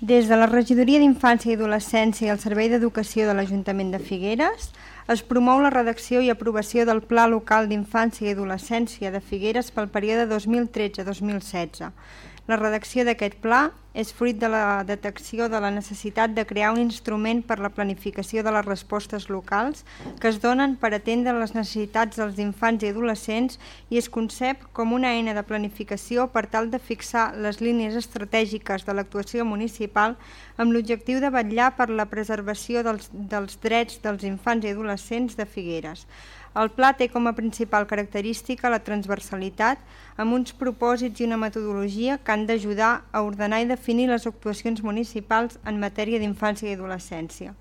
Des de la Regidoria d'Infància i Adolescència i el Servei d'Educació de l'Ajuntament de Figueres es promou la redacció i aprovació del Pla Local d'Infància i Adolescència de Figueres pel període 2013-2016. La redacció d'aquest pla és fruit de la detecció de la necessitat de crear un instrument per la planificació de les respostes locals que es donen per atendre les necessitats dels infants i adolescents i es concep com una eina de planificació per tal de fixar les línies estratègiques de l'actuació municipal amb l'objectiu de vetllar per la preservació dels, dels drets dels infants i adolescents de Figueres. El pla té com a principal característica la transversalitat amb uns propòsits i una metodologia que han d'ajudar a ordenar i definir les actuacions municipals en matèria d'infància i adolescència.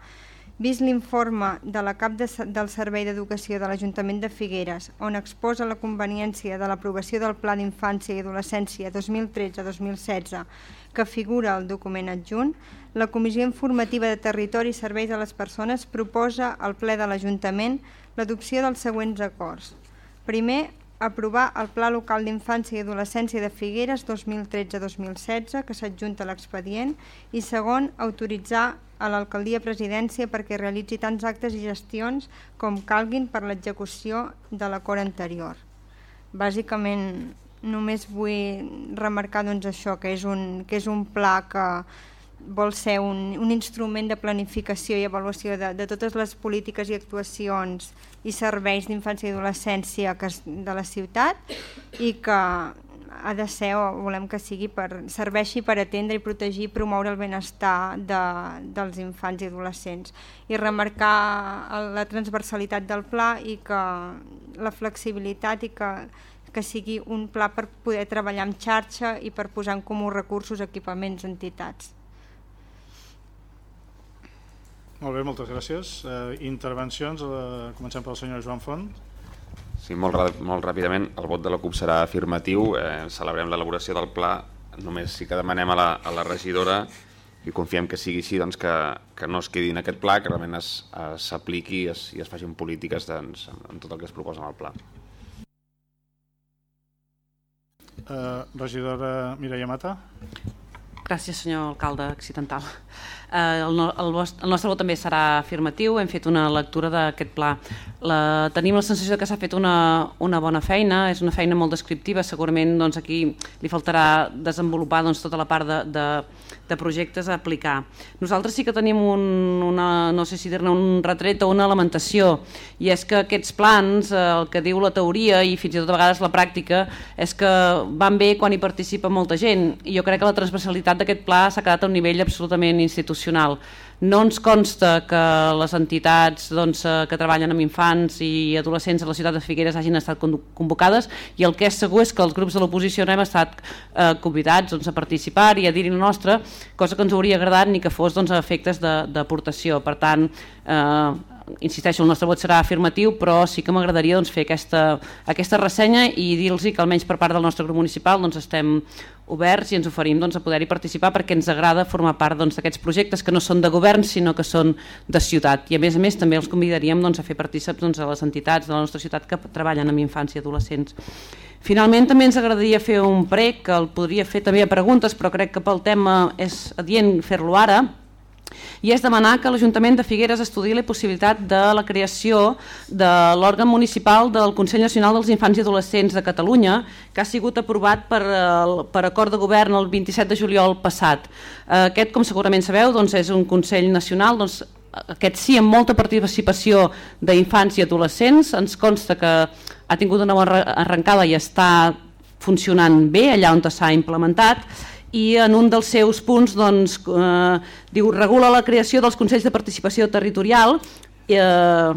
Vist l'informe de la CAP de, del Servei d'Educació de l'Ajuntament de Figueres, on exposa la conveniència de l'aprovació del Pla d'Infància i Adolescència 2013-2016, que figura al document adjunt, la Comissió Informativa de Territori i Serveis a les Persones proposa al ple de l'Ajuntament l'adopció dels següents acords. Primer, aprovar el Pla Local d'Infància i Adolescència de Figueres 2013-2016, que s'adjunta a l'expedient, i segon, autoritzar a l'alcaldia presidència perquè realitzi tants actes i gestions com calguin per l'execució de l'acord anterior. Bàsicament, només vull remarcar doncs, això, que és, un, que és un pla que vol ser un, un instrument de planificació i avaluació de, de totes les polítiques i actuacions i serveis d'infància i adolescència que de la ciutat i que ha de ser o volem que sigui per serveixi per atendre i protegir i promoure el benestar de, dels infants i adolescents i remarcar la transversalitat del pla i que la flexibilitat i que, que sigui un pla per poder treballar en xarxa i per posar en comú recursos, equipaments, entitats. Molt bé, moltes gràcies. Uh, intervencions, uh, comencem pel senyor Joan Font. Sí, molt, molt ràpidament, el vot de la CUP serà afirmatiu, eh, celebrem l'elaboració del pla, només sí que demanem a la, a la regidora i confiem que sigui així, doncs, que, que no es quedi en aquest pla, que realment s'apliqui i, es, i es facin polítiques doncs, en tot el que es proposa en el pla. Uh, regidora Mireia Mata. Gràcies, senyor alcalde accidental. Eh, el, el, el nostre vot també serà afirmatiu, hem fet una lectura d'aquest pla. La, tenim la sensació que s'ha fet una, una bona feina, és una feina molt descriptiva, segurament doncs, aquí li faltarà desenvolupar doncs, tota la part de, de, de projectes a aplicar. Nosaltres sí que tenim un, una, no sé si dir-ne un retret o una lamentació, i és que aquests plans, eh, el que diu la teoria i fins i tot a vegades la pràctica, és que van bé quan hi participa molta gent, i jo crec que la transversalitat d'aquest pla s'ha quedat a un nivell absolutament institucional. No ens consta que les entitats doncs, eh, que treballen amb infants i adolescents a la ciutat de Figueres hagin estat convocades i el que és segur és que els grups de l'oposició no hem estat eh, convidats doncs, a participar i a dir-hi la nostra, cosa que ens hauria agradat ni que fos doncs, a efectes d'aportació. Per tant, eh, insisteixo, el nostre vot serà afirmatiu, però sí que m'agradaria doncs, fer aquesta, aquesta ressenya i dir-los que almenys per part del nostre grup municipal doncs, estem oberts i ens oferim doncs, a poder-hi participar perquè ens agrada formar part doncs, d'aquests doncs, projectes que no són de govern sinó que són de ciutat i a més a més també els convidaríem doncs, a fer partíceps doncs, a les entitats de la nostra ciutat que treballen amb infants i adolescents. Finalment també ens agradaria fer un prec que el podria fer també a preguntes però crec que pel tema és adient fer-lo ara i és demanar que l'Ajuntament de Figueres estudi la possibilitat de la creació de l'òrgan municipal del Consell Nacional dels Infants i Adolescents de Catalunya, que ha sigut aprovat per, per acord de govern el 27 de juliol passat. Aquest, com segurament sabeu, doncs és un Consell Nacional doncs, aquest sí amb molta participació d'infants i adolescents, ens consta que ha tingut una bona arrencada i està funcionant bé allà on s'ha implementat i en un dels seus punts doncs, eh, diu regula la creació dels Consells de Participació Territorial eh,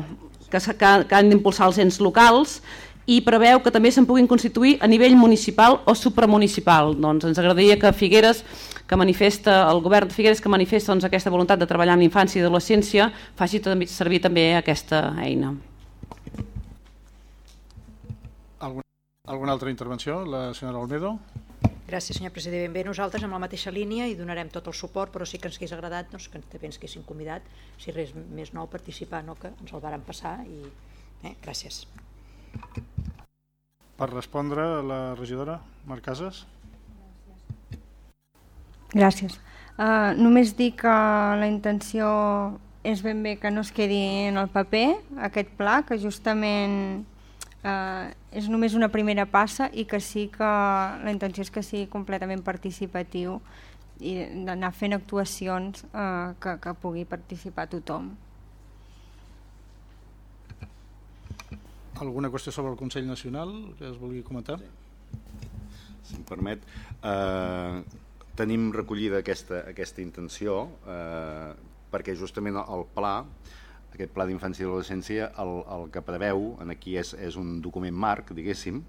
que, que, que han d'impulsar els ens locals i preveu que també se'n puguin constituir a nivell municipal o supramunicipal. Doncs ens agradaria que Figueres, que manifesta, el govern de Figueres que manifesta doncs, aquesta voluntat de treballar amb infància i adolescència, faci també, servir també aquesta eina. Alguna, alguna altra intervenció? La senyora Olmedo. Gràcies, senyor president. Bé, nosaltres amb la mateixa línia i donarem tot el suport, però sí que ens hagués agradat doncs, que també ens haguessin convidat, si res més nou, participar, no? que ens el varen passar. i eh, Gràcies. Per respondre, la regidora Marc Casas. Gràcies. Uh, només dir que la intenció és ben bé que no es quedi en el paper aquest pla, que justament uh, és només una primera passa i que sí que la intenció és que sigui completament participatiu i d'anar fent actuacions uh, que, que pugui participar tothom. Alguna qüestió sobre el Consell Nacional que es vulgui comentar? Sí. Si em permet, eh, tenim recollida aquesta, aquesta intenció eh, perquè justament el pla aquest pla d'infància i adolescència el, el que preveu, en aquí és, és un document marc, diguéssim,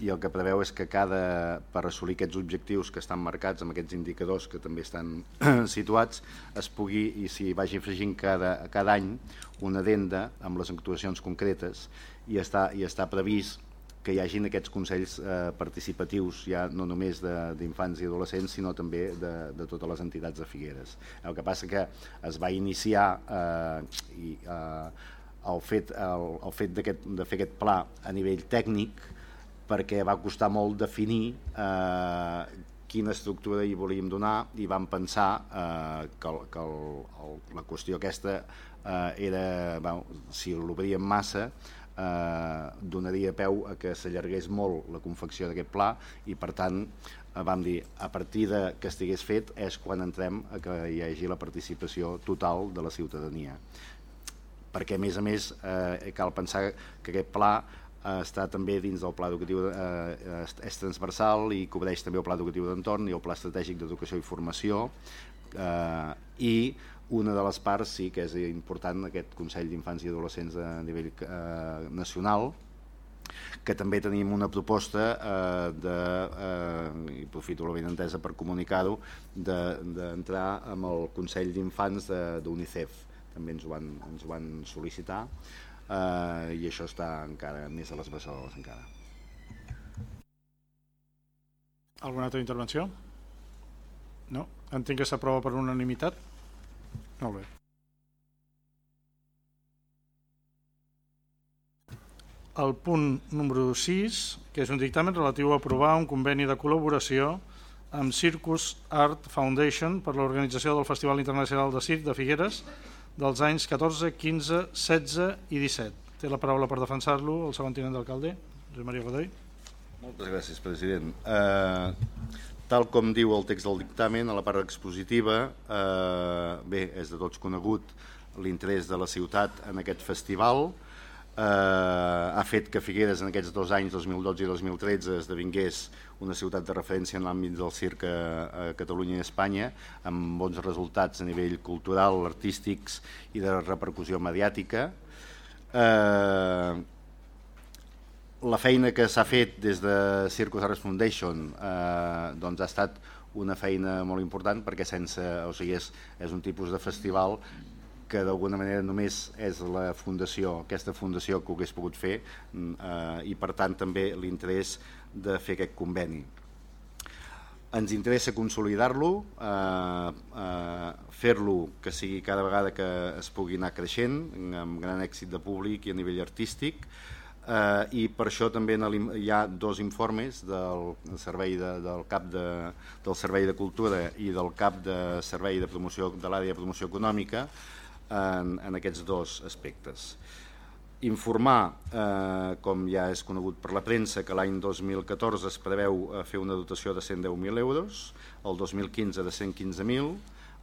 i el que preveu és que cada, per assolir aquests objectius que estan marcats amb aquests indicadors que també estan situats, es pugui i s'hi vagi afegint cada, cada any una adenda amb les actuacions concretes i està, i està previst que hi hagin aquests consells eh, participatius ja no només d'infants i adolescents sinó també de, de totes les entitats de Figueres. El que passa que es va iniciar eh, i, eh, el fet, el, el fet de fer aquest pla a nivell tècnic perquè va costar molt definir eh, quina estructura hi volíem donar i vam pensar eh, que, el, que el, el, la qüestió aquesta eh, era, bueno, si l'obríem massa eh, donaria peu a que s'allargués molt la confecció d'aquest pla i per tant eh, vam dir a partir de que estigués fet és quan entrem a que hi hagi la participació total de la ciutadania. Perquè a més a més eh, cal pensar que aquest pla eh, està també dins del pla educatiu eh, és transversal i cobreix també el pla educatiu d'entorn i el pla estratègic d'educació i formació eh, i una de les parts sí que és important aquest Consell d'Infants i Adolescents a nivell eh, nacional que també tenim una proposta eh, de, eh, i aprofito la benentesa per comunicar-ho, d'entrar de, amb el Consell d'Infants d'UNICEF. També ens ho van, ens ho van sol·licitar eh, i això està encara més a les bessoles encara. Alguna altra intervenció? No? Entenc que s'aprova per unanimitat. Molt bé. El punt número 6, que és un dictamen relatiu a aprovar un conveni de col·laboració amb Circus Art Foundation per l'organització del Festival Internacional de Circ de Figueres dels anys 14, 15, 16 i 17. Té la paraula per defensar-lo el segon tinent d'alcalde, Josep Maria Godoy. Moltes gràcies, president. Eh, tal com diu el text del dictamen, a la part expositiva, eh, bé, és de tots conegut l'interès de la ciutat en aquest festival, eh, ha fet que Figueres en aquests dos anys, 2012 i 2013, esdevingués una ciutat de referència en l'àmbit del circ a, a Catalunya i Espanya, amb bons resultats a nivell cultural, artístics i de repercussió mediàtica. Eh, la feina que s'ha fet des de Circus Arts Foundation eh, doncs ha estat una feina molt important perquè sense, o sigui, és, és un tipus de festival que d'alguna manera només és la fundació, aquesta fundació que ho hagués pogut fer mm, eh, i per tant també l'interès de fer aquest conveni. Ens interessa consolidar-lo, eh, eh, fer-lo que sigui cada vegada que es pugui anar creixent, amb gran èxit de públic i a nivell artístic, eh, i per això també hi ha dos informes del servei de, del cap de, del Servei de Cultura i del cap de Servei de Promoció de l'àrea de promoció econòmica en, en aquests dos aspectes. Informar, eh, com ja és conegut per la premsa, que l'any 2014 es preveu eh, fer una dotació de 110.000 euros, el 2015 de 115.000,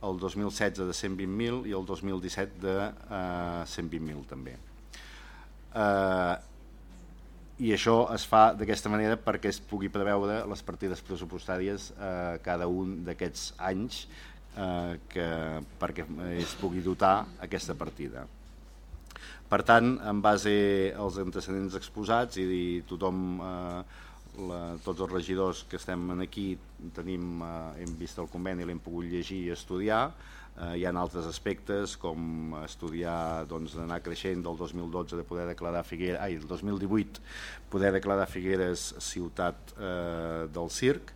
el 2016 de 120.000 i el 2017 de eh, 120.000 també. Eh, i això es fa d'aquesta manera perquè es pugui preveure les partides pressupostàries eh, cada un d'aquests anys eh, que, perquè es pugui dotar aquesta partida. Per tant, en base als antecedents exposats i, tothom, eh, la, tots els regidors que estem aquí tenim, eh, hem vist el conveni, l'hem pogut llegir i estudiar, Eh, hi ha altres aspectes com estudiar doncs, d'anar creixent del 2012 de poder declarar Figueres, ai, el 2018 poder declarar Figueres ciutat eh, del circ.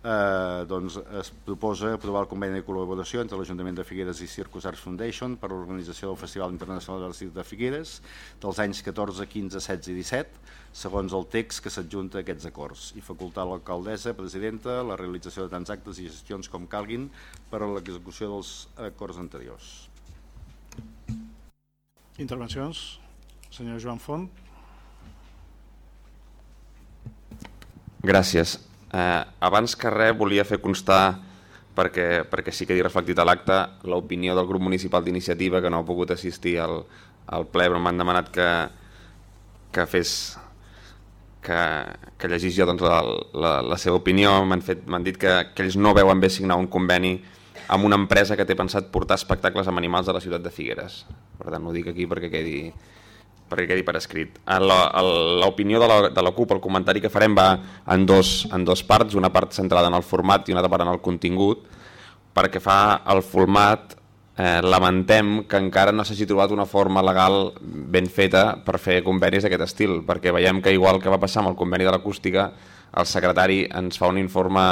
Eh, doncs es proposa aprovar el conveni de col·laboració entre l'Ajuntament de Figueres i Circus Arts Foundation per l'organització del Festival Internacional de Circ de Figueres dels anys 14, 15, 16 i 17, segons el text que s'adjunta a aquests acords, i facultar l'alcaldessa, presidenta, la realització de tants actes i gestions com calguin per a l'execució dels acords anteriors. Intervencions? Senyor Joan Font. Gràcies. Eh, abans que res volia fer constar perquè, perquè sí que quedi reflectit a l'acte l'opinió del grup municipal d'iniciativa que no ha pogut assistir al, al ple però m'han demanat que, que fes que, que llegís jo doncs, la, la, la seva opinió. M'han dit que, que ells no veuen bé signar un conveni amb una empresa que té pensat portar espectacles amb animals a la ciutat de Figueres. Per tant ho dic aquí perquè quedi, perquè quedi per escrit. L'opinió de la CUP, el comentari que farem va en dos, en dos parts, una part centrada en el format i una altra part en el contingut, perquè fa el format eh, lamentem que encara no s'hagi trobat una forma legal ben feta per fer convenis d'aquest estil, perquè veiem que igual que va passar amb el conveni de l'acústica, el secretari ens fa un informe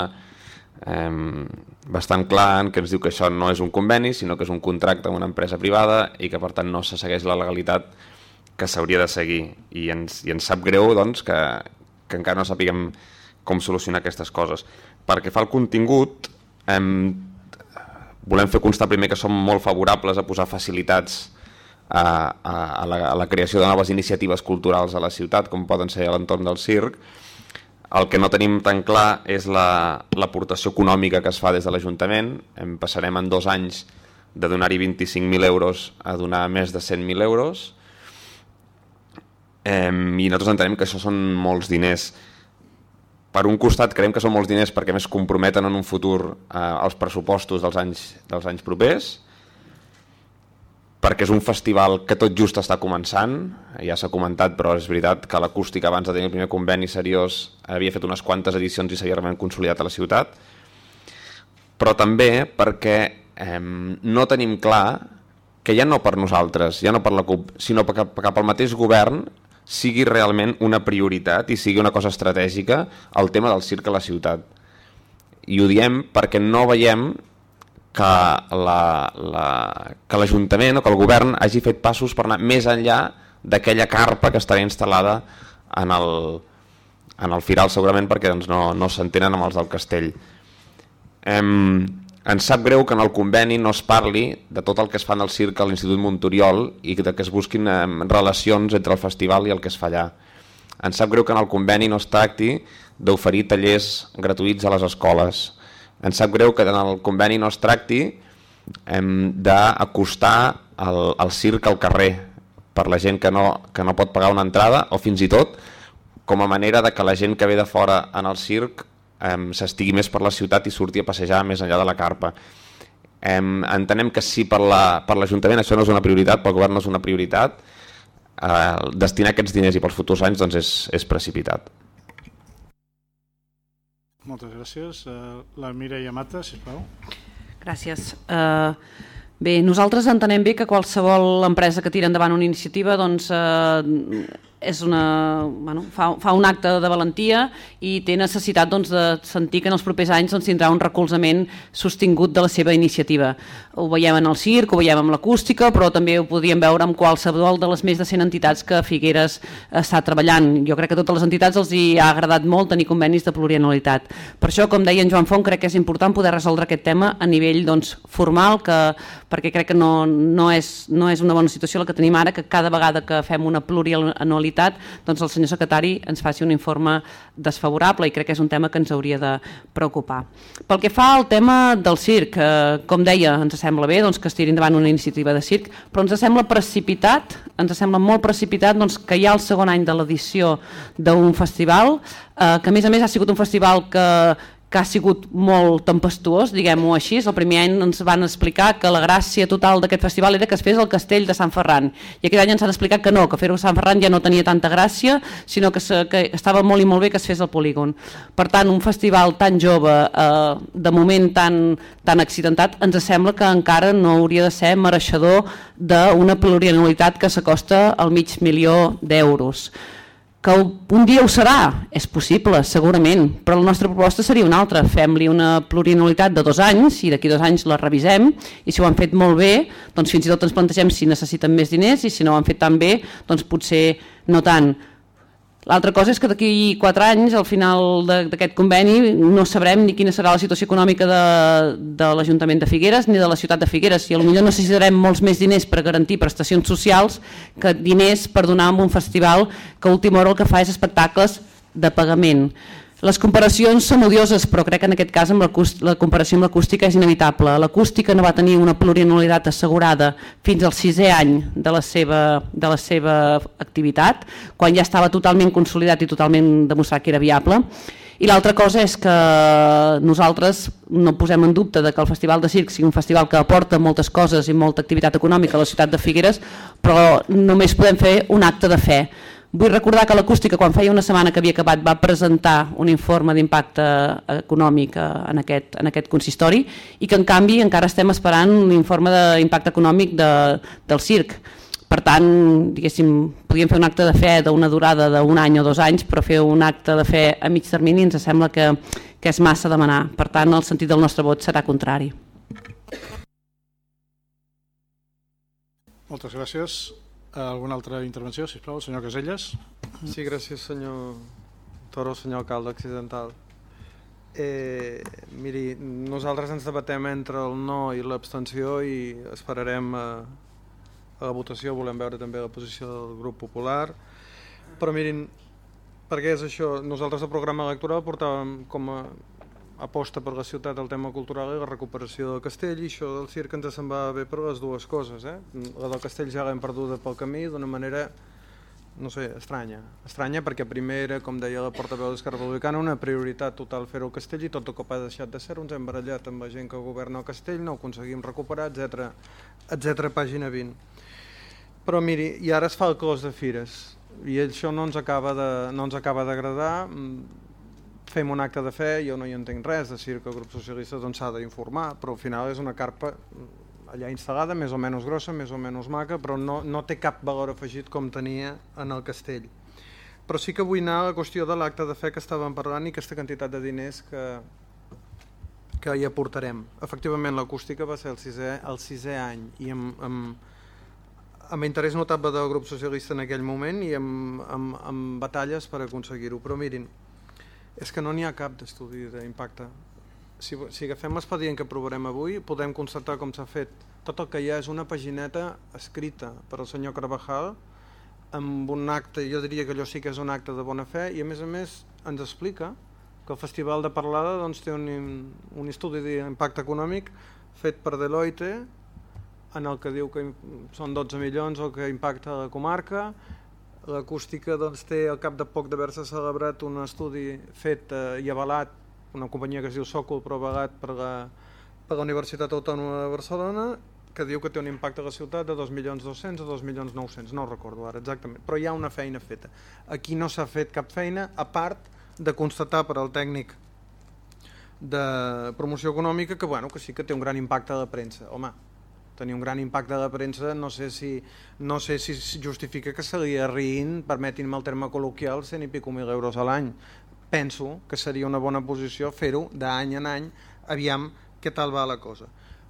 eh, bastant clar en què ens diu que això no és un conveni, sinó que és un contracte amb una empresa privada i que per tant no se segueix la legalitat que s'hauria de seguir i ens, i ens sap greu doncs, que, que encara no sapiguem com solucionar aquestes coses. Perquè fa el contingut, em, volem fer constar primer que som molt favorables a posar facilitats a, a, a, la, a la creació de noves iniciatives culturals a la ciutat, com poden ser a l'entorn del circ. El que no tenim tan clar és l'aportació la, econòmica que es fa des de l'Ajuntament. Passarem en dos anys de donar-hi 25.000 euros a donar més de 100.000 euros Eh, I nosaltres entenem que això són molts diners. Per un costat creiem que són molts diners perquè més comprometen en un futur eh, els pressupostos dels anys, dels anys propers, perquè és un festival que tot just està començant, ja s'ha comentat, però és veritat que l'acústica abans de tenir el primer conveni seriós havia fet unes quantes edicions i s'havia realment consolidat a la ciutat, però també perquè eh, no tenim clar que ja no per nosaltres, ja no per la CUP, sinó que cap al mateix govern sigui realment una prioritat i sigui una cosa estratègica el tema del circ a la ciutat. I ho diem perquè no veiem que l'Ajuntament la, la, o que el govern hagi fet passos per anar més enllà d'aquella carpa que estarà instal·lada en el, en el Firal segurament perquè doncs, no, no s'entenen amb els del castell. Em, ens sap greu que en el conveni no es parli de tot el que es fa en el circ a l'Institut Montoriol i de que es busquin eh, relacions entre el festival i el que es fa allà. Ens sap greu que en el conveni no es tracti d'oferir tallers gratuïts a les escoles. Ens sap greu que en el conveni no es tracti eh, d'acostar el, el circ al carrer per la gent que no, que no pot pagar una entrada o fins i tot com a manera de que la gent que ve de fora en el circ um, s'estigui més per la ciutat i surti a passejar més enllà de la carpa. Um, entenem que si per l'Ajuntament la, per això no és una prioritat, pel govern no és una prioritat, uh, destinar aquests diners i pels futurs anys doncs és, és precipitat. Moltes gràcies. Uh, la Mireia Mata, sisplau. Gràcies. Uh, bé, nosaltres entenem bé que qualsevol empresa que tira endavant una iniciativa doncs, uh, és una, bueno, fa, fa un acte de valentia i té necessitat doncs, de sentir que en els propers anys doncs, tindrà un recolzament sostingut de la seva iniciativa. Ho veiem en el circ, ho veiem amb l'acústica, però també ho podríem veure amb qualsevol de les més de 100 entitats que Figueres està treballant. Jo crec que a totes les entitats els hi ha agradat molt tenir convenis de plurianualitat. Per això, com deia en Joan Font, crec que és important poder resoldre aquest tema a nivell doncs, formal, que, perquè crec que no, no, és, no és una bona situació la que tenim ara, que cada vegada que fem una plurianualitat qualitat, doncs el senyor secretari ens faci un informe desfavorable i crec que és un tema que ens hauria de preocupar. Pel que fa al tema del circ, eh, com deia, ens sembla bé doncs, que es tiri endavant una iniciativa de circ, però ens sembla precipitat, ens sembla molt precipitat doncs, que ha el segon any de l'edició d'un festival, eh, que a més a més ha sigut un festival que que ha sigut molt tempestuós, diguem-ho així. El primer any ens van explicar que la gràcia total d'aquest festival era que es fes el castell de Sant Ferran. I aquest any ens han explicat que no, que fer-ho a Sant Ferran ja no tenia tanta gràcia, sinó que, que estava molt i molt bé que es fes al polígon. Per tant, un festival tan jove, eh, de moment tan, tan accidentat, ens sembla que encara no hauria de ser mereixedor d'una plurianualitat que s'acosta al mig milió d'euros. Que un dia ho serà, és possible, segurament, però la nostra proposta seria una altra. Fem-li una plurianualitat de dos anys i d'aquí dos anys la revisem i si ho han fet molt bé, doncs fins i tot ens plantegem si necessiten més diners i si no ho han fet tan bé, doncs potser no tant. L'altra cosa és que d'aquí 4 anys, al final d'aquest conveni, no sabrem ni quina serà la situació econòmica de, de l'Ajuntament de Figueres ni de la ciutat de Figueres i potser necessitarem molts més diners per garantir prestacions socials que diners per donar a un festival que a última hora el que fa és espectacles de pagament. Les comparacions són odioses, però crec que en aquest cas amb la, comparació amb l'acústica és inevitable. L'acústica no va tenir una plurianualitat assegurada fins al sisè any de la, seva, de la seva activitat, quan ja estava totalment consolidat i totalment demostrat que era viable. I l'altra cosa és que nosaltres no posem en dubte de que el Festival de Circ sigui un festival que aporta moltes coses i molta activitat econòmica a la ciutat de Figueres, però només podem fer un acte de fe Vull recordar que l'acústica, quan feia una setmana que havia acabat, va presentar un informe d'impacte econòmic eh, en aquest, en aquest consistori i que en canvi encara estem esperant l'informe d'impacte econòmic de, del circ. Per tant, diguéssim, podríem fer un acte de fe d'una durada d'un any o dos anys, però fer un acte de fe a mig termini ens sembla que, que és massa demanar. Per tant, el sentit del nostre vot serà contrari. Moltes gràcies. Alguna altra intervenció, si sisplau, senyor Caselles? Sí, gràcies senyor Toro, senyor alcalde accidental. Eh, miri, nosaltres ens debatem entre el no i l'abstenció i esperarem a, a la votació, volem veure també la posició del grup popular, però mirin, perquè és això, nosaltres el programa electoral portàvem com a aposta per la ciutat el tema cultural i la recuperació del castell i això del circ ens semblava bé per les dues coses eh? la del castell ja l'hem perduda pel camí d'una manera no sé, estranya. Estranya perquè primer era, com deia la portaveu d'Esquerra Republicana, una prioritat total fer el castell i tot el cop ha deixat de ser ens hem barallat amb la gent que governa el castell no ho aconseguim recuperar, etc etc pàgina 20 però miri, i ara es fa el clos de fires i això no ens acaba de, no ens acaba d'agradar fem un acte de fe, jo no hi entenc res, de dir que el grup socialista doncs, s'ha d'informar, però al final és una carpa allà instal·lada, més o menys grossa, més o menys maca, però no, no té cap valor afegit com tenia en el castell. Però sí que vull anar a la qüestió de l'acte de fe que estàvem parlant i aquesta quantitat de diners que, que hi aportarem. Efectivament, l'acústica va ser el sisè, el sisè any i amb, amb, amb interès notable del grup socialista en aquell moment i amb, amb, amb batalles per aconseguir-ho. Però mirin, és que no n'hi ha cap d'estudi d'impacte. Si, si agafem l'expedient que aprovarem avui, podem constatar com s'ha fet. Tot el que hi ha és una pagineta escrita per al senyor Carvajal amb un acte, jo diria que allò sí que és un acte de bona fe, i a més a més ens explica que el Festival de Parlada doncs, té un, un estudi d'impacte econòmic fet per Deloitte en el que diu que són 12 milions el que impacta la comarca L'acústica doncs, té al cap de poc d'haver-se celebrat un estudi fet eh, i avalat, una companyia que es diu Sòcol, però avalat per la, per la Universitat Autònoma de Barcelona, que diu que té un impacte a la ciutat de 2.200.000 o 2.900.000, no recordo ara exactament, però hi ha una feina feta. Aquí no s'ha fet cap feina, a part de constatar per al tècnic de promoció econòmica que, bueno, que sí que té un gran impacte a la premsa. Home, tenir un gran impacte de premsa, no sé si, no sé si justifica que se li permetin-me el terme col·loquial, 100 i pico mil euros a l'any. Penso que seria una bona posició fer-ho d'any en any, aviam què tal va la cosa.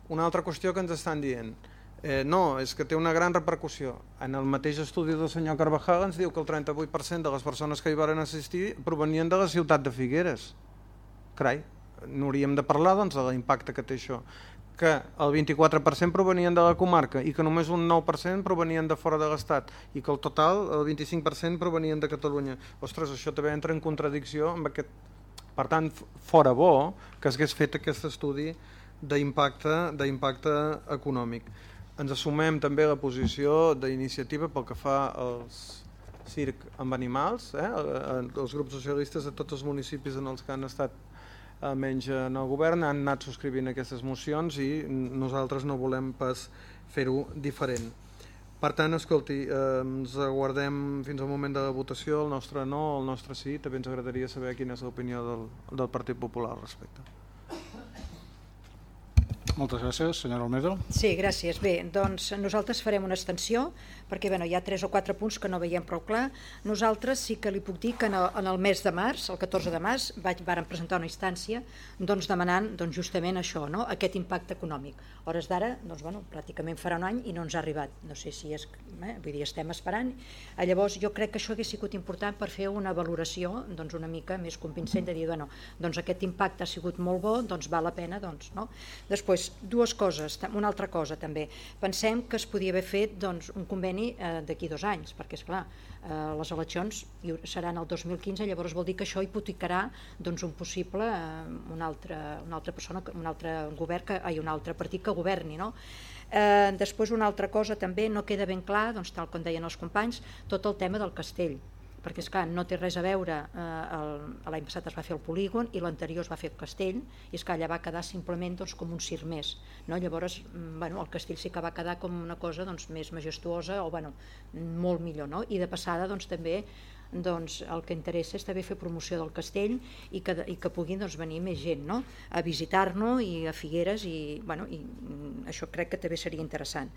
Una altra qüestió que ens estan dient, eh, no, és que té una gran repercussió. En el mateix estudi del senyor Carvajal ens diu que el 38% de les persones que hi van assistir provenien de la ciutat de Figueres. Carai, no hauríem de parlar doncs, de l'impacte que té això que el 24% provenien de la comarca i que només un 9% provenien de fora de l'Estat i que el total, el 25% provenien de Catalunya. Ostres, això també entra en contradicció amb aquest... Per tant, fora bo que s'hagués fet aquest estudi d'impacte econòmic. Ens assumem també la posició d'iniciativa pel que fa als circ amb animals, eh? els grups socialistes de tots els municipis en els que han estat almenys en el govern, han anat subscrivint aquestes mocions i nosaltres no volem pas fer-ho diferent. Per tant, escolti, eh, ens aguardem fins al moment de la votació, el nostre no, el nostre sí, també ens agradaria saber quina és l'opinió del, del Partit Popular al respecte. Moltes gràcies, senyora Olmedo. Sí, gràcies. Bé, doncs nosaltres farem una extensió perquè bueno, hi ha tres o quatre punts que no veiem prou clar. Nosaltres sí que li puc dir que en el, en el mes de març, el 14 de març, vaig, varen presentar una instància doncs, demanant doncs, justament això, no? aquest impacte econòmic. Hores d'ara, doncs, bueno, pràcticament farà un any i no ens ha arribat. No sé si és... Eh, vull dir, estem esperant. Eh, llavors, jo crec que això hagués sigut important per fer una valoració doncs, una mica més convincent de dir, bueno, doncs aquest impacte ha sigut molt bo, doncs val la pena. Doncs, no? Després, dues coses, una altra cosa també. Pensem que es podia haver fet doncs, un conveni conveni eh, d'aquí dos anys, perquè és clar, eh, les eleccions seran el 2015, llavors vol dir que això hipotecarà doncs, un possible, eh, una, altra, una altra persona, un altre govern, que, ai, un altre partit que governi, no? Eh, després una altra cosa també no queda ben clar, doncs, tal com deien els companys, tot el tema del castell perquè és clar, no té res a veure, eh, l'any passat es va fer el polígon i l'anterior es va fer el castell, i és que allà va quedar simplement doncs, com un cir més. No? Llavors, mm, bueno, el castell sí que va quedar com una cosa doncs, més majestuosa o bueno, molt millor. No? I de passada doncs, també doncs, el que interessa és també fer promoció del castell i que, i que puguin doncs, venir més gent no? a visitar-lo i a Figueres i, bueno, i mm, això crec que també seria interessant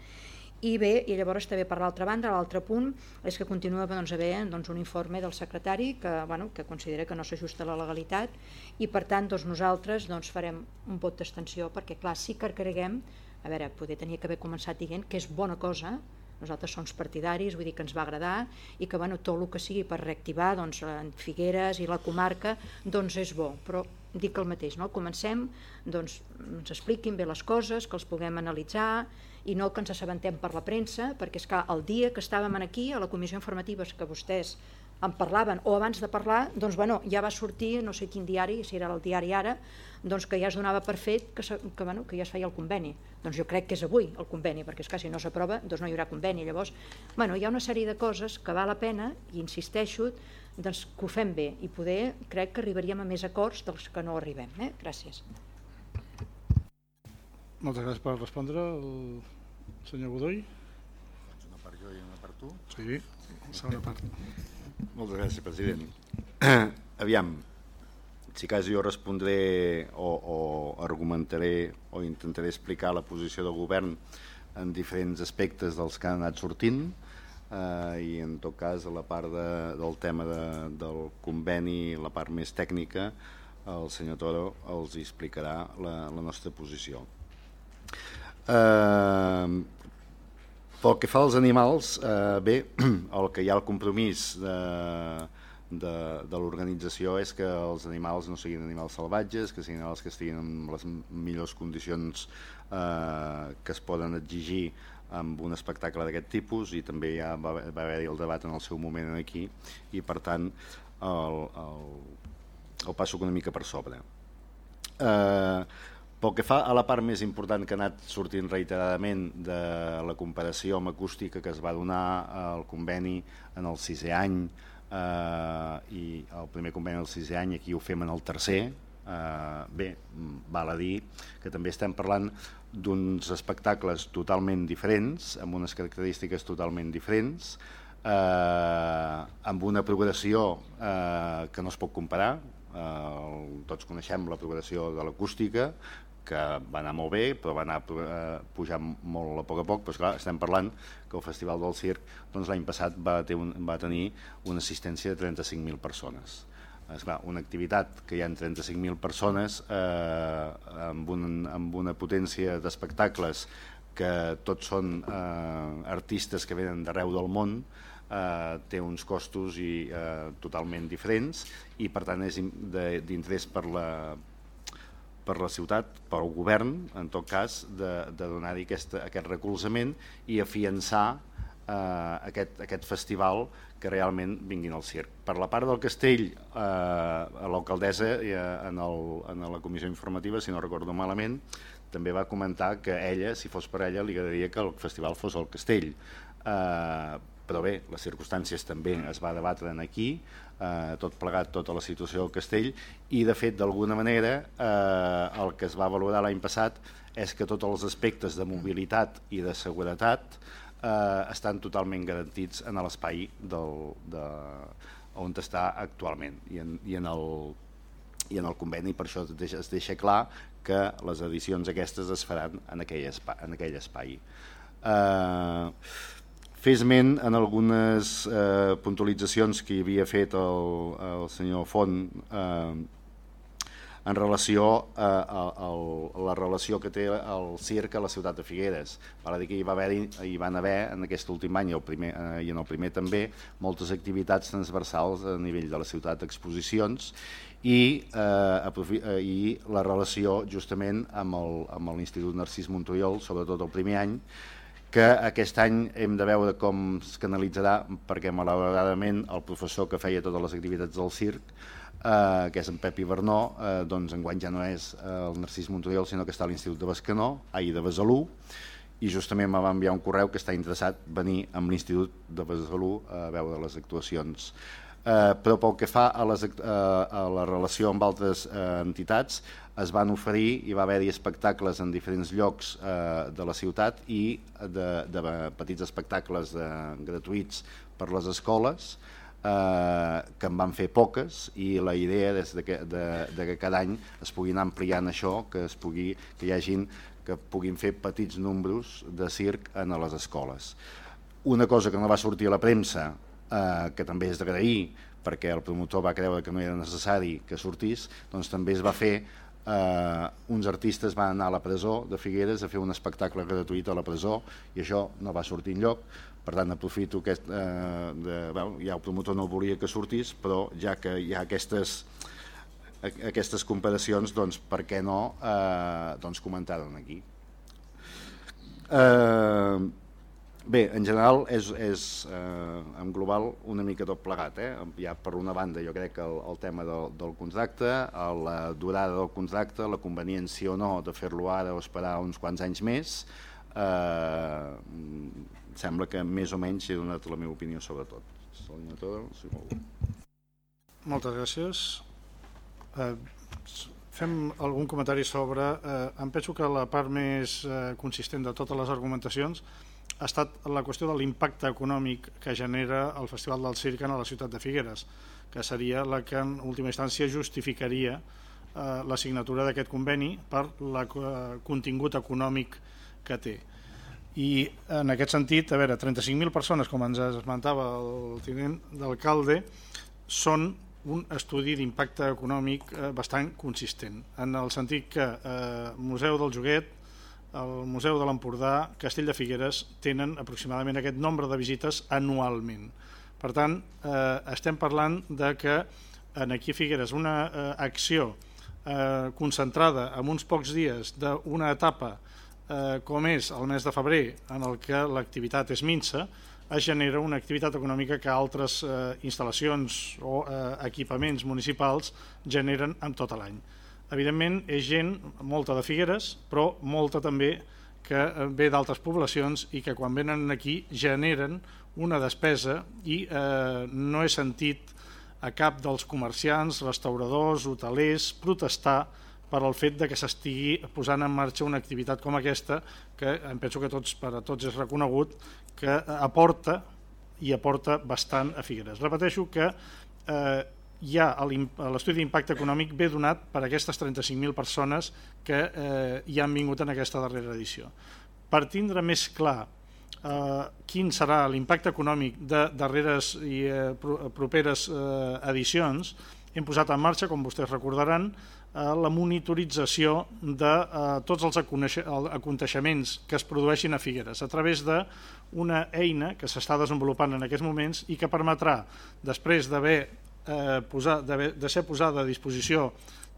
i bé, i llavors també per l'altra banda, l'altre punt és que continua doncs, haver doncs, un informe del secretari que, bueno, que considera que no s'ajusta a la legalitat i per tant doncs, nosaltres doncs, farem un vot d'extensió perquè clar, sí que creguem, a veure, poder tenia que haver començat dient que és bona cosa nosaltres som partidaris, vull dir que ens va agradar i que bueno, tot el que sigui per reactivar doncs, Figueres i la comarca doncs és bo, però dic el mateix, no? comencem, doncs ens expliquin bé les coses, que els puguem analitzar i no que ens assabentem per la premsa, perquè és que el dia que estàvem aquí a la comissió informativa que vostès en parlaven, o abans de parlar, doncs bueno, ja va sortir, no sé quin diari, si era el diari ara, doncs que ja es donava per fet que, que, bueno, que ja es feia el conveni. Doncs jo crec que és avui el conveni, perquè és que si no s'aprova doncs no hi haurà conveni. Llavors, bueno, hi ha una sèrie de coses que val la pena, i insisteixo, doncs, que ho fem bé, i poder crec que arribaríem a més acords dels que no arribem. Eh? Gràcies. Moltes gràcies per respondre el senyor Godoy. Una part jo i una part tu. Sí, segona part. Moltes gràcies, president. Aviam, si cas jo respondré o, o argumentaré o intentaré explicar la posició del govern en diferents aspectes dels que han anat sortint eh, i en tot cas a la part de, del tema de, del conveni, la part més tècnica, el senyor Toro els explicarà la, la nostra posició. Eh, pel que fa als animals, eh, bé, el que hi ha el compromís de, de, de l'organització és que els animals no siguin animals salvatges, que siguin els que estiguin en les millors condicions eh, que es poden exigir amb un espectacle d'aquest tipus i també ja va, va haver-hi el debat en el seu moment aquí i per tant el, el, el passo una mica per sobre. Eh, pel que fa a la part més important que ha anat sortint reiteradament de la comparació amb acústica que es va donar al conveni en el sisè any eh, i el primer conveni el sisè any aquí ho fem en el tercer eh, bé, val a dir que també estem parlant d'uns espectacles totalment diferents amb unes característiques totalment diferents eh, amb una progressió eh, que no es pot comparar eh, tots coneixem la progressió de l'acústica que va anar molt bé, però va anar eh, pujant molt a poc a poc, però esclar, estem parlant que el Festival del Circ doncs, l'any passat va, ter un, va tenir una assistència de 35.000 persones. Esclar, una activitat que hi ha 35.000 persones eh, amb, un, amb una potència d'espectacles que tots són eh, artistes que venen d'arreu del món, eh, té uns costos i, eh, totalment diferents i per tant és d'interès per la, per la ciutat, pel govern, en tot cas, de, de donar-hi aquest, aquest recolzament i afiançar eh, aquest, aquest festival que realment vinguin al circ. Per la part del castell, eh, l'alcaldessa eh, en, el, en la comissió informativa, si no recordo malament, també va comentar que ella, si fos per ella, li agradaria que el festival fos al castell. Eh, però bé, les circumstàncies també es va debatre aquí, eh, tot plegat, tota la situació del castell, i de fet, d'alguna manera, eh, el que es va valorar l'any passat és que tots els aspectes de mobilitat i de seguretat eh, estan totalment garantits en l'espai de, on està actualment i en, i en el i en el conveni per això es deixa, es deixa clar que les edicions aquestes es faran en aquell espai. En aquell espai. Eh, esment en algunes eh, puntualitzacions que havia fet el, el senyor Font eh, en relació a, a, a la relació que té el circ a la ciutat de Figueres. Val a dir que hi, va haver, hi van haver en aquest últim any i, el primer, eh, i en el primer també moltes activitats transversals a nivell de la ciutat, exposicions i, eh, eh, i la relació justament amb l'Institut Narcís Montoriol, sobretot el primer any, que aquest any hem de veure com es canalitzarà perquè malauradament el professor que feia totes les activitats del circ eh, que és en Pep Ibernó, eh, doncs enguany ja no és eh, el Narcís Montoriol, sinó que està a l'Institut de Bescanó, ahir de Besalú, i justament me va enviar un correu que està interessat venir amb l'Institut de Besalú a veure les actuacions. Eh, però pel que fa a, les, eh, a la relació amb altres eh, entitats, es van oferir, i va haver-hi espectacles en diferents llocs eh, de la ciutat i de, de petits espectacles de, gratuïts per les escoles, eh, que en van fer poques i la idea és de que, de, de que cada any es puguin ampliant això, que, es pugui, que hi hagin que puguin fer petits números de circ en les escoles. Una cosa que no va sortir a la premsa, eh, que també és d'agrair, perquè el promotor va creure que no era necessari que sortís, doncs també es va fer eh, uns artistes van anar a la presó de Figueres a fer un espectacle gratuït a la presó i això no va sortir enlloc per tant, aprofito aquest... Eh, de, bueno, ja el promotor no volia que sortís, però ja que hi ha aquestes, aquestes comparacions, doncs per què no eh, doncs comentar-ho aquí. Eh, bé, en general és, és eh, en global una mica tot plegat. Eh? Ja per una banda jo crec que el, el tema del, del contracte, la durada del contracte, la conveniència o no de fer-lo ara o esperar uns quants anys més, eh, sembla que més o menys he donat la meva opinió sobre tot. Moltes gràcies. Eh, fem algun comentari sobre... Eh, em penso que la part més eh, consistent de totes les argumentacions ha estat la qüestió de l'impacte econòmic que genera el Festival del Circ a la ciutat de Figueres, que seria la que en última instància justificaria eh, la signatura d'aquest conveni per el eh, contingut econòmic que té. I en aquest sentit, a veure, 35.000 persones, com ens esmentava el tinent d'alcalde, són un estudi d'impacte econòmic eh, bastant consistent, en el sentit que eh, Museu del Joguet, el Museu de l'Empordà, Castell de Figueres, tenen aproximadament aquest nombre de visites anualment. Per tant, eh, estem parlant de que en aquí a Figueres una eh, acció eh, concentrada en uns pocs dies d'una etapa eh, com és el mes de febrer, en el que l'activitat és minsa, es genera una activitat econòmica que altres eh, instal·lacions o eh, equipaments municipals generen en tot l'any. Evidentment, és gent, molta de Figueres, però molta també que eh, ve d'altres poblacions i que quan venen aquí generen una despesa i eh, no he sentit a cap dels comerciants, restauradors, hotelers protestar per al fet de que s'estigui posant en marxa una activitat com aquesta que em penso que tots, per a tots és reconegut que aporta i aporta bastant a Figueres. Repeteixo que eh, ja l'estudi d'impacte econòmic ve donat per aquestes 35.000 persones que eh, hi han vingut en aquesta darrera edició. Per tindre més clar eh, quin serà l'impacte econòmic de darreres i eh, properes eh, edicions, hem posat en marxa, com vostès recordaran, eh, la monitorització de eh, tots els aconteixements que es produeixin a Figueres a través d'una eina que s'està desenvolupant en aquests moments i que permetrà, després d'haver eh, posat, de ser posada a disposició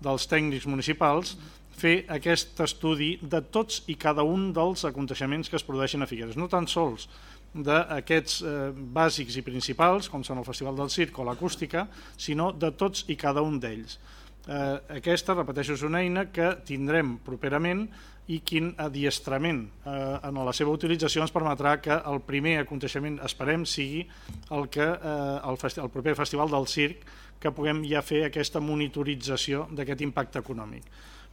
dels tècnics municipals, fer aquest estudi de tots i cada un dels aconteixements que es produeixen a Figueres, no tan sols d'aquests eh, bàsics i principals, com són el Festival del Circ o l'acústica, sinó de tots i cada un d'ells. Eh, aquesta, repeteixo, és una eina que tindrem properament i quin adiestrament. Eh, en la seva utilització ens permetrà que el primer aconteixement, esperem, sigui el, que, eh, el, el proper Festival del Circ, que puguem ja fer aquesta monitorització d'aquest impacte econòmic.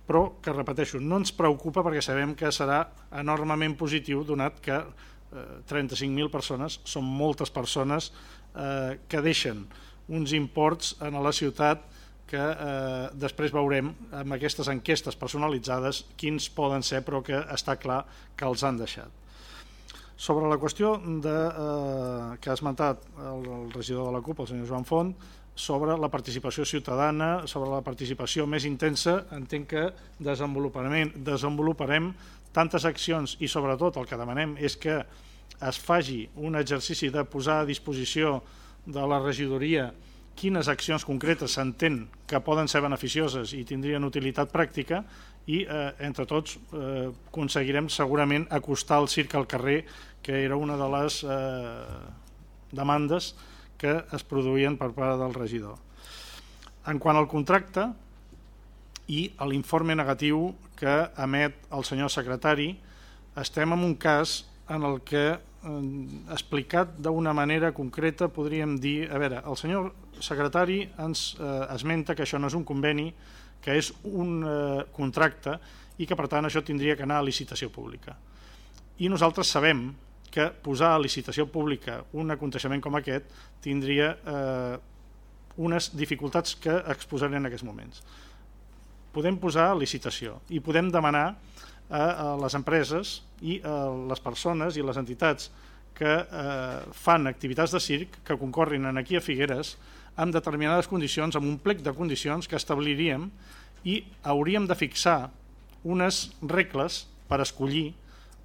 Però que, repeteixo, no ens preocupa perquè sabem que serà enormement positiu donat que eh, 35.000 persones són moltes persones eh, que deixen uns imports en la ciutat que eh, després veurem amb aquestes enquestes personalitzades quins poden ser però que està clar que els han deixat. Sobre la qüestió de, eh, que ha esmentat el, el regidor de la CUP, el senyor Joan Font, sobre la participació ciutadana, sobre la participació més intensa, entenc que desenvoluparem, desenvoluparem tantes accions i sobretot el que demanem és que es faci un exercici de posar a disposició de la regidoria quines accions concretes s'entén que poden ser beneficioses i tindrien utilitat pràctica i eh, entre tots eh, aconseguirem segurament acostar el circ al carrer que era una de les eh, demandes que es produïen per part del regidor. En quant al contracte i a l'informe negatiu que emet el senyor secretari, estem en un cas en el que explicat d'una manera concreta podríem dir, a veure, el senyor secretari ens eh, esmenta que això no és un conveni, que és un eh, contracte i que per tant això tindria que anar a licitació pública. I nosaltres sabem que posar a licitació pública un aconteixement com aquest tindria eh, unes dificultats que exposaré en aquests moments. Podem posar a licitació i podem demanar a, les empreses i a les persones i les entitats que eh, fan activitats de circ que concorrin en aquí a Figueres amb determinades condicions, amb un plec de condicions que establiríem i hauríem de fixar unes regles per escollir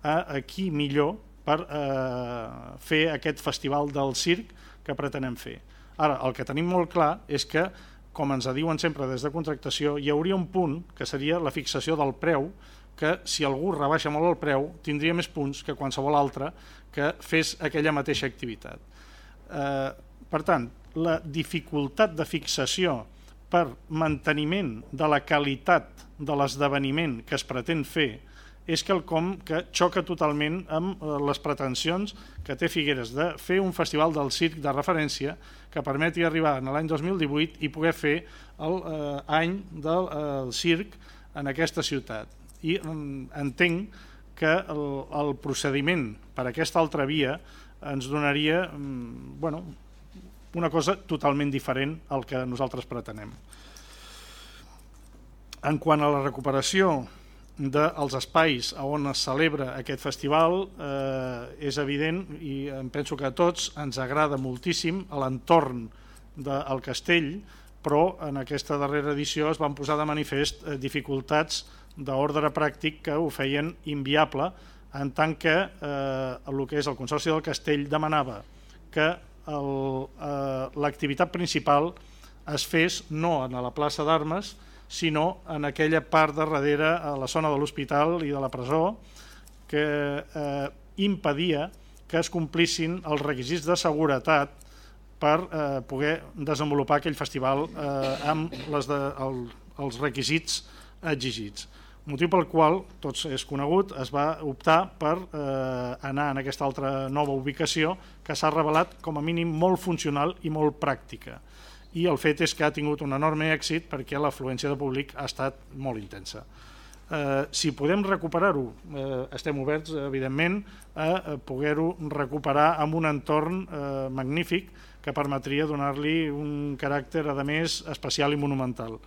a, a qui millor per eh, fer aquest festival del circ que pretenem fer. Ara, el que tenim molt clar és que, com ens diuen sempre des de contractació, hi hauria un punt que seria la fixació del preu que si algú rebaixa molt el preu tindria més punts que qualsevol altre que fes aquella mateixa activitat. Eh, per tant, la dificultat de fixació per manteniment de la qualitat de l'esdeveniment que es pretén fer és quelcom que xoca totalment amb eh, les pretensions que té Figueres de fer un festival del circ de referència que permeti arribar en l'any 2018 i poder fer el eh, del eh, circ en aquesta ciutat i mm, entenc que el, el procediment per aquesta altra via ens donaria mm, bueno, una cosa totalment diferent al que nosaltres pretenem. En quant a la recuperació dels espais on es celebra aquest festival, eh, és evident i em penso que a tots ens agrada moltíssim l'entorn del castell, però en aquesta darrera edició es van posar de manifest eh, dificultats d'ordre pràctic que ho feien inviable en tant que eh, el que és el Consorci del Castell demanava que eh, l'activitat principal es fes no a la plaça d'Armes, sinó en aquella part de darrere, a la zona de l'hospital i de la presó, que eh, impedia que es complissin els requisits de seguretat per eh, poder desenvolupar aquell festival eh, amb les de, el, els requisits exigits motiu pel qual, tots és conegut, es va optar per eh, anar en aquesta altra nova ubicació que s'ha revelat com a mínim molt funcional i molt pràctica. I el fet és que ha tingut un enorme èxit perquè l'afluència de públic ha estat molt intensa. Eh, si podem recuperar-ho, eh, estem oberts, evidentment, a poder-ho recuperar amb un entorn eh, magnífic que permetria donar-li un caràcter, a més, especial i monumental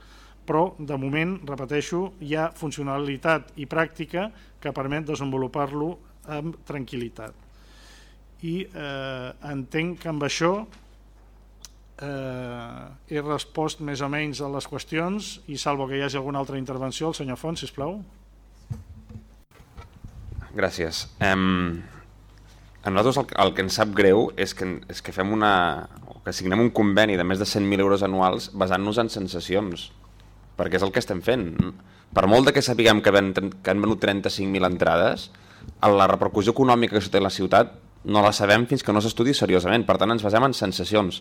però de moment, repeteixo, hi ha funcionalitat i pràctica que permet desenvolupar-lo amb tranquil·litat. I eh, entenc que amb això eh, he respost més o menys a les qüestions i salvo que hi hagi alguna altra intervenció, el senyor Font, sisplau. Gràcies. Um, a nosaltres el, el que ens sap greu és que, és que fem una, que signem un conveni de més de 100.000 euros anuals basant-nos en sensacions perquè és el que estem fent. Per molt de que sapiguem que, ven, que han venut 35.000 entrades, la repercussió econòmica que té la ciutat no la sabem fins que no s'estudi seriosament, per tant ens basem en sensacions.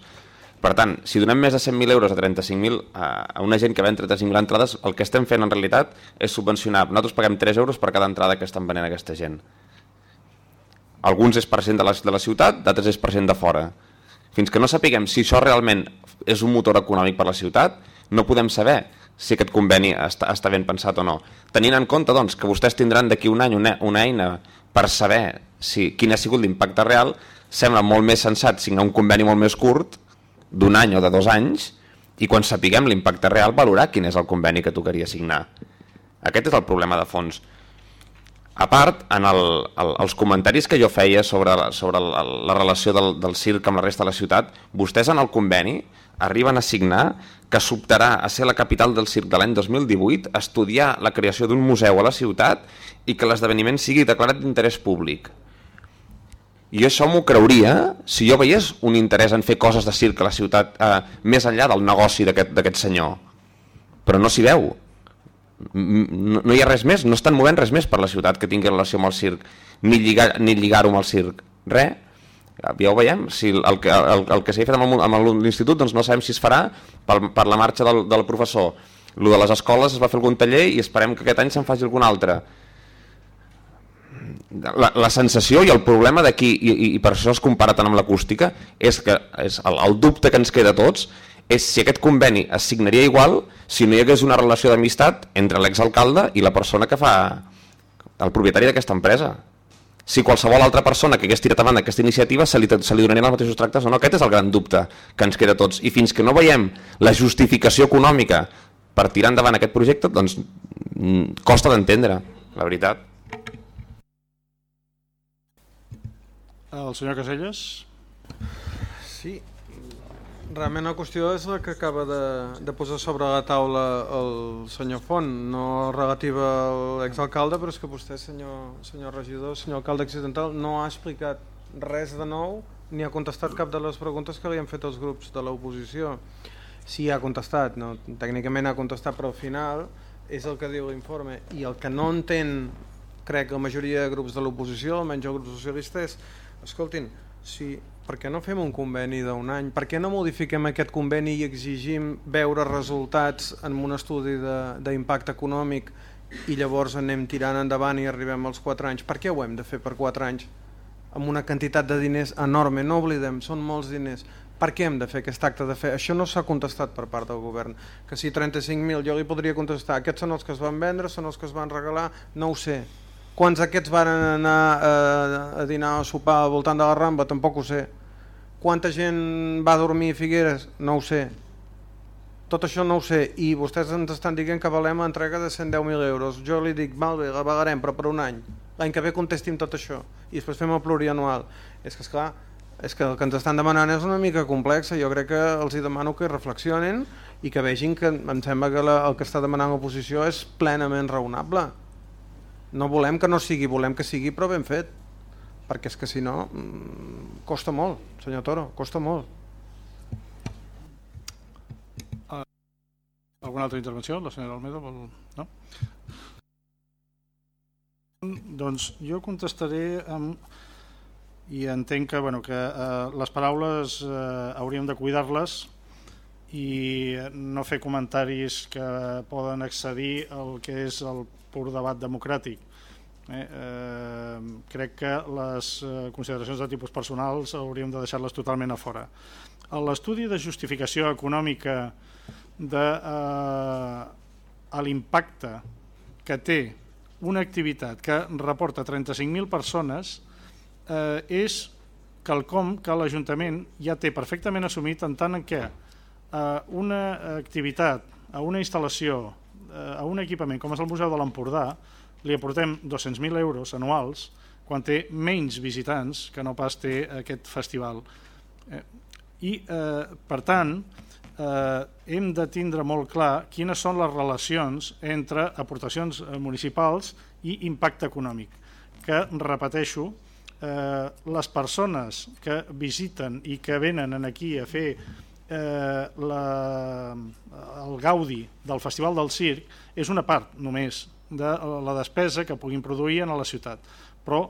Per tant, si donem més de 100.000 euros a 35.000 a una gent que ven 35.000 entrades, el que estem fent en realitat és subvencionar. Nosaltres paguem 3 euros per cada entrada que estan venent aquesta gent. Alguns és per cent de la, de la ciutat, d'altres és per cent de fora. Fins que no sapiguem si això realment és un motor econòmic per la ciutat, no podem saber si aquest conveni està, està ben pensat o no. Tenint en compte doncs, que vostès tindran d'aquí un any una, una eina per saber si, quin ha sigut l'impacte real, sembla molt més sensat signar un conveni molt més curt, d'un any o de dos anys, i quan sapiguem l'impacte real valorar quin és el conveni que tocaria signar. Aquest és el problema de fons. A part, en el, el, els comentaris que jo feia sobre, sobre la, la relació del, del circ amb la resta de la ciutat, vostès en el conveni arriben a signar que s'optarà a ser la capital del circ de l'any 2018, estudiar la creació d'un museu a la ciutat i que l'esdeveniment sigui declarat d'interès públic. I això m'ho creuria si jo veiés un interès en fer coses de circ a la ciutat eh, més enllà del negoci d'aquest senyor. Però no s'hi veu no, no hi ha res més, no estan movent res més per la ciutat que tingui relació amb el circ, ni lligar-ho ni lligar amb el circ, res. Ja ho veiem, si el, el, el que s'ha fet amb, amb l'institut doncs no sabem si es farà per, per la marxa del, del professor. Lo de les escoles es va fer algun taller i esperem que aquest any se'n faci algun altre. La, la sensació i el problema d'aquí, i, i, i per això es compara tant amb l'acústica, és que és el, el dubte que ens queda a tots és si aquest conveni es signaria igual si no hi hagués una relació d'amistat entre l'exalcalde i la persona que fa el propietari d'aquesta empresa. Si qualsevol altra persona que hagués tirat avant aquesta iniciativa se li, se li donarien els mateixos tractes o no, aquest és el gran dubte que ens queda a tots. I fins que no veiem la justificació econòmica per tirar endavant aquest projecte, doncs mm, costa d'entendre, la veritat. El senyor Caselles? Sí, Realment la qüestió és la que acaba de, de posar sobre la taula el senyor Font, no relativa a l'exalcalde, però és que vostè, senyor, senyor regidor, senyor alcalde accidental, no ha explicat res de nou ni ha contestat cap de les preguntes que li han fet els grups de l'oposició. Sí ha contestat, no, tècnicament ha contestat, però al final és el que diu l'informe. I el que no entén, crec, la majoria de grups de l'oposició, almenys el grup socialista, és, escoltin, si per què no fem un conveni d'un any? Per què no modifiquem aquest conveni i exigim veure resultats en un estudi d'impacte econòmic i llavors anem tirant endavant i arribem als 4 anys? Per què ho hem de fer per 4 anys? Amb una quantitat de diners enorme, no oblidem, són molts diners. Per què hem de fer aquest acte de fe? Això no s'ha contestat per part del govern. Que si 35.000, jo li podria contestar, aquests són els que es van vendre, són els que es van regalar, no ho sé Quants aquests van anar a, a dinar o sopar al voltant de la Rambla? Tampoc ho sé. Quanta gent va dormir a Figueres? No ho sé. Tot això no ho sé. I vostès ens estan dient que valem entrega de 110.000 euros. Jo li dic, mal bé, la pagarem, però per un any. L'any que ve contestim tot això. I després fem el plurianual. És que, esclar, és que el que ens estan demanant és una mica complexa. Jo crec que els hi demano que reflexionen i que vegin que em sembla que la, el que està demanant l'oposició és plenament raonable. No volem que no sigui, volem que sigui però ben fet, perquè és que si no mm, costa molt, senyor Toro, costa molt. Uh, alguna altra intervenció? La senyora Almeida vol... No? Doncs jo contestaré amb i entenc que, bueno, que eh, les paraules eh, hauríem de cuidar-les i no fer comentaris que poden accedir al que és el pur debat democràtic. Eh, eh, crec que les eh, consideracions de tipus personals hauríem de deixar-les totalment a fora. L'estudi de justificació econòmica de eh, l'impacte que té una activitat que reporta 35.000 persones eh, és quelcom que l'Ajuntament ja té perfectament assumit en tant en eh, una activitat, a una instal·lació Eh, a un equipament com és el Museu de l'Empordà li aportem 200.000 euros anuals quan té menys visitants que no pas té aquest festival. Eh, I, eh, per tant, eh, hem de tindre molt clar quines són les relacions entre aportacions eh, municipals i impacte econòmic, que, repeteixo, eh, les persones que visiten i que venen aquí a fer eh, la, el gaudi del Festival del Circ és una part només de la despesa que puguin produir en la ciutat. Però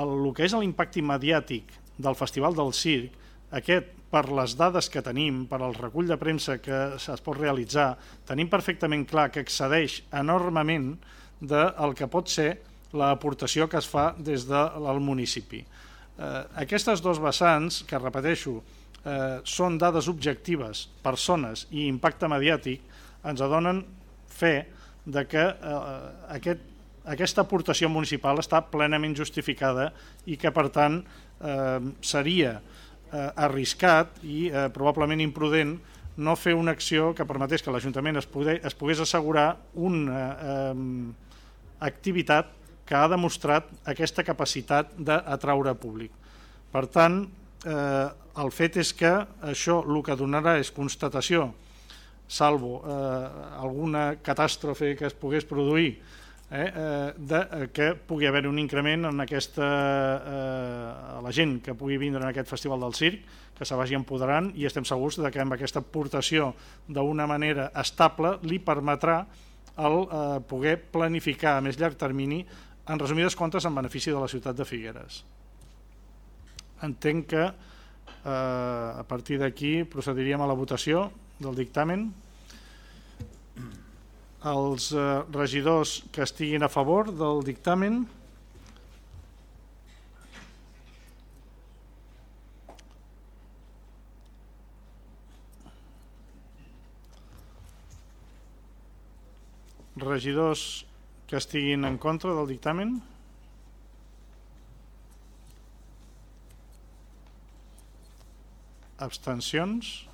el, el que és l'impacte mediàtic del Festival del Circ, aquest, per les dades que tenim, per al recull de premsa que es pot realitzar, tenim perfectament clar que excedeix enormement del que pot ser l'aportació que es fa des del municipi. Eh, aquestes dos vessants, que repeteixo, eh, són dades objectives, persones i impacte mediàtic, ens adonen fe de que eh, aquest, aquesta aportació municipal està plenament justificada i que, per tant, eh, seria eh, arriscat i eh, probablement imprudent no fer una acció que permetés que l'Ajuntament es, es pogués assegurar una eh, activitat que ha demostrat aquesta capacitat d'atraure públic. Per tant, eh, el fet és que això el que donarà és constatació, salvo eh, alguna catàstrofe que es pogués produir, eh, eh, de, eh, que pugui haver un increment en aquesta, eh, la gent que pugui vindre en aquest festival del circ, que se vagi empoderant i estem segurs de que amb aquesta aportació d'una manera estable li permetrà el eh, poder planificar a més llarg termini en resumides comptes en benefici de la ciutat de Figueres. Entenc que eh, a partir d'aquí procediríem a la votació del dictamen. Els eh, regidors que estiguin a favor del dictamen regidors que estiguin en contra del dictamen? Abstencions?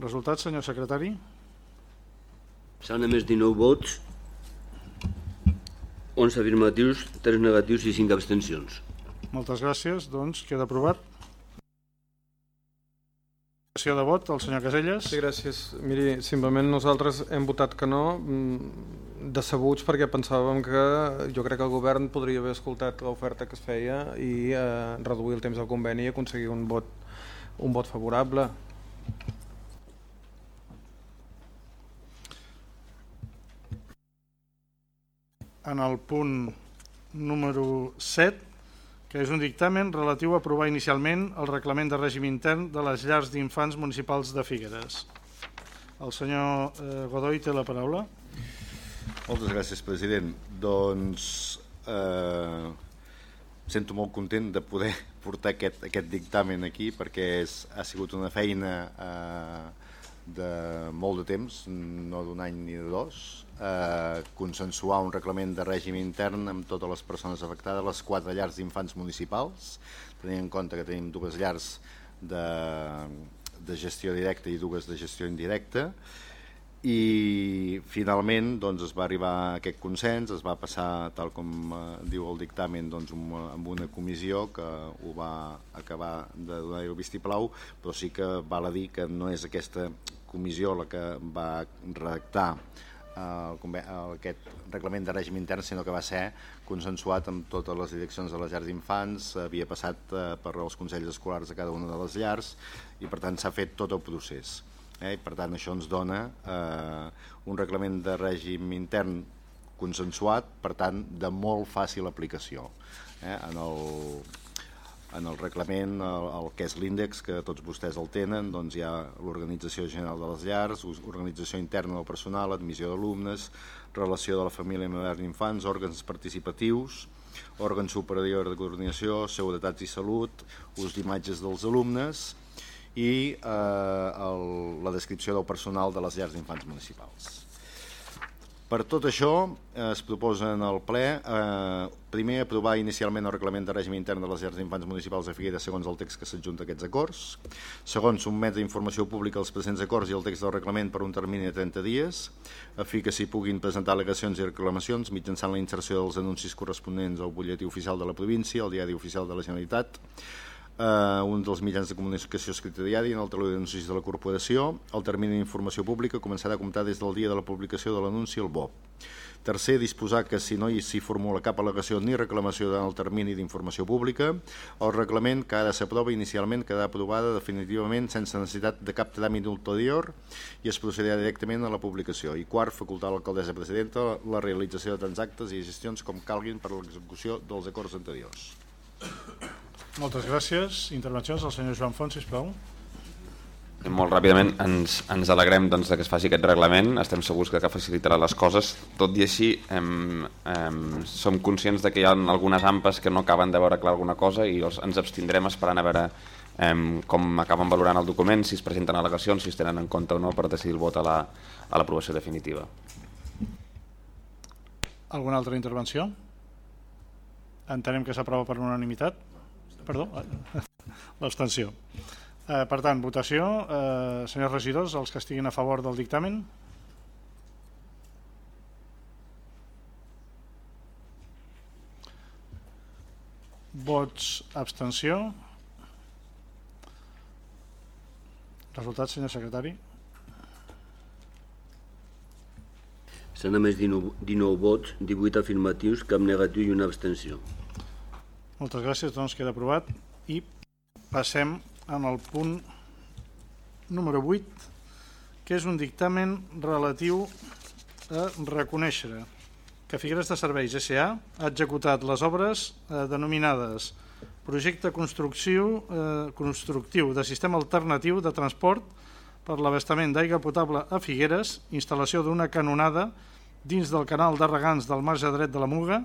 Resultat, senyor secretari? S'han emès 19 vots, 11 afirmatius, 3 negatius i 5 abstencions. Moltes gràcies, doncs queda aprovat de vot, el senyor Caselles. Sí, gràcies. Miri, simplement nosaltres hem votat que no, mm, decebuts perquè pensàvem que jo crec que el govern podria haver escoltat l'oferta que es feia i eh, reduir el temps del conveni i aconseguir un vot, un vot favorable. En el punt número 7 que és un dictamen relatiu a aprovar inicialment el reglament de règim intern de les llars d'infants municipals de Figueres. El senyor eh, Godoy té la paraula. Moltes gràcies, president. Doncs eh, sento molt content de poder portar aquest, aquest dictamen aquí perquè és, ha sigut una feina eh, de molt de temps, no d'un any ni de dos, eh, consensuar un reglament de règim intern amb totes les persones afectades, les quatre llars d'infants municipals, tenint en compte que tenim dues llars de, de gestió directa i dues de gestió indirecta, i finalment doncs, es va arribar a aquest consens, es va passar, tal com eh, diu el dictamen, doncs, un, amb una comissió que ho va acabar de donar el vistiplau, però sí que val a dir que no és aquesta comissió la que va redactar el, aquest reglament de règim intern, sinó que va ser consensuat amb totes les direccions de les llars d'infants, havia passat eh, per els consells escolars de cada una de les llars i per tant s'ha fet tot el procés. Eh? I per tant això ens dona eh, un reglament de règim intern consensuat, per tant de molt fàcil aplicació. Eh? En el, en el reglament, el, el que és l'índex, que tots vostès el tenen, doncs hi ha l'organització general de les llars, organització interna del personal, admissió d'alumnes, relació de la família moderna i infants, òrgans participatius, òrgan superior de coordinació, seguretat i salut, ús d'imatges dels alumnes i eh, el, la descripció del personal de les llars d'infants municipals. Per tot això eh, es proposa en el ple eh, primer aprovar inicialment el reglament de règim intern de les llars d'infants municipals de Figueres segons el text que s'adjunta a aquests acords. Segon, sotmetre informació pública als presents acords i el text del reglament per un termini de 30 dies, a fi que s'hi puguin presentar al·legacions i reclamacions mitjançant la inserció dels anuncis corresponents al butlletí oficial de la província, al diari oficial de la Generalitat, eh, un dels mitjans de comunicació escrita diari en el taló d'anuncis de la corporació. El termini d'informació pública començarà a comptar des del dia de la publicació de l'anunci al BOP. Tercer, disposar que si no s'hi formula cap al·legació ni reclamació en el termini d'informació pública, el reglament que ara s'aprova inicialment quedarà aprovada definitivament sense necessitat de cap tràmit ulterior i es procedirà directament a la publicació. I quart, facultar a l'alcaldessa presidenta la realització de transactes i gestions com calguin per a l'execució dels acords anteriors. Moltes gràcies. Intervencions del senyor Joan Font, sisplau. Molt ràpidament, ens, ens alegrem doncs, que es faci aquest reglament, estem segurs que, que facilitarà les coses, tot i així em, em, som conscients de que hi ha algunes ampes que no acaben de veure clar alguna cosa i els, ens abstindrem esperant a veure em, com acaben valorant el document, si es presenten al·legacions, si es tenen en compte o no per decidir el vot a l'aprovació la, definitiva. Alguna altra intervenció? Entenem que s'aprova per unanimitat? Perdó, l'abstenció. Eh, per tant, votació. Eh, senyors regidors, els que estiguin a favor del dictamen. Vots abstenció. Resultat, senyor secretari. S'han emès 19, 19 vots, 18 afirmatius, cap negatiu i una abstenció. Moltes gràcies, doncs queda aprovat. I passem en el punt número 8, que és un dictamen relatiu a reconèixer que Figueres de Serveis S.A. ha executat les obres eh, denominades Projecte constructiu, eh, constructiu de sistema alternatiu de transport per l'abastament d'aigua potable a Figueres, instal·lació d'una canonada dins del canal de regants del marge dret de la Muga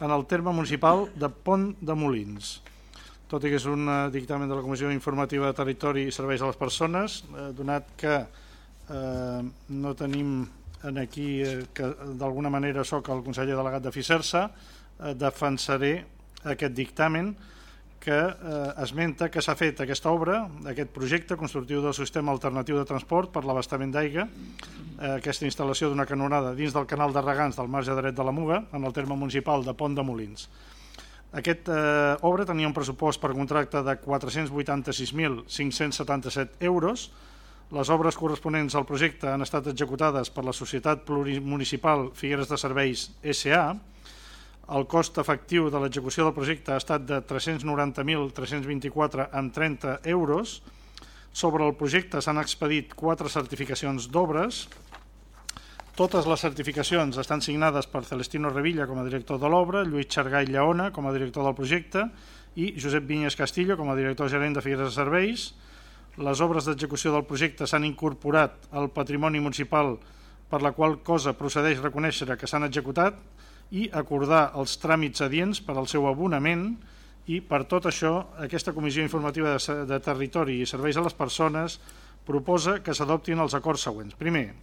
en el terme municipal de Pont de Molins. Tot i que és un eh, dictamen de la Comissió Informativa de Territori i Serveis a les Persones, eh, donat que eh, no tenim en aquí eh, que d'alguna manera sóc el conseller delegat de FICERSA, eh, defensaré aquest dictamen que eh, esmenta que s'ha fet aquesta obra, aquest projecte constructiu del sistema alternatiu de transport per l'abastament d'aigua, eh, aquesta instal·lació d'una canonada dins del canal de regants del marge dret de la Muga, en el terme municipal de Pont de Molins. Aquesta eh, obra tenia un pressupost per contracte de 486.577 euros. Les obres corresponents al projecte han estat executades per la Societat Plurimunicipal Figueres de Serveis S.A., el cost efectiu de l'execució del projecte ha estat de 390.324 amb 30 euros. Sobre el projecte s'han expedit quatre certificacions d'obres. Totes les certificacions estan signades per Celestino Revilla com a director de l'obra, Lluís Xargall Lleona com a director del projecte i Josep Vinyes Castillo com a director gerent de Figueres de Serveis. Les obres d'execució del projecte s'han incorporat al patrimoni municipal per la qual cosa procedeix reconèixer que s'han executat i acordar els tràmits adients per al seu abonament i per tot això aquesta Comissió Informativa de, de Territori i Serveis a les Persones proposa que s'adoptin els acords següents. Primer,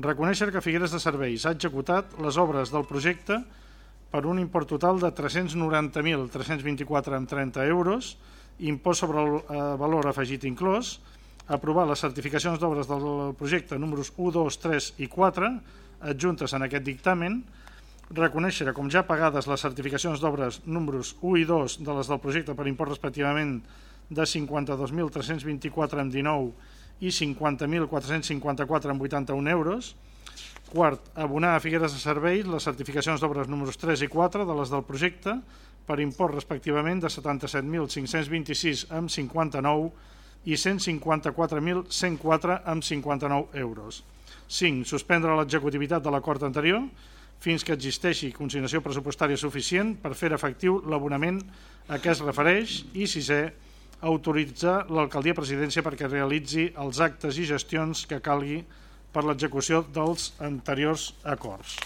reconèixer que Figueres de Serveis ha executat les obres del projecte per un import total de 390.324,30 euros, impost sobre el eh, valor afegit inclòs, aprovar les certificacions d'obres del projecte números 1, 2, 3 i 4, adjuntes en aquest dictamen, reconèixer com ja pagades les certificacions d'obres números 1 i 2 de les del projecte per import respectivament de 52.324,19 i 50.454,81 euros. Quart, abonar a Figueres de Serveis les certificacions d'obres números 3 i 4 de les del projecte per import respectivament de 77.526 amb 59 i 154.104 amb 59 euros. 5. Suspendre l'executivitat de l'acord anterior fins que existeixi consignació pressupostària suficient per fer efectiu l'abonament a què es refereix i sisè, autoritzar l'alcaldia presidència perquè realitzi els actes i gestions que calgui per l'execució dels anteriors acords.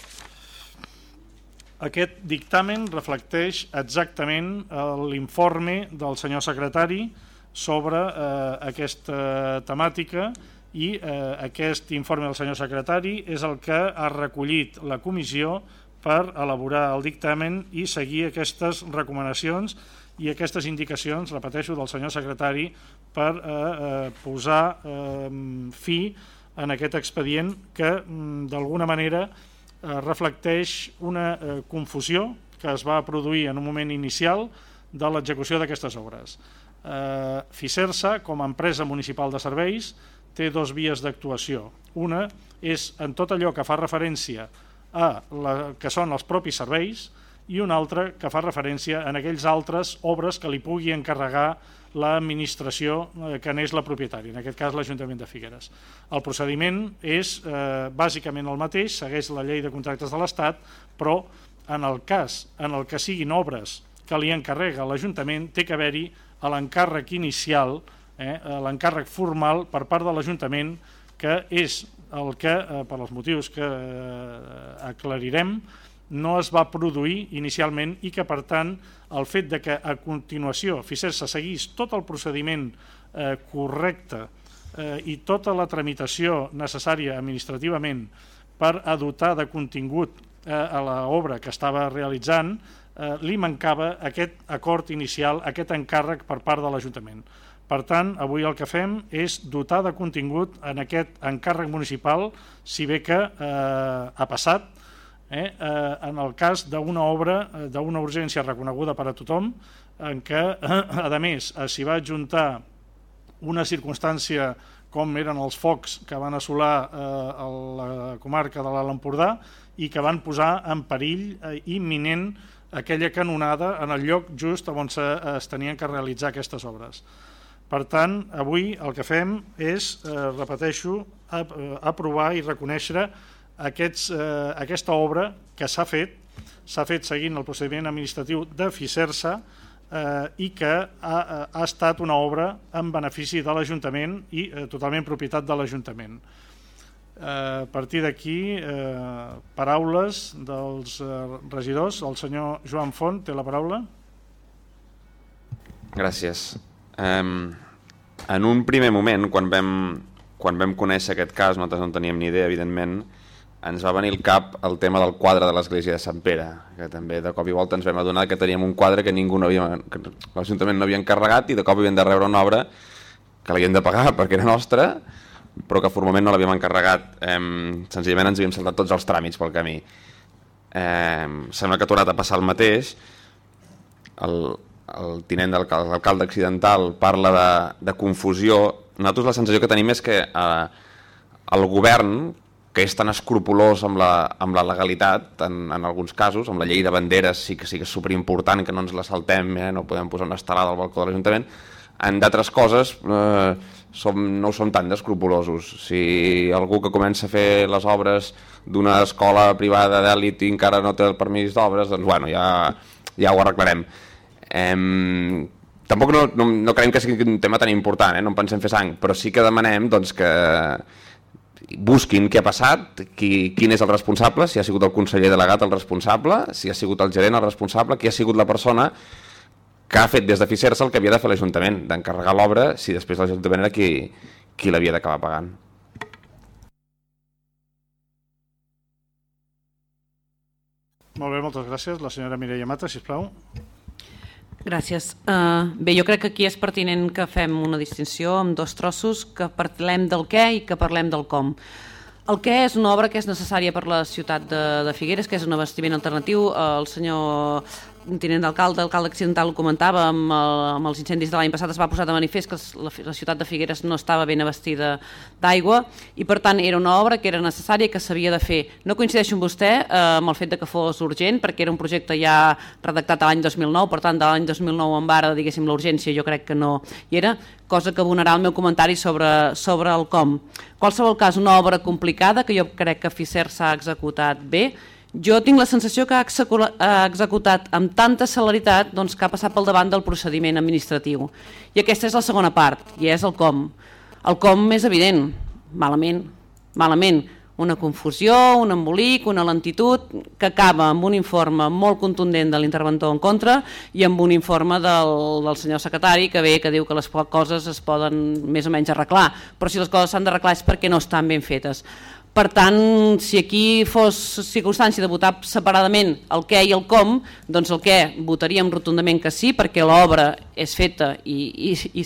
Aquest dictamen reflecteix exactament l'informe del senyor secretari sobre eh, aquesta temàtica eh, aquest informe del senyor secretari és el que ha recollit la comissió per elaborar el dictamen i seguir aquestes recomanacions i aquestes indicacions, repeteixo, del senyor secretari per eh, eh, posar eh, fi en aquest expedient que mm, d'alguna manera eh, reflecteix una eh, confusió que es va produir en un moment inicial de l'execució d'aquestes obres. Eh, FICERSA, com a empresa municipal de serveis, té dos vies d'actuació. Una és en tot allò que fa referència a la, que són els propis serveis i una altra que fa referència en aquells altres obres que li pugui encarregar l'administració eh, que n'és la propietària, en aquest cas l'Ajuntament de Figueres. El procediment és eh, bàsicament el mateix, segueix la llei de contractes de l'Estat, però en el cas en el que siguin obres que li encarrega l'Ajuntament, té que haver-hi l'encàrrec inicial eh, l'encàrrec formal per part de l'Ajuntament que és el que, eh, per als motius que eh, aclarirem, no es va produir inicialment i que, per tant, el fet de que a continuació FICERSA seguís tot el procediment eh, correcte eh, i tota la tramitació necessària administrativament per a dotar de contingut eh, a l'obra que estava realitzant eh, li mancava aquest acord inicial, aquest encàrrec per part de l'Ajuntament. Per tant, avui el que fem és dotar de contingut en aquest encàrrec municipal, si bé que eh, ha passat, eh, eh, en el cas d'una obra, eh, d'una urgència reconeguda per a tothom, en què, eh, a més, eh, s'hi va adjuntar una circumstància com eren els focs que van assolar eh, la comarca de l'Alt Empordà i que van posar en perill eh, imminent aquella canonada en el lloc just on eh, es tenien que realitzar aquestes obres. Per tant, avui el que fem és, eh, repeteixo, eh, aprovar i reconèixer aquests, eh, aquesta obra que s'ha fet, s'ha fet seguint el procediment administratiu de FICERSA eh, i que ha, ha estat una obra en benefici de l'Ajuntament i eh, totalment propietat de l'Ajuntament. Eh, a partir d'aquí, eh, paraules dels eh, regidors. El senyor Joan Font té la paraula. Gràcies. Um, en un primer moment, quan vam, quan vam conèixer aquest cas, nosaltres no teníem ni idea, evidentment, ens va venir al cap el tema del quadre de l'església de Sant Pere, que també de cop i volta ens vam adonar que teníem un quadre que ningú no havia, que l'Ajuntament no havia encarregat i de cop havíem de rebre una obra que l'havien de pagar perquè era nostra, però que formalment no l'havíem encarregat. Eh, senzillament ens havíem saltat tots els tràmits pel camí. Eh, sembla que ha tornat a passar el mateix. El, el tinent d'alcalde accidental parla de, de confusió. Nosaltres la sensació que tenim és que eh, el govern, que és tan escrupulós amb la, amb la legalitat, en, en alguns casos, amb la llei de banderes sí que sí que és superimportant que no ens la saltem, eh? no podem posar una estelada al balcó de l'Ajuntament, en d'altres coses eh, som, no som tan escrupulosos. Si algú que comença a fer les obres d'una escola privada d'èlit i encara no té el permís d'obres, doncs bueno, ja, ja ho arreglarem. Eh, tampoc no, no, no creiem que sigui un tema tan important, eh? no en pensem fer sang, però sí que demanem doncs, que busquin què ha passat, qui, quin és el responsable, si ha sigut el conseller delegat el responsable, si ha sigut el gerent el responsable, qui ha sigut la persona que ha fet des de Ficersa el que havia de fer l'Ajuntament, d'encarregar l'obra si després l'Ajuntament era qui, qui l'havia d'acabar pagant. Molt bé, moltes gràcies. La senyora Mireia Mata, sisplau. Gràcies. Uh, bé, jo crec que aquí és pertinent que fem una distinció amb dos trossos, que parlem del què i que parlem del com. El què és una obra que és necessària per la ciutat de, de Figueres, que és un abastiment alternatiu. El senyor tinent d'alcalde, l'alcalde accidental ho comentava, amb, el, amb els incendis de l'any passat es va posar de manifest que la, la ciutat de Figueres no estava ben abastida d'aigua i per tant era una obra que era necessària i que s'havia de fer. No coincideixo amb vostè eh, amb el fet de que fos urgent perquè era un projecte ja redactat l'any 2009, per tant de l'any 2009 en vara, diguéssim, l'urgència jo crec que no hi era, cosa que abonarà el meu comentari sobre, sobre el com. Qualsevol cas, una obra complicada que jo crec que Fisser s'ha executat bé, jo tinc la sensació que ha executat amb tanta celeritat doncs, que ha passat pel davant del procediment administratiu. I aquesta és la segona part, i és el com. El com és evident, malament, malament. Una confusió, un embolic, una lentitud que acaba amb un informe molt contundent de l'interventor en contra i amb un informe del, del senyor secretari que ve que diu que les coses es poden més o menys arreglar, però si les coses s'han d'arreglar és perquè no estan ben fetes. Per tant, si aquí fos circumstància de votar separadament el què i el com, doncs el què votaríem rotundament que sí, perquè l'obra és feta i, i, i,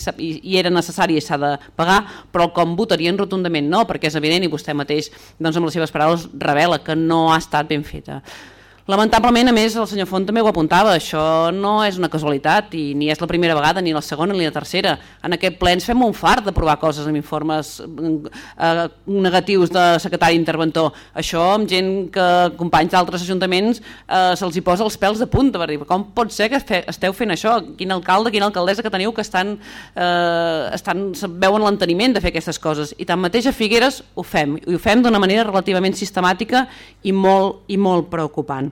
i era necessària i s'ha de pagar, però el com votaríem rotundament no, perquè és evident i vostè mateix doncs, amb les seves paraules revela que no ha estat ben feta. Lamentablement, a més, el senyor Font també ho apuntava, això no és una casualitat i ni és la primera vegada, ni la segona ni la tercera. En aquest ple ens fem un fart d'aprovar coses amb informes eh, negatius de secretari interventor. Això amb gent que companys d'altres ajuntaments eh, se'ls hi posa els pèls de punta, per dir, com pot ser que fe, esteu fent això? Quin alcalde, quina alcaldessa que teniu que estan, eh, estan veuen l'enteniment de fer aquestes coses. I tanmateix a Figueres ho fem, i ho fem d'una manera relativament sistemàtica i molt, i molt preocupant.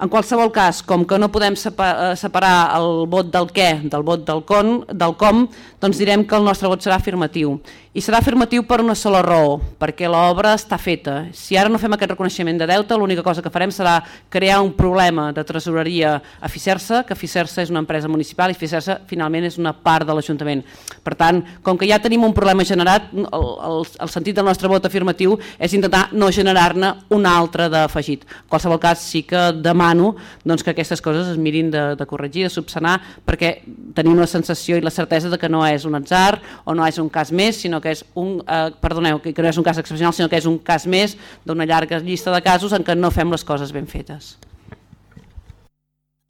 En qualsevol cas, com que no podem eh, separar el vot del què del vot del, con, del com, doncs direm que el nostre vot serà afirmatiu. I serà afirmatiu per una sola raó, perquè l'obra està feta. Si ara no fem aquest reconeixement de deute, l'única cosa que farem serà crear un problema de tresoreria a Ficersa, que Ficersa és una empresa municipal i Ficersa finalment és una part de l'Ajuntament. Per tant, com que ja tenim un problema generat, el, el, el sentit del nostre vot afirmatiu és intentar no generar-ne un altre d'afegit. En qualsevol cas, sí que demano doncs, que aquestes coses es mirin de, de corregir, de subsanar, perquè tenim la sensació i la certesa de que no és un atzar o no és un cas més, sinó que és un, eh, perdoneu, que no és un cas excepcional, sinó que és un cas més d'una llarga llista de casos en què no fem les coses ben fetes.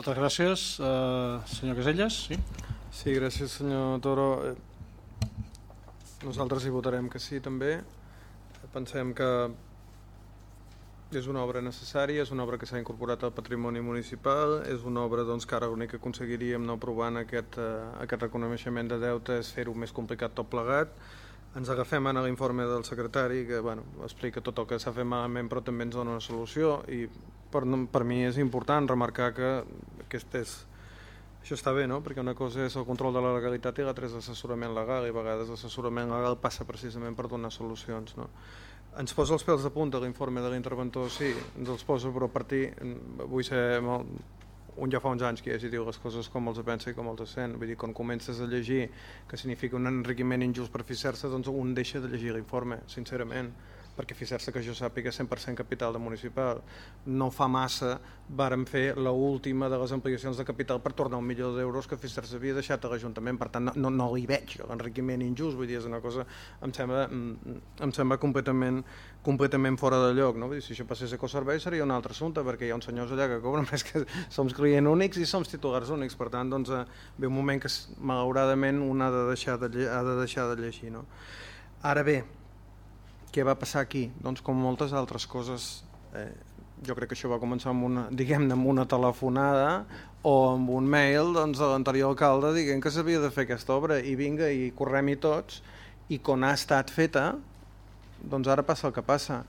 Moltes gràcies. Uh, senyor Caselles, sí? Sí, gràcies senyor Toro. Eh, nosaltres hi votarem que sí també. Pensem que és una obra necessària, és una obra que s'ha incorporat al patrimoni municipal, és una obra doncs, que ara l'únic que aconseguiríem no aprovant aquest, uh, aquest reconeixement de deute és fer-ho més complicat tot plegat ens agafem a l'informe del secretari que bueno, explica tot el que s'ha fet malament però també ens dona una solució i per, per mi és important remarcar que aquest és, això està bé, no? perquè una cosa és el control de la legalitat i l'altra és l'assessorament legal i a vegades l'assessorament legal passa precisament per donar solucions. No? Ens posa els pèls de punta l'informe de l'interventor, sí, ens els posa, però a partir, vull ser molt, un ja fa uns anys que ja diu les coses com els pensa i com els sent, vull dir, quan comences a llegir que significa un enriquiment injust per Ficersa, doncs un deixa de llegir l'informe, sincerament perquè Ficersa, que jo sàpiga, 100% capital de municipal. No fa massa vàrem fer l última de les ampliacions de capital per tornar un milió d'euros que Ficersa havia deixat a l'Ajuntament, per tant no, no, no hi veig l'enriquiment injust, vull dir, és una cosa, em sembla, mm, em sembla completament, completament fora de lloc, no? Vull dir, si això passés a Coservei seria un altre assumpte, perquè hi ha uns senyors allà que cobren més que som clients únics i som titulars únics, per tant, doncs, eh, ve un moment que malauradament un ha de deixar de, ha de, deixar de llegir, no? Ara bé, què va passar aquí? Doncs com moltes altres coses, eh, jo crec que això va començar amb una, diguem-ne, amb una telefonada o amb un mail doncs, de l'anterior alcalde dient que s'havia de fer aquesta obra. I vinga i correm-hi tots. I quan ha estat feta doncs ara passa el que passa.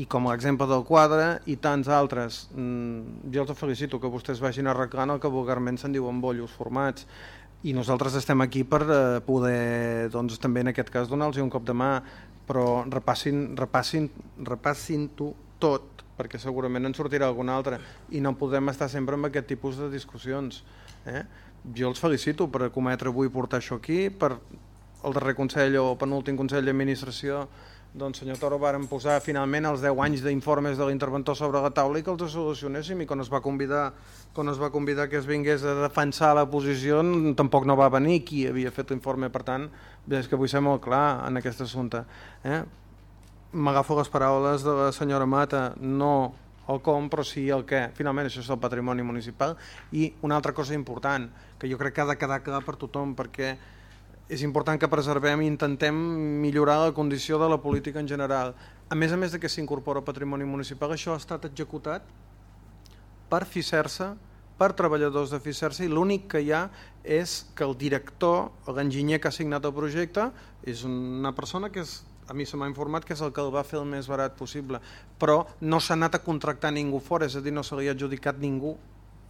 I com l'exemple del quadre i tants altres mm, jo els felicito que vostès vagin arreglant el que vulgarment se'n diuen bollos formats. I nosaltres estem aquí per eh, poder doncs, també en aquest cas donar-los un cop de mà però repassin, repassin, repassin tot perquè segurament en sortirà algun altre i no podem estar sempre amb aquest tipus de discussions. Eh? Jo els felicito per cometre avui portar això aquí, per el darrer Consell o penúltim Consell d'Administració doncs senyor Toro varen posar finalment els 10 anys d'informes de l'interventor sobre la taula i que els solucionéssim i quan es va convidar quan es va convidar que es vingués a defensar la posició tampoc no va venir qui havia fet l'informe, per tant és que vull ser molt clar en aquest assumpte eh? m'agafo les paraules de la senyora Mata no el com però sí el què. Finalment això és el patrimoni municipal. I una altra cosa important que jo crec que ha de quedar clar per tothom perquè és important que preservem i intentem millorar la condició de la política en general. A més a més de que s'incorpora patrimoni municipal, això ha estat executat per Ficersa, per treballadors de Ficersa i l'únic que hi ha és que el director, l'enginyer que ha signat el projecte, és una persona que és a mi se m'ha informat que és el que el va fer el més barat possible, però no s'ha anat a contractar ningú fora, és a dir, no se li ha adjudicat ningú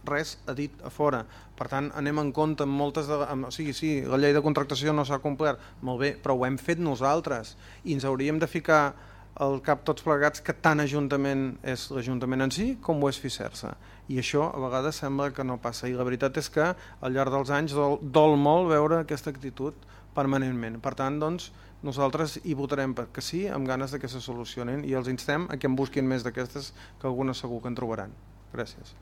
res ha dit a fora. Per tant, anem en compte amb moltes... De, amb, sigui, sí, la llei de contractació no s'ha complert, molt bé, però ho hem fet nosaltres i ens hauríem de ficar al cap tots plegats que tant Ajuntament és l'Ajuntament en si com ho és Ficersa. I això a vegades sembla que no passa. I la veritat és que al llarg dels anys dol, dol molt veure aquesta actitud permanentment. Per tant, doncs, nosaltres hi votarem perquè sí, amb ganes de que se solucionin i els instem a que en busquin més d'aquestes que algunes segur que en trobaran. Gràcies.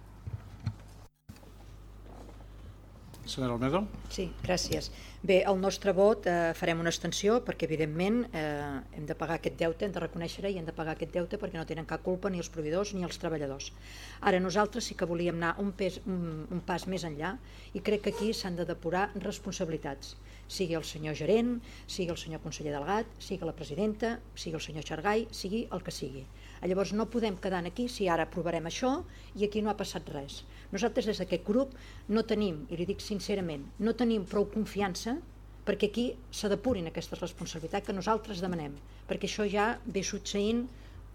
Senyora Almedo. Sí, gràcies. Bé, el nostre vot eh, farem una extensió perquè, evidentment, eh, hem de pagar aquest deute, hem de reconèixer i hem de pagar aquest deute perquè no tenen cap culpa ni els proveïdors ni els treballadors. Ara, nosaltres sí que volíem anar un, pes, un, un pas més enllà i crec que aquí s'han de depurar responsabilitats sigui el senyor gerent, sigui el senyor conseller Delgat, sigui la presidenta, sigui el senyor Xargai, sigui el que sigui. Llavors no podem quedar aquí si ara aprovarem això i aquí no ha passat res. Nosaltres des d'aquest grup no tenim, i li dic sincerament, no tenim prou confiança perquè aquí s'ha depurin aquesta responsabilitat que nosaltres demanem, perquè això ja ve succeint,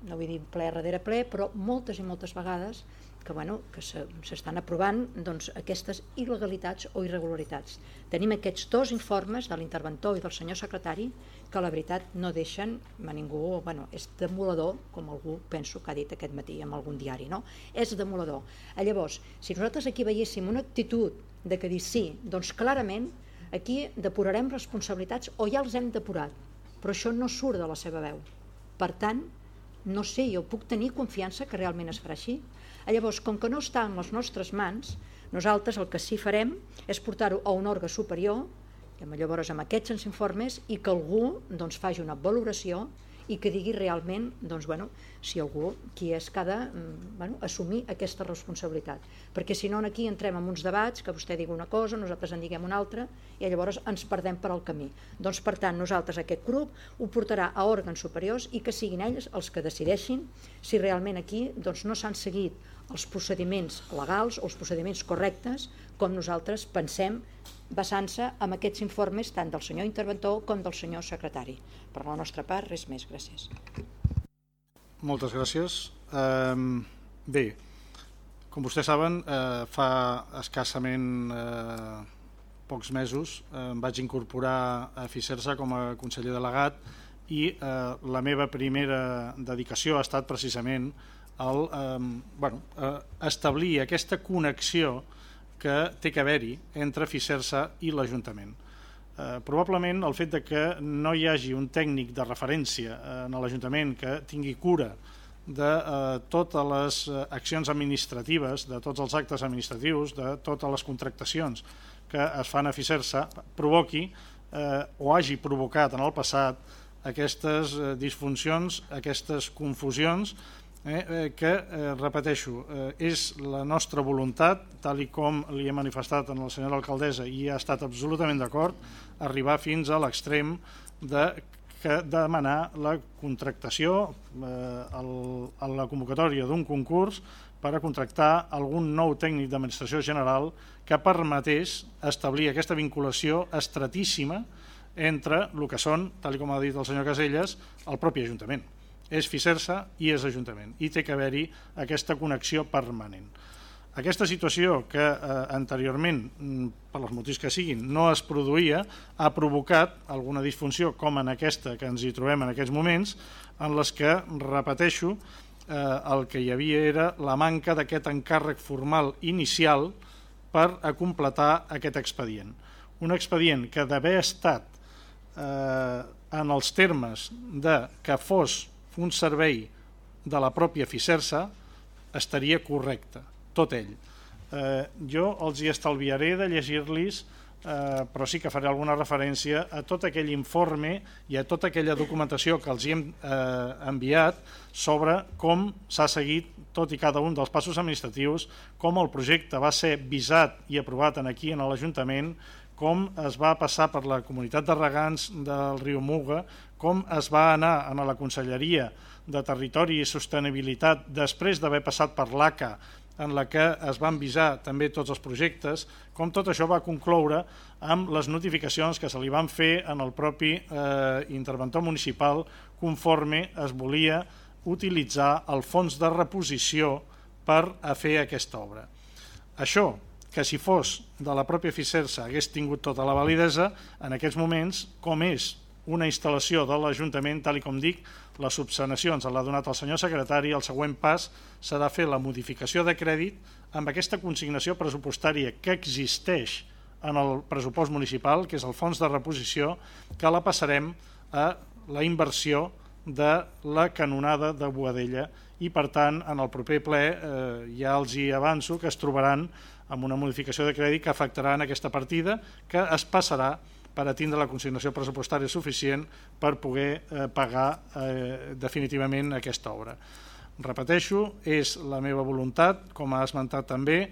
no vull dir ple darrere ple, però moltes i moltes vegades que, bueno, que s'estan aprovant doncs, aquestes il·legalitats o irregularitats. Tenim aquests dos informes de l'interventor i del senyor secretari que la veritat no deixen a ningú, bueno, és demolador, com algú penso que ha dit aquest matí en algun diari, no? És demolador. Llavors, si nosaltres aquí veiéssim una actitud de que dir sí, doncs clarament aquí depurarem responsabilitats o ja els hem depurat, però això no surt de la seva veu. Per tant, no sé, jo puc tenir confiança que realment es farà així. Llavors, com que no està en les nostres mans, nosaltres el que sí farem és portar-ho a un òrgan superior, llavors amb aquests informes, i que algú doncs, faci una valoració i que digui realment doncs, bueno, si algú qui és que ha de mm, bueno, assumir aquesta responsabilitat. Perquè si no aquí entrem en uns debats que vostè digui una cosa, nosaltres en diguem una altra i llavors ens perdem per al camí. Doncs per tant nosaltres aquest grup ho portarà a òrgans superiors i que siguin ells els que decideixin si realment aquí doncs, no s'han seguit els procediments legals o els procediments correctes com nosaltres pensem basant-se en aquests informes tant del senyor interventor com del senyor secretari. Per la nostra part, res més. Gràcies. Moltes gràcies. Um, bé, com vostès saben, eh, fa escassament eh, pocs mesos eh, em vaig incorporar a FICERSA com a conseller delegat i eh, la meva primera dedicació ha estat precisament el eh, bueno, eh, establir aquesta connexió que té que haver-hi entre FICERSA i l'Ajuntament. Eh, probablement el fet de que no hi hagi un tècnic de referència eh, en l'Ajuntament que tingui cura de eh, totes les eh, accions administratives, de tots els actes administratius, de totes les contractacions que es fan a FICERSA, provoqui eh, o hagi provocat en el passat aquestes eh, disfuncions, aquestes confusions eh, eh, que, eh, repeteixo, eh, és la nostra voluntat, tal i com li he manifestat en la senyora alcaldessa i ha estat absolutament d'acord, arribar fins a l'extrem de que demanar la contractació eh, el, a la convocatòria d'un concurs per a contractar algun nou tècnic d'administració general que permetés establir aquesta vinculació estratíssima entre el que són, tal com ha dit el senyor Caselles, el propi Ajuntament és FICERSA i és Ajuntament i té que haver-hi aquesta connexió permanent. Aquesta situació que eh, anteriorment, mm, per els motius que siguin, no es produïa, ha provocat alguna disfunció com en aquesta que ens hi trobem en aquests moments, en les que, repeteixo, eh, el que hi havia era la manca d'aquest encàrrec formal inicial per a completar aquest expedient. Un expedient que d'haver estat eh, en els termes de que fos un servei de la pròpia FICERSA estaria correcte, tot ell. Eh, jo els hi estalviaré de llegir-los, eh, però sí que faré alguna referència a tot aquell informe i a tota aquella documentació que els hi hem eh, enviat sobre com s'ha seguit tot i cada un dels passos administratius, com el projecte va ser visat i aprovat en aquí en l'Ajuntament, com es va passar per la comunitat de regants del riu Muga, com es va anar a la Conselleria de Territori i Sostenibilitat després d'haver passat per l'ACA, en la que es van visar també tots els projectes, com tot això va concloure amb les notificacions que se li van fer en el propi eh, interventor municipal conforme es volia utilitzar el fons de reposició per a fer aquesta obra. Això, que si fos de la pròpia FICERSA hagués tingut tota la validesa, en aquests moments, com és una instal·lació de l'Ajuntament, tal i com dic, la subsanació ens l'ha donat el senyor secretari, el següent pas serà fer la modificació de crèdit amb aquesta consignació pressupostària que existeix en el pressupost municipal, que és el fons de reposició, que la passarem a la inversió de la canonada de Boadella. I per tant en el proper ple eh, ja els hi avanço que es trobaran amb una modificació de crèdit que afectarà en aquesta partida que es passarà per a tindre la consignació pressupostària suficient per poder eh, pagar eh, definitivament aquesta obra. Repeteixo, és la meva voluntat, com ha esmentat també,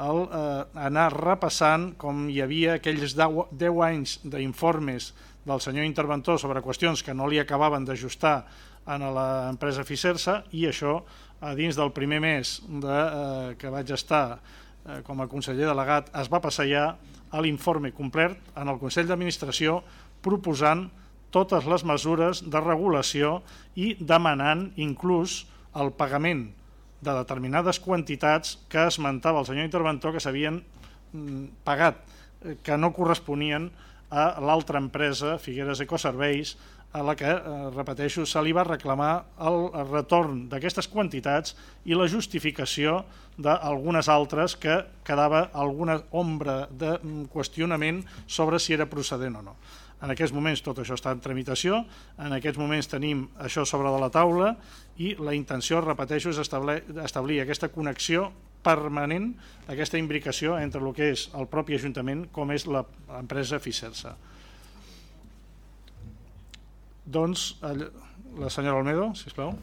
el, eh, anar repassant com hi havia aquells 10 anys d'informes del senyor interventor sobre qüestions que no li acabaven d'ajustar en l'empresa Ficersa i això a dins del primer mes de, eh, que vaig estar eh, com a conseller delegat es va passar ja a l'informe complet en el Consell d'Administració proposant totes les mesures de regulació i demanant inclús el pagament de determinades quantitats que esmentava el senyor interventor que s'havien mm, pagat, eh, que no corresponien a l'altra empresa, Figueres Ecoserveis, a la que, eh, repeteixo, se li va reclamar el retorn d'aquestes quantitats i la justificació d'algunes altres que quedava alguna ombra de mm, qüestionament sobre si era procedent o no. En aquests moments tot això està en tramitació, en aquests moments tenim això sobre de la taula i la intenció, repeteixo, és establir, establir aquesta connexió permanent, aquesta imbricació entre el que és el propi Ajuntament com és l'empresa Ficersa. Doncs, la senyora Olmedo, si plau.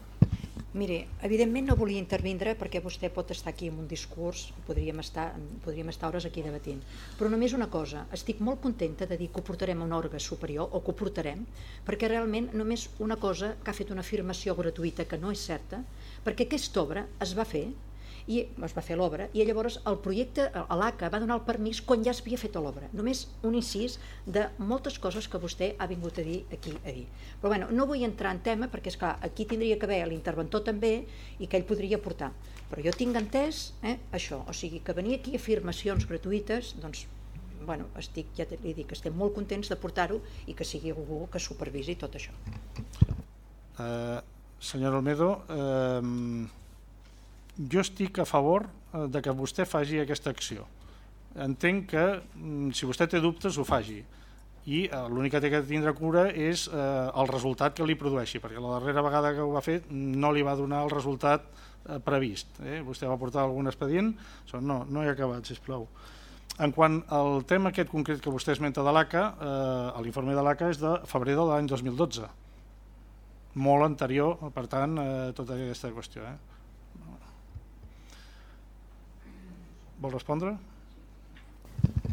Mire, evidentment no volia intervindre perquè vostè pot estar aquí amb un discurs, podríem estar, podríem estar hores aquí debatint, però només una cosa, estic molt contenta de dir que ho portarem a un òrgan superior, o que ho portarem, perquè realment només una cosa que ha fet una afirmació gratuïta que no és certa, perquè aquesta obra es va fer i es va fer l'obra i llavors el projecte, l'ACA va donar el permís quan ja s'havia fet l'obra. Només un incís de moltes coses que vostè ha vingut a dir aquí a dir. Però bueno, no vull entrar en tema perquè és clar, aquí tindria que haver l'interventor també i que ell podria portar. Però jo tinc entès eh, això, o sigui que venir aquí afirmacions gratuïtes, doncs bueno, estic, ja li dic, estem molt contents de portar-ho i que sigui algú que supervisi tot això. Uh, senyor Olmedo, uh, jo estic a favor eh, de que vostè faci aquesta acció. Entenc que mm, si vostè té dubtes ho faci i eh, l'únic que té que tindre cura és eh, el resultat que li produeixi, perquè la darrera vegada que ho va fer no li va donar el resultat previst. Eh? Vostè va portar algun expedient, no, no he acabat, sisplau. En quant al tema aquest concret que vostè esmenta de l'ACA, eh, l'informe de l'ACA és de febrer de l'any 2012, molt anterior, per tant, eh, tota aquesta qüestió. Eh? Vol respondre?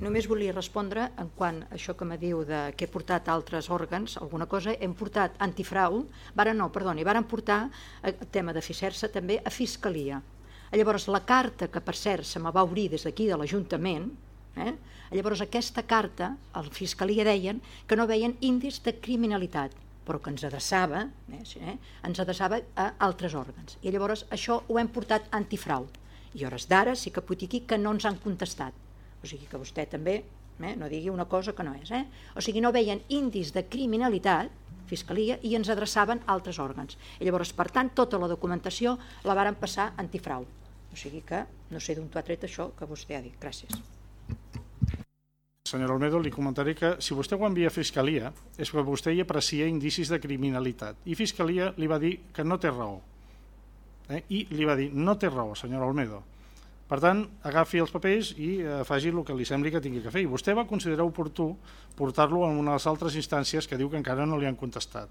Només volia respondre en quant a això que me diu de que he portat altres òrgans, alguna cosa, hem portat antifrau, varen no, perdoni, varen portar el eh, tema de Ficersa també a Fiscalia. Llavors, la carta que per cert se me va obrir des d'aquí de l'Ajuntament, eh? llavors aquesta carta, al Fiscalia deien que no veien índics de criminalitat, però que ens adreçava, eh, eh, ens adreçava a altres òrgans. I llavors això ho hem portat antifrau. I hores d'ara sí que puc dir que no ens han contestat. O sigui que vostè també eh, no digui una cosa que no és. Eh? O sigui, no veien indis de criminalitat, Fiscalia, i ens adreçaven altres òrgans. I llavors, per tant, tota la documentació la varen passar antifrau. O sigui que no sé d'on t'ho ha tret això que vostè ha dit. Gràcies. Senyor Olmedo, li comentaré que si vostè ho envia a Fiscalia és perquè vostè hi aprecia indicis de criminalitat i Fiscalia li va dir que no té raó eh? i li va dir no té raó, senyor Olmedo. Per tant, agafi els papers i eh, faci el que li sembli que tingui que fer. I vostè va considerar oportú portar-lo a una de les altres instàncies que diu que encara no li han contestat.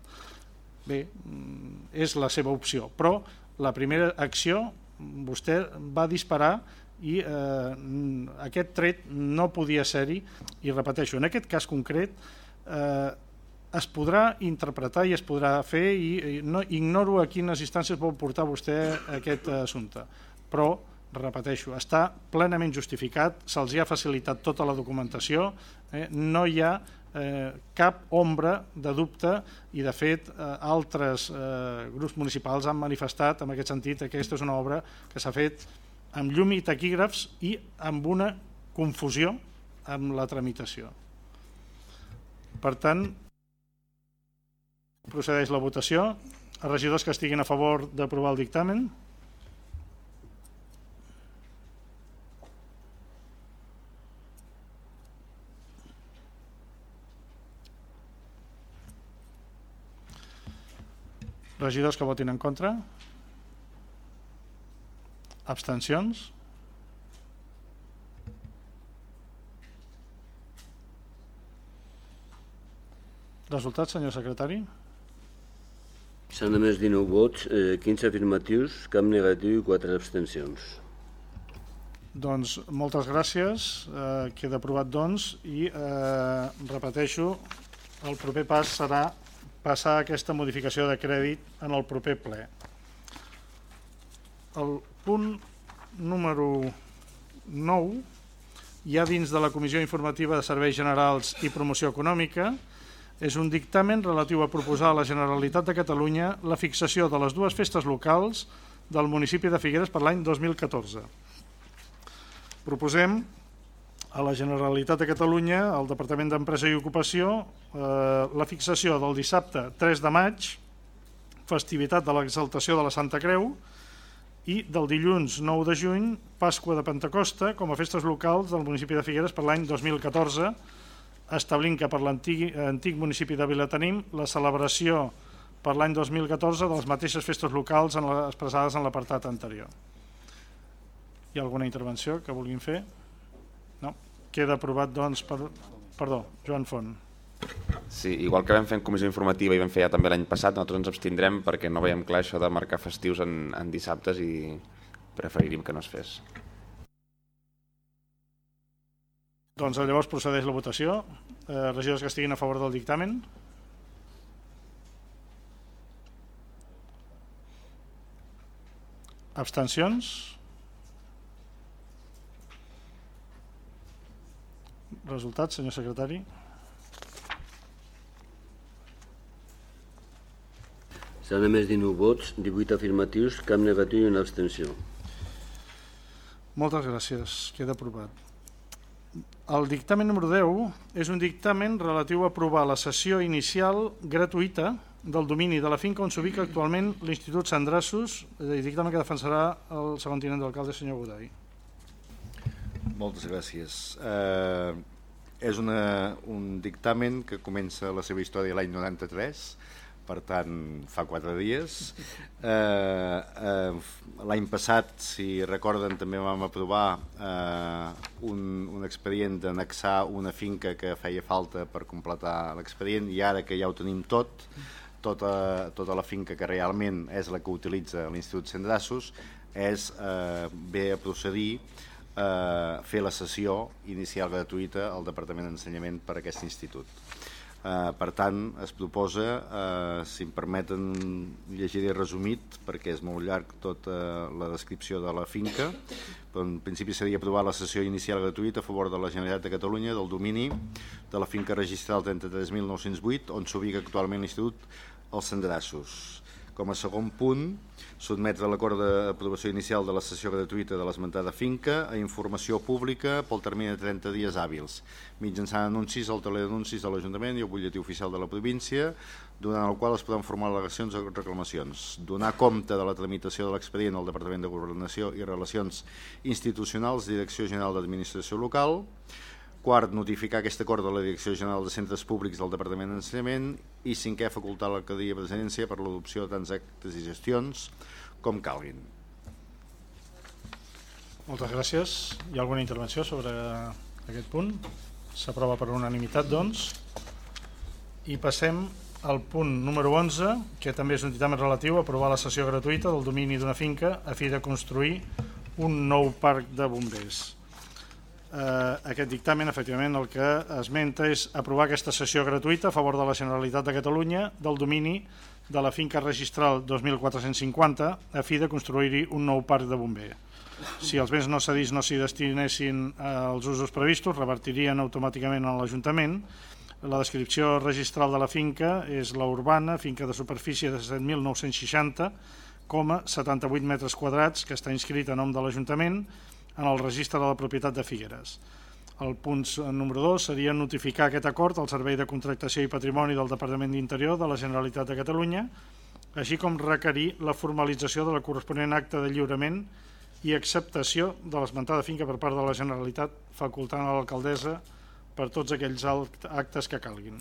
Bé, mm, és la seva opció, però la primera acció vostè va disparar i eh, aquest tret no podia ser-hi i repeteixo, en aquest cas concret eh, es podrà interpretar i es podrà fer i, i no, ignoro a quines instàncies vol portar vostè aquest assumpte, però repeteixo, està plenament justificat, se'ls ha facilitat tota la documentació, eh, no hi ha eh, cap ombra de dubte i de fet eh, altres eh, grups municipals han manifestat en aquest sentit que aquesta és una obra que s'ha fet amb llum i taquígrafs i amb una confusió amb la tramitació. Per tant, Procedeix la votació. Els regidors que estiguin a favor d'aprovar el dictamen. Regidors que votin en contra. Abstencions. Resultat, senyor secretari? S'han emès 19 vots, eh, 15 afirmatius, cap negatiu i 4 abstencions. Doncs moltes gràcies, eh, queda aprovat doncs i eh, repeteixo, el proper pas serà passar aquesta modificació de crèdit en el proper ple. El punt número 9 hi ha dins de la Comissió Informativa de Serveis Generals i Promoció Econòmica és un dictamen relatiu a proposar a la Generalitat de Catalunya la fixació de les dues festes locals del municipi de Figueres per l'any 2014. Proposem a la Generalitat de Catalunya, al Departament d'Empresa i Ocupació, eh, la fixació del dissabte 3 de maig, festivitat de l'exaltació de la Santa Creu, i del dilluns 9 de juny, Pasqua de Pentecosta, com a festes locals del municipi de Figueres per l'any 2014, establint que per l'antic municipi de Vilatenim la celebració per l'any 2014 de les mateixes festes locals en la, expressades en l'apartat anterior. Hi ha alguna intervenció que vulguin fer? No? Queda aprovat, doncs, per... Perdó, Joan Font. Sí, igual que vam fer en comissió informativa i vam fer ja també l'any passat, nosaltres ens abstindrem perquè no veiem clar això de marcar festius en, en dissabtes i preferiríem que no es fes. Doncs llavors procedeix la votació. Eh, regidors que estiguin a favor del dictamen. Abstencions? Resultats, senyor secretari? S'han emès 19 vots, 18 afirmatius, cap negatiu i una abstenció. Moltes gràcies, queda aprovat. El dictamen número 10 és un dictamen relatiu a aprovar la sessió inicial gratuïta del domini de la finca on s'ubica actualment l'Institut Sandrassos, dictamen que defensarà el segon tinent d'alcalde, senyor Godai. Moltes gràcies. Eh, és una, un dictamen que comença la seva història l'any 93, per tant, fa quatre dies. Eh, eh, L'any passat, si recorden, també vam aprovar eh, un, un expedient d'anexar una finca que feia falta per completar l'expedient i ara que ja ho tenim tot, tota, tota la finca que realment és la que utilitza l'Institut Sendrassos, és eh, bé a procedir eh, fer la sessió inicial gratuïta al Departament d'Ensenyament per a aquest institut. Eh, per tant, es proposa, eh, si em permeten, llegiré resumit, perquè és molt llarg tota la descripció de la finca, però en principi seria aprovar la sessió inicial gratuïta a favor de la Generalitat de Catalunya del domini de la finca registrada 33.908, on s'ubica actualment l'Institut els sendrassos. Com a segon punt, sotmetre l'acord d'aprovació inicial de la sessió gratuïta de l'esmentada finca a informació pública pel termini de 30 dies hàbils, mitjançant anuncis al taler d'anuncis de l'Ajuntament i el butlletí oficial de la província, durant el qual es poden formar al·legacions o reclamacions. Donar compte de la tramitació de l'expedient al Departament de Governació i Relacions Institucionals, Direcció General d'Administració Local, Quart, notificar aquest acord de la Direcció General de Centres Públics del Departament d'Ensenyament. I cinquè, facultar l'alcaldia presidència per l'adopció de tants actes i gestions com calguin. Moltes gràcies. Hi ha alguna intervenció sobre aquest punt? S'aprova per unanimitat, doncs. I passem al punt número 11, que també és un dictamen relatiu a aprovar la sessió gratuïta del domini d'una finca a fi de construir un nou parc de bombers. Eh, aquest dictamen, efectivament, el que esmenta és aprovar aquesta sessió gratuïta a favor de la Generalitat de Catalunya del domini de la finca registral 2450 a fi de construir-hi un nou parc de bomber. Si els béns no cedits no s'hi destinessin als usos previstos, revertirien automàticament a l'Ajuntament. La descripció registral de la finca és la urbana, finca de superfície de 7.960, 78 metres quadrats, que està inscrit a nom de l'Ajuntament en el registre de la propietat de Figueres. El punt número 2 seria notificar aquest acord al Servei de Contractació i Patrimoni del Departament d'Interior de la Generalitat de Catalunya, així com requerir la formalització de la corresponent acte de lliurament i acceptació de l'esmentada finca per part de la Generalitat facultant a l'alcaldessa per tots aquells actes que calguin.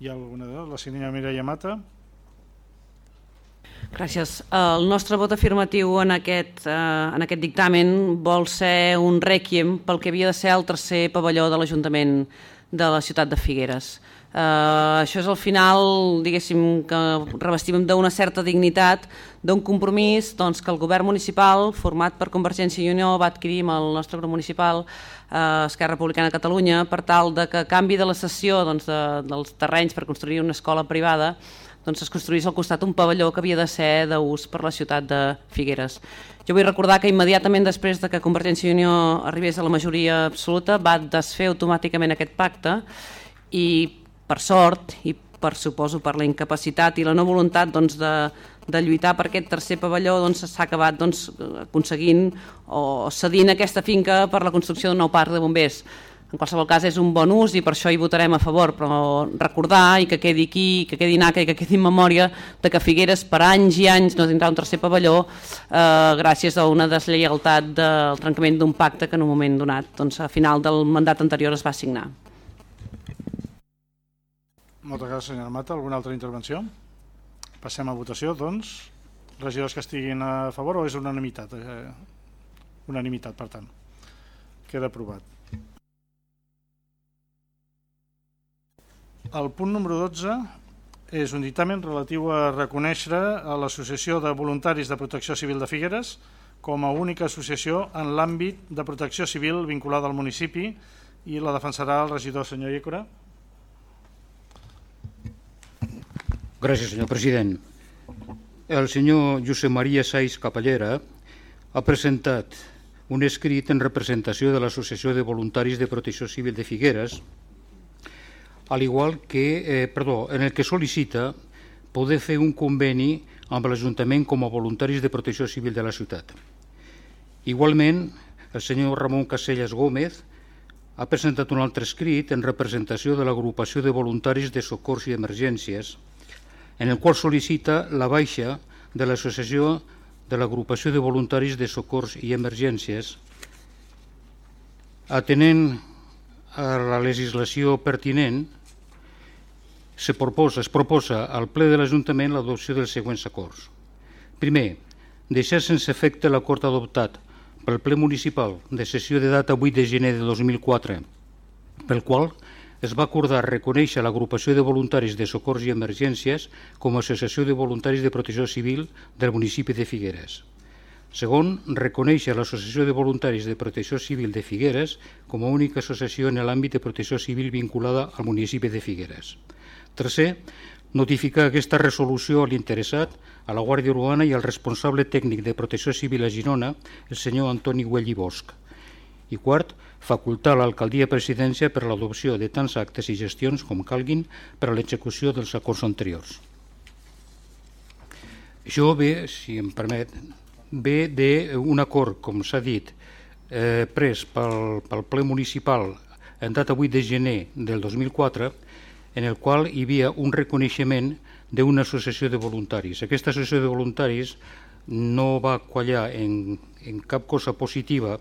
Hi ha alguna de la senyora Mireia Mata? Gràcies. El nostre vot afirmatiu en aquest, eh, en aquest dictamen vol ser un rèquiem pel que havia de ser el tercer pavelló de l'Ajuntament de la ciutat de Figueres. Uh, això és al final, diguéssim, que revestim d'una certa dignitat, d'un compromís doncs, que el govern municipal, format per Convergència i Unió, va adquirir amb el nostre grup municipal, uh, Esquerra Republicana de Catalunya, per tal de que canvi de la cessió doncs, de, dels terrenys per construir una escola privada, doncs es construís al costat un pavelló que havia de ser d'ús per la ciutat de Figueres. Jo vull recordar que immediatament després de que Convergència i Unió arribés a la majoria absoluta va desfer automàticament aquest pacte i per sort i per suposo per la incapacitat i la no voluntat doncs, de, de lluitar per aquest tercer pavelló doncs, s'ha doncs, acabat doncs, aconseguint o cedint aquesta finca per la construcció d'un nou parc de bombers. En qualsevol cas és un bon ús i per això hi votarem a favor, però recordar i que quedi aquí, que quedi naca i que quedi en memòria de que Figueres per anys i anys no tindrà un tercer pavelló eh, gràcies a una deslleialtat del trencament d'un pacte que en un moment donat doncs, a final del mandat anterior es va signar. Moltes gràcies, senyora Mata. Alguna altra intervenció? Passem a votació, doncs. Regidors que estiguin a favor o és unanimitat? Eh, unanimitat, per tant. Queda aprovat. El punt número 12 és un dictamen relatiu a reconèixer a l'Associació de Voluntaris de Protecció Civil de Figueres com a única associació en l'àmbit de protecció civil vinculada al municipi i la defensarà el regidor senyor Iecora. Gràcies, senyor president. El senyor Josep Maria Saiz Capellera ha presentat un escrit en representació de l'Associació de Voluntaris de Protecció Civil de Figueres, al igual que, eh, perdó, en el que sol·licita poder fer un conveni amb l'Ajuntament com a voluntaris de protecció civil de la ciutat. Igualment, el senyor Ramon Casellas Gómez ha presentat un altre escrit en representació de l'agrupació de voluntaris de socors i emergències, en el qual sol·licita la baixa de l'associació de l'agrupació de voluntaris de socors i emergències, atenent a la legislació pertinent, se proposa, es proposa al ple de l'Ajuntament l'adopció dels següents acords. Primer, deixar sense efecte l'acord adoptat pel ple municipal de sessió de data 8 de gener de 2004, pel qual es va acordar reconèixer l'agrupació de voluntaris de socors i emergències com a associació de voluntaris de protecció civil del municipi de Figueres. Segon, reconèixer l'Associació de Voluntaris de Protecció Civil de Figueres com a única associació en l'àmbit de protecció civil vinculada al municipi de Figueres. Tercer, notificar aquesta resolució a l'interessat, a la Guàrdia Urbana i al responsable tècnic de protecció civil a Girona, el senyor Antoni Güell i Bosch. I quart, facultar l'alcaldia presidència per l'adopció de tants actes i gestions com calguin per a l'execució dels acords anteriors. Això ve, si em permet, ve d'un acord, com s'ha dit, eh, pres pel, pel ple municipal en data 8 de gener del 2004, en el qual hi havia un reconeixement d'una associació de voluntaris. Aquesta associació de voluntaris no va quallar en, en cap cosa positiva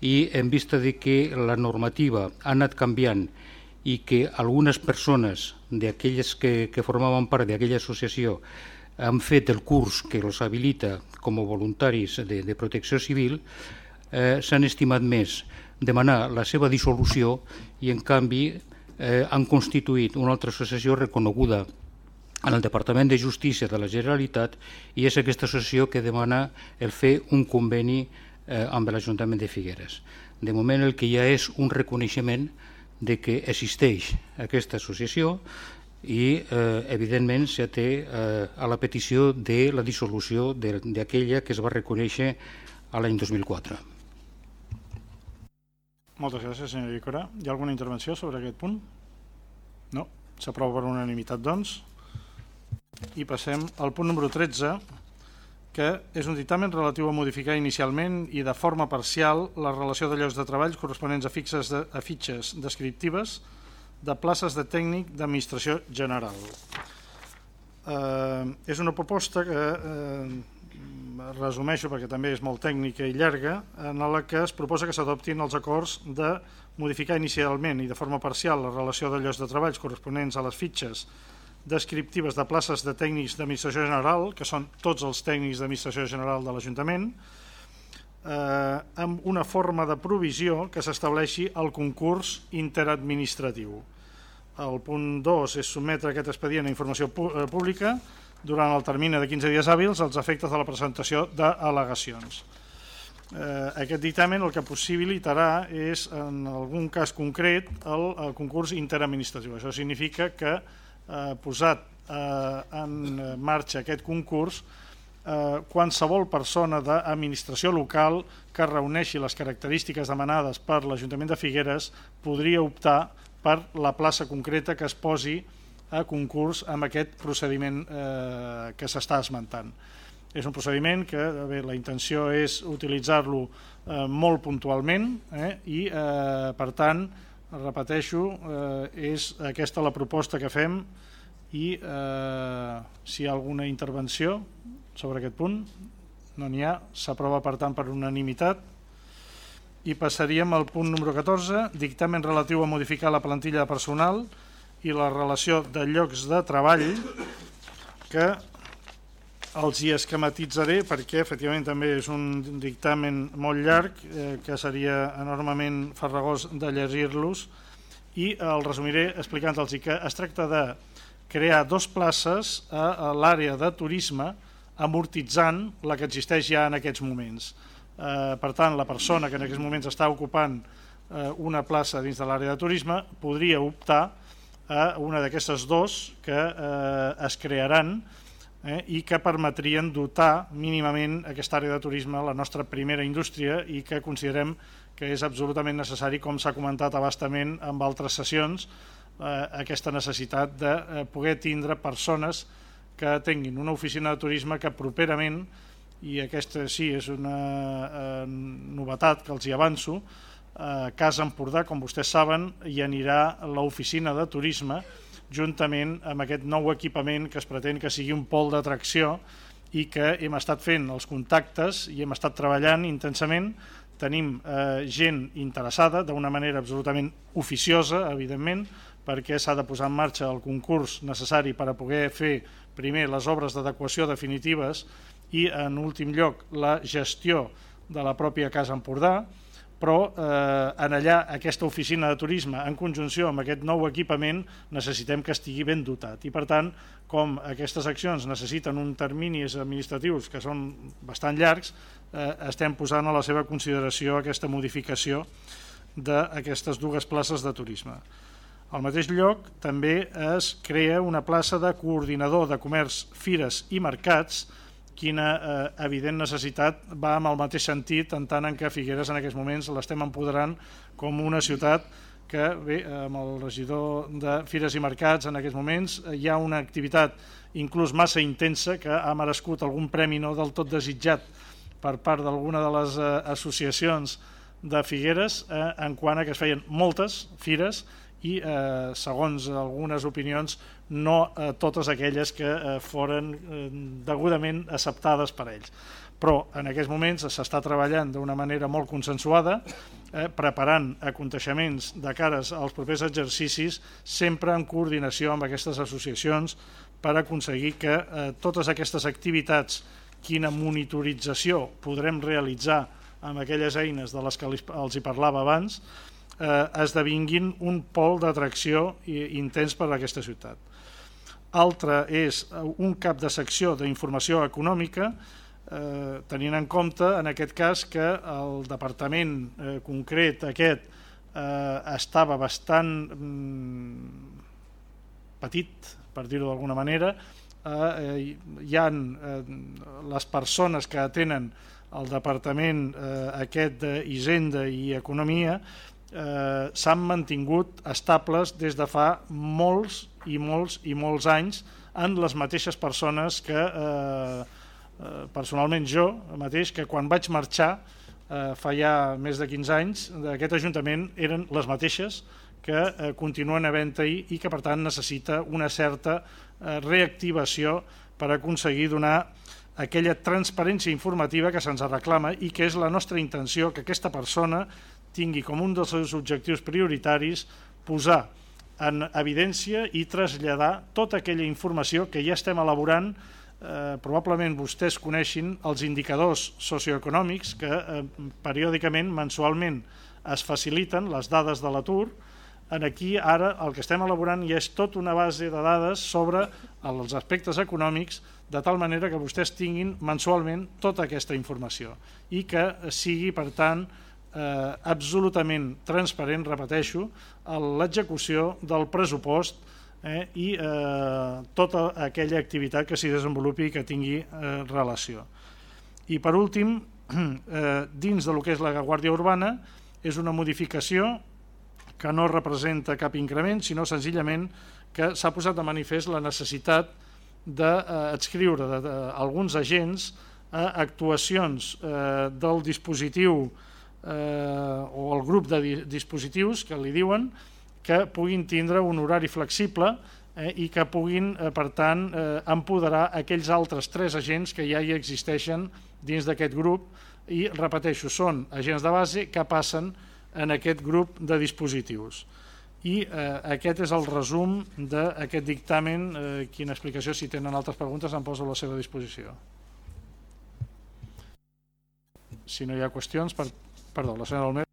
i en vista de que la normativa ha anat canviant i que algunes persones d'aquelles que, que formaven part d'aquella associació han fet el curs que els habilita com a voluntaris de, de protecció civil, eh, s'han estimat més demanar la seva dissolució i en canvi eh, han constituït una altra associació reconeguda en el Departament de Justícia de la Generalitat i és aquesta associació que demana el fer un conveni eh, amb l'Ajuntament de Figueres. De moment el que ha és un reconeixement de que existeix aquesta associació i eh, evidentment se té eh, a la petició de la dissolució d'aquella que es va reconèixer a l'any 2004. Moltes gràcies, senyora Icora. Hi ha alguna intervenció sobre aquest punt? No? S'aprova per unanimitat, doncs. I passem al punt número 13, que és un dictamen relatiu a modificar inicialment i de forma parcial la relació de llocs de treball corresponents a, fixes de, a fitxes descriptives de places de tècnic d'administració general. Eh, és una proposta que eh, resumeixo perquè també és molt tècnica i llarga, en la que es proposa que s'adoptin els acords de modificar inicialment i de forma parcial la relació de llocs de treball corresponents a les fitxes descriptives de places de tècnics d'administració general, que són tots els tècnics d'administració general de l'Ajuntament, eh, amb una forma de provisió que s'estableixi al concurs interadministratiu. El punt 2 és sometre aquest expedient a informació eh, pública durant el termini de 15 dies hàbils als efectes de la presentació d'al·legacions. Eh, aquest dictamen el que possibilitarà és, en algun cas concret, el, el concurs interadministratiu. Això significa que eh, posat eh, en marxa aquest concurs, eh, qualsevol persona d'administració local que reuneixi les característiques demanades per l'Ajuntament de Figueres podria optar per la plaça concreta que es posi a concurs amb aquest procediment eh, que s'està esmentant. És un procediment que bé, la intenció és utilitzar-lo eh, molt puntualment eh, i, eh, per tant, repeteixo, eh, és aquesta la proposta que fem i eh, si hi ha alguna intervenció sobre aquest punt, no n'hi ha, s'aprova per tant per unanimitat i passaríem al punt número 14, dictamen relatiu a modificar la plantilla de personal i la relació de llocs de treball que els hi esquematitzaré perquè efectivament també és un dictamen molt llarg eh, que seria enormement farragós de llegir-los i el resumiré explicant-los que es tracta de crear dos places a, a l'àrea de turisme amortitzant la que existeix ja en aquests moments. Eh, per tant, la persona que en aquests moments està ocupant eh, una plaça dins de l'àrea de turisme podria optar a una d'aquestes dos que eh, es crearan eh, i que permetrien dotar mínimament aquesta àrea de turisme la nostra primera indústria i que considerem que és absolutament necessari, com s'ha comentat abastament amb altres sessions, eh, aquesta necessitat de eh, poder tindre persones que tinguin una oficina de turisme que properament i aquesta sí és una eh, novetat que els hi avanço, a Casa Empordà, com vostès saben, hi anirà l'oficina de turisme juntament amb aquest nou equipament que es pretén que sigui un pol d'atracció i que hem estat fent els contactes i hem estat treballant intensament. Tenim eh, gent interessada d'una manera absolutament oficiosa, evidentment, perquè s'ha de posar en marxa el concurs necessari per a poder fer primer les obres d'adequació definitives i en últim lloc la gestió de la pròpia Casa Empordà, però eh, en allà aquesta oficina de turisme en conjunció amb aquest nou equipament necessitem que estigui ben dotat i per tant com aquestes accions necessiten un terminis administratius que són bastant llargs eh, estem posant a la seva consideració aquesta modificació d'aquestes dues places de turisme. Al mateix lloc també es crea una plaça de coordinador de comerç, fires i mercats quina eh, evident necessitat va amb el mateix sentit en tant en què Figueres en aquests moments l'estem empoderant com una ciutat que bé, amb el regidor de Fires i Mercats en aquests moments eh, hi ha una activitat inclús massa intensa que ha merescut algun premi no del tot desitjat per part d'alguna de les eh, associacions de Figueres eh, en quant a que es feien moltes fires i eh, segons algunes opinions no eh, totes aquelles que eh, foren eh, degudament acceptades per ells. Però en aquests moments s'està treballant d'una manera molt consensuada, eh, preparant aconteixements de cares als propers exercicis, sempre en coordinació amb aquestes associacions per aconseguir que eh, totes aquestes activitats, quina monitorització podrem realitzar amb aquelles eines de les que els hi parlava abans, eh, esdevinguin un pol d'atracció intens per a aquesta ciutat. Altre és eh, un cap de secció d'informació econòmica, eh, tenint en compte, en aquest cas, que el departament eh, concret aquest eh, estava bastant mm, petit, per dir-ho d'alguna manera, eh, hi han eh, les persones que atenen el departament eh, aquest d'Hisenda i Economia eh, s'han mantingut estables des de fa molts i molts i molts anys en les mateixes persones que eh, eh, personalment jo mateix, que quan vaig marxar eh, fa ja més de 15 anys d'aquest Ajuntament eren les mateixes que eh, continuen havent-hi i que per tant necessita una certa eh, reactivació per aconseguir donar aquella transparència informativa que se'ns reclama i que és la nostra intenció que aquesta persona tingui com un dels seus objectius prioritaris posar en evidència i traslladar tota aquella informació que ja estem elaborant eh, probablement vostès coneixin els indicadors socioeconòmics que eh, periòdicament, mensualment, es faciliten les dades de l'atur. En aquí ara el que estem elaborant ja és tota una base de dades sobre els aspectes econòmics de tal manera que vostès tinguin mensualment tota aquesta informació i que sigui, per tant, absolutament transparent, repeteixo, l'execució del pressupost eh, i eh, tota aquella activitat que s'hi desenvolupi i que tingui eh, relació. I per últim, eh, dins de lo que és la Guàrdia Urbana, és una modificació que no representa cap increment, sinó senzillament que s'ha posat de manifest la necessitat d'adscriure de, de, alguns agents a actuacions eh, del dispositiu eh, o el grup de di dispositius que li diuen que puguin tindre un horari flexible eh, i que puguin, eh, per tant, eh, empoderar aquells altres tres agents que ja hi existeixen dins d'aquest grup i, repeteixo, són agents de base que passen en aquest grup de dispositius. I eh, aquest és el resum d'aquest dictamen. Eh, quina explicació, si tenen altres preguntes, em poso a la seva disposició. Si no hi ha qüestions, per... perdó, la senyora Almer.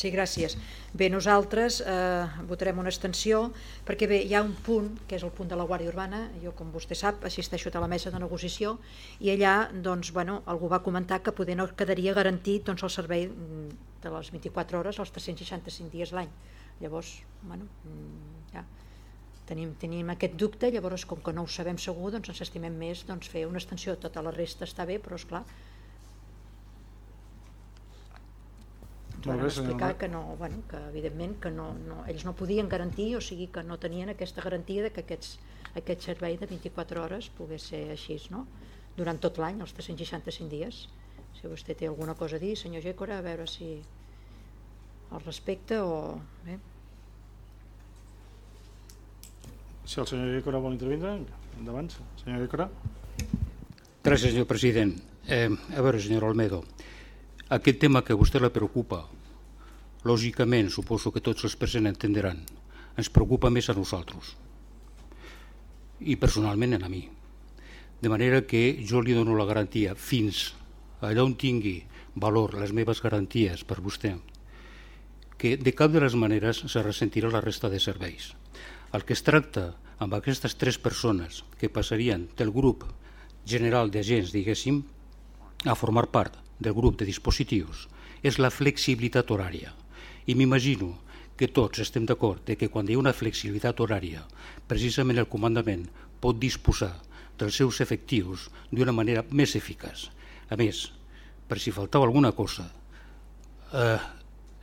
Sí, gràcies. Bé, nosaltres eh, votarem una extensió perquè bé, hi ha un punt, que és el punt de la Guàrdia Urbana, jo com vostè sap assisteixo a la mesa de negociació i allà doncs, bueno, algú va comentar que poder no quedaria garantit doncs, el servei mm, de les 24 hores als 365 dies l'any. Llavors, bueno, mm, ja, tenim, tenim aquest dubte, llavors com que no ho sabem segur doncs ens estimem més doncs, fer una extensió, tota la resta està bé, però és clar van explicar que no, bueno, que evidentment que no, no, ells no podien garantir, o sigui que no tenien aquesta garantia de que aquests, aquest servei de 24 hores pogués ser així, no? durant tot l'any, els 365 dies. Si vostè té alguna cosa a dir, senyor Gécora, a veure si al respecte o... Bé. Si el senyor Gécora vol intervindre, endavant, senyor Gécora. Gràcies, senyor president. Eh, a veure, senyor Olmedo, aquest tema que a vostè la preocupa, lògicament, suposo que tots els presents entendran, ens preocupa més a nosaltres i personalment a mi. De manera que jo li dono la garantia fins allà on tingui valor les meves garanties per vostè, que de cap de les maneres se ressentirà la resta de serveis. El que es tracta amb aquestes tres persones que passarien del grup general d'agents, diguéssim, a formar part del grup de dispositius és la flexibilitat horària. I m'imagino que tots estem d'acord que quan hi ha una flexibilitat horària, precisament el comandament pot disposar dels seus efectius d'una manera més eficaç. A més, per si faltava alguna cosa, eh,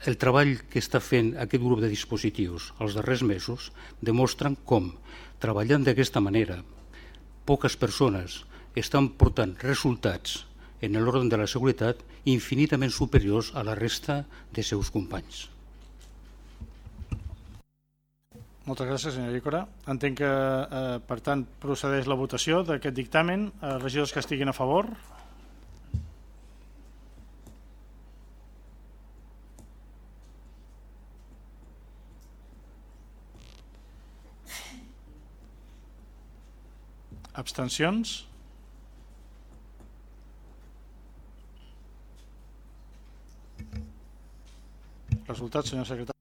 el treball que està fent aquest grup de dispositius els darrers mesos demostren com, treballant d'aquesta manera, poques persones estan portant resultats en l'ordre de la seguretat infinitament superiors a la resta de seus companys. Moltes gràcies, senyora Llicora. Entenc que, eh, per tant, procedeix la votació d'aquest dictamen. Eh, regidors que estiguin a favor. Abstencions? Resultat, senyor secretari.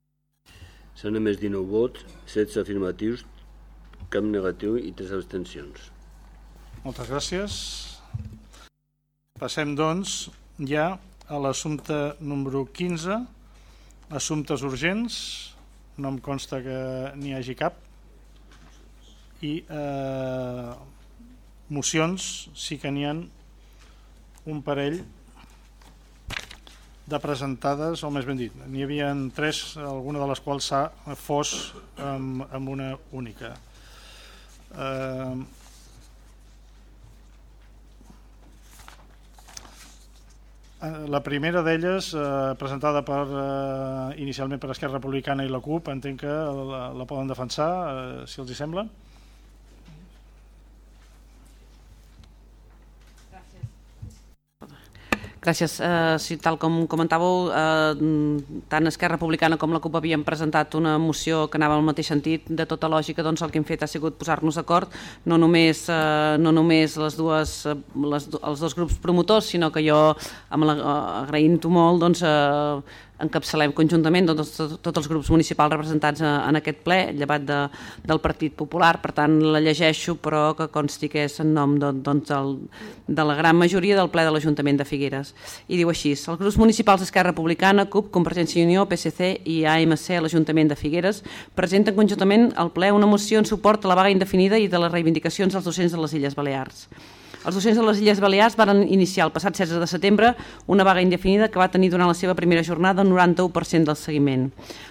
S'han emès 19 vots, 16 afirmatius, cap negatiu i 3 abstencions. Moltes gràcies. Passem, doncs, ja a l'assumpte número 15, assumptes urgents, no em consta que n'hi hagi cap, i eh, mocions sí que n'hi ha un parell de presentades, o més ben dit, n'hi havia tres, alguna de les quals s'ha fos amb, amb una única. Eh, la primera d'elles, eh, presentada per, eh, inicialment per Esquerra Republicana i la CUP, entenc que la, la poden defensar, eh, si els hi sembla. Gràcies. Eh, si, tal com comentàveu, eh, tant Esquerra Republicana com la CUP havien presentat una moció que anava al mateix sentit. De tota lògica, doncs, el que hem fet ha sigut posar-nos d'acord, no només, eh, no només les dues, les, els dos grups promotors, sinó que jo, agraint-ho molt, doncs, eh, encapçalem conjuntament tots, tots els grups municipals representats en aquest ple, llevat de, del Partit Popular, per tant la llegeixo però que consti que és en nom doncs, del, de la gran majoria del ple de l'Ajuntament de Figueres. I diu així, els grups municipals d'Esquerra Republicana, CUP, Convergència i Unió, PSC i AMC a l'Ajuntament de Figueres presenten conjuntament al ple una moció en suport a la vaga indefinida i de les reivindicacions dels docents de les Illes Balears. Els docents de les Illes Balears van iniciar el passat 16 de setembre una vaga indefinida que va tenir durant la seva primera jornada el 91% del seguiment.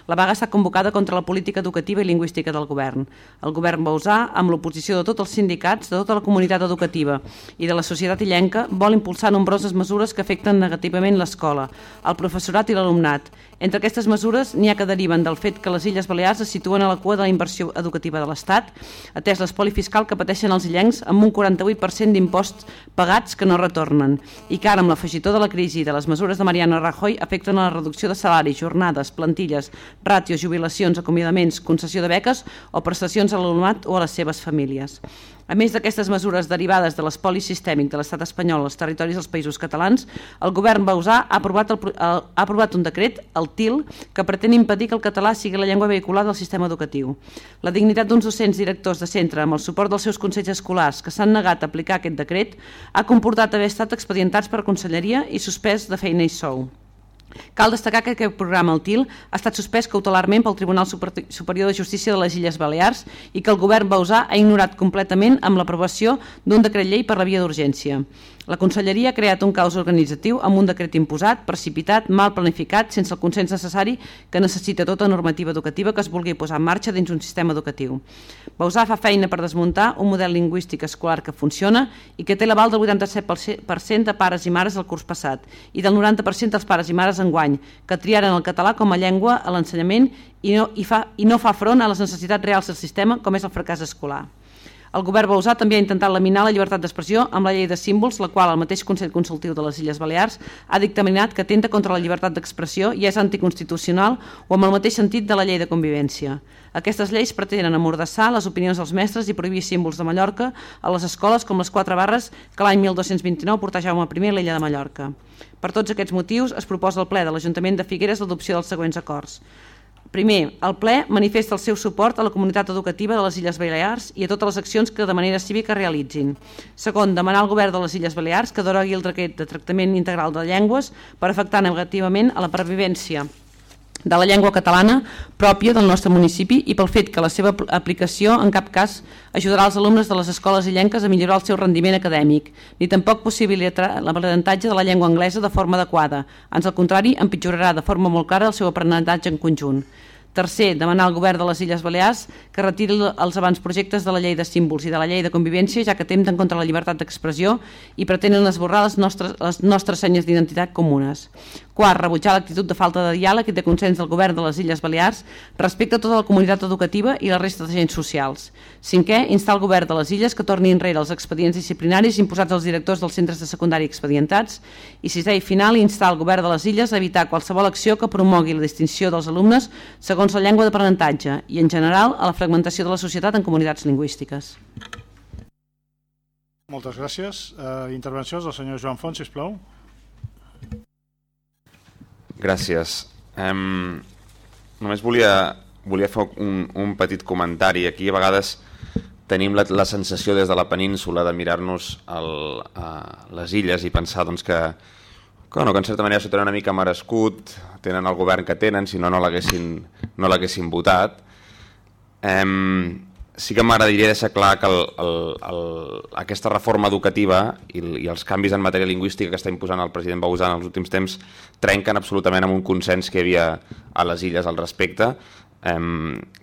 La vaga està convocada contra la política educativa i lingüística del govern. El govern va usar, amb l'oposició de tots els sindicats, de tota la comunitat educativa i de la societat illenca, vol impulsar nombroses mesures que afecten negativament l'escola, el professorat i l'alumnat. Entre aquestes mesures n'hi ha que deriven del fet que les Illes Balears es situen a la cua de la inversió educativa de l'Estat, atès l'espoli fiscal que pateixen els illencs amb un 48% d'imposts pagats que no retornen i que ara amb l'afegitó de la crisi i de les mesures de Mariano Rajoy afecten a la reducció de salaris, jornades, plantilles, ràtios, jubilacions, acomiadaments, concessió de beques o prestacions a l'alumnat o a les seves famílies. A més d'aquestes mesures derivades de l'espoli sistèmic de l'estat espanyol als territoris dels països catalans, el govern va usar ha aprovat, el, ha aprovat un decret, el TIL, que pretén impedir que el català sigui la llengua vehicular del sistema educatiu. La dignitat d'uns docents directors de centre amb el suport dels seus consells escolars que s'han negat a aplicar aquest decret ha comportat haver estat expedientats per conselleria i suspès de feina i sou. Cal destacar que aquest programa, el TIL, ha estat suspès cautelarment pel Tribunal Superior de Justícia de les Illes Balears i que el govern va usar ha ignorat completament amb l'aprovació d'un decret llei per la via d'urgència. La Conselleria ha creat un caos organitzatiu amb un decret imposat, precipitat, mal planificat, sense el consens necessari que necessita tota normativa educativa que es vulgui posar en marxa dins un sistema educatiu. Bausà fa feina per desmuntar un model lingüístic escolar que funciona i que té l'aval del 87% de pares i mares el curs passat i del 90% dels pares i mares enguany, que triaren el català com a llengua a l'ensenyament i, no, i, fa, i no fa front a les necessitats reals del sistema com és el fracàs escolar. El govern va usar també ha intentat laminar la llibertat d'expressió amb la llei de símbols, la qual el mateix Consell Consultiu de les Illes Balears ha dictaminat que atenta contra la llibertat d'expressió i és anticonstitucional o amb el mateix sentit de la llei de convivència. Aquestes lleis pretenen amordassar les opinions dels mestres i prohibir símbols de Mallorca a les escoles com les quatre barres que l'any 1229 portà Jaume I a l'illa de Mallorca. Per tots aquests motius es proposa al ple de l'Ajuntament de Figueres l'adopció dels següents acords. Primer, el ple manifesta el seu suport a la comunitat educativa de les Illes Balears i a totes les accions que de manera cívica realitzin. Segon, demanar al govern de les Illes Balears que derogui el decret de tractament integral de llengües per afectar negativament a la pervivència de la llengua catalana pròpia del nostre municipi i pel fet que la seva aplicació en cap cas ajudarà els alumnes de les escoles illenques a millorar el seu rendiment acadèmic, ni tampoc possibilitarà l'aprenentatge de la llengua anglesa de forma adequada. Ans al contrari, empitjorarà de forma molt clara el seu aprenentatge en conjunt. Tercer, demanar al govern de les Illes Balears que retiri els abans projectes de la llei de símbols i de la llei de convivència, ja que atempten contra la llibertat d'expressió i pretenen esborrar les nostres, les nostres senyes d'identitat comunes. Quart, rebutjar l'actitud de falta de diàleg i de consens del govern de les Illes Balears respecte a tota la comunitat educativa i la resta d'agents socials. Cinquè, instar el govern de les Illes que torni enrere els expedients disciplinaris imposats als directors dels centres de secundari expedientats. I sisè i final, instar el govern de les Illes a evitar qualsevol acció que promogui la distinció dels alumnes segons segons la llengua d'aprenentatge i, en general, a la fragmentació de la societat en comunitats lingüístiques. Moltes gràcies. Uh, intervencions del senyor Joan Font, sisplau. Gràcies. Um, només volia, volia fer un, un petit comentari. Aquí a vegades tenim la, la sensació des de la península de mirar-nos les illes i pensar doncs, que, que, bueno, que en certa manera s'ho tenen una mica merescut, tenen el govern que tenen, si no, no l'haguessin no votat. Eh, sí que m'agradaria deixar clar que el, el, el, aquesta reforma educativa i, i els canvis en matèria lingüística que està imposant el president Bausà en els últims temps trenquen absolutament amb un consens que hi havia a les illes al respecte. Eh,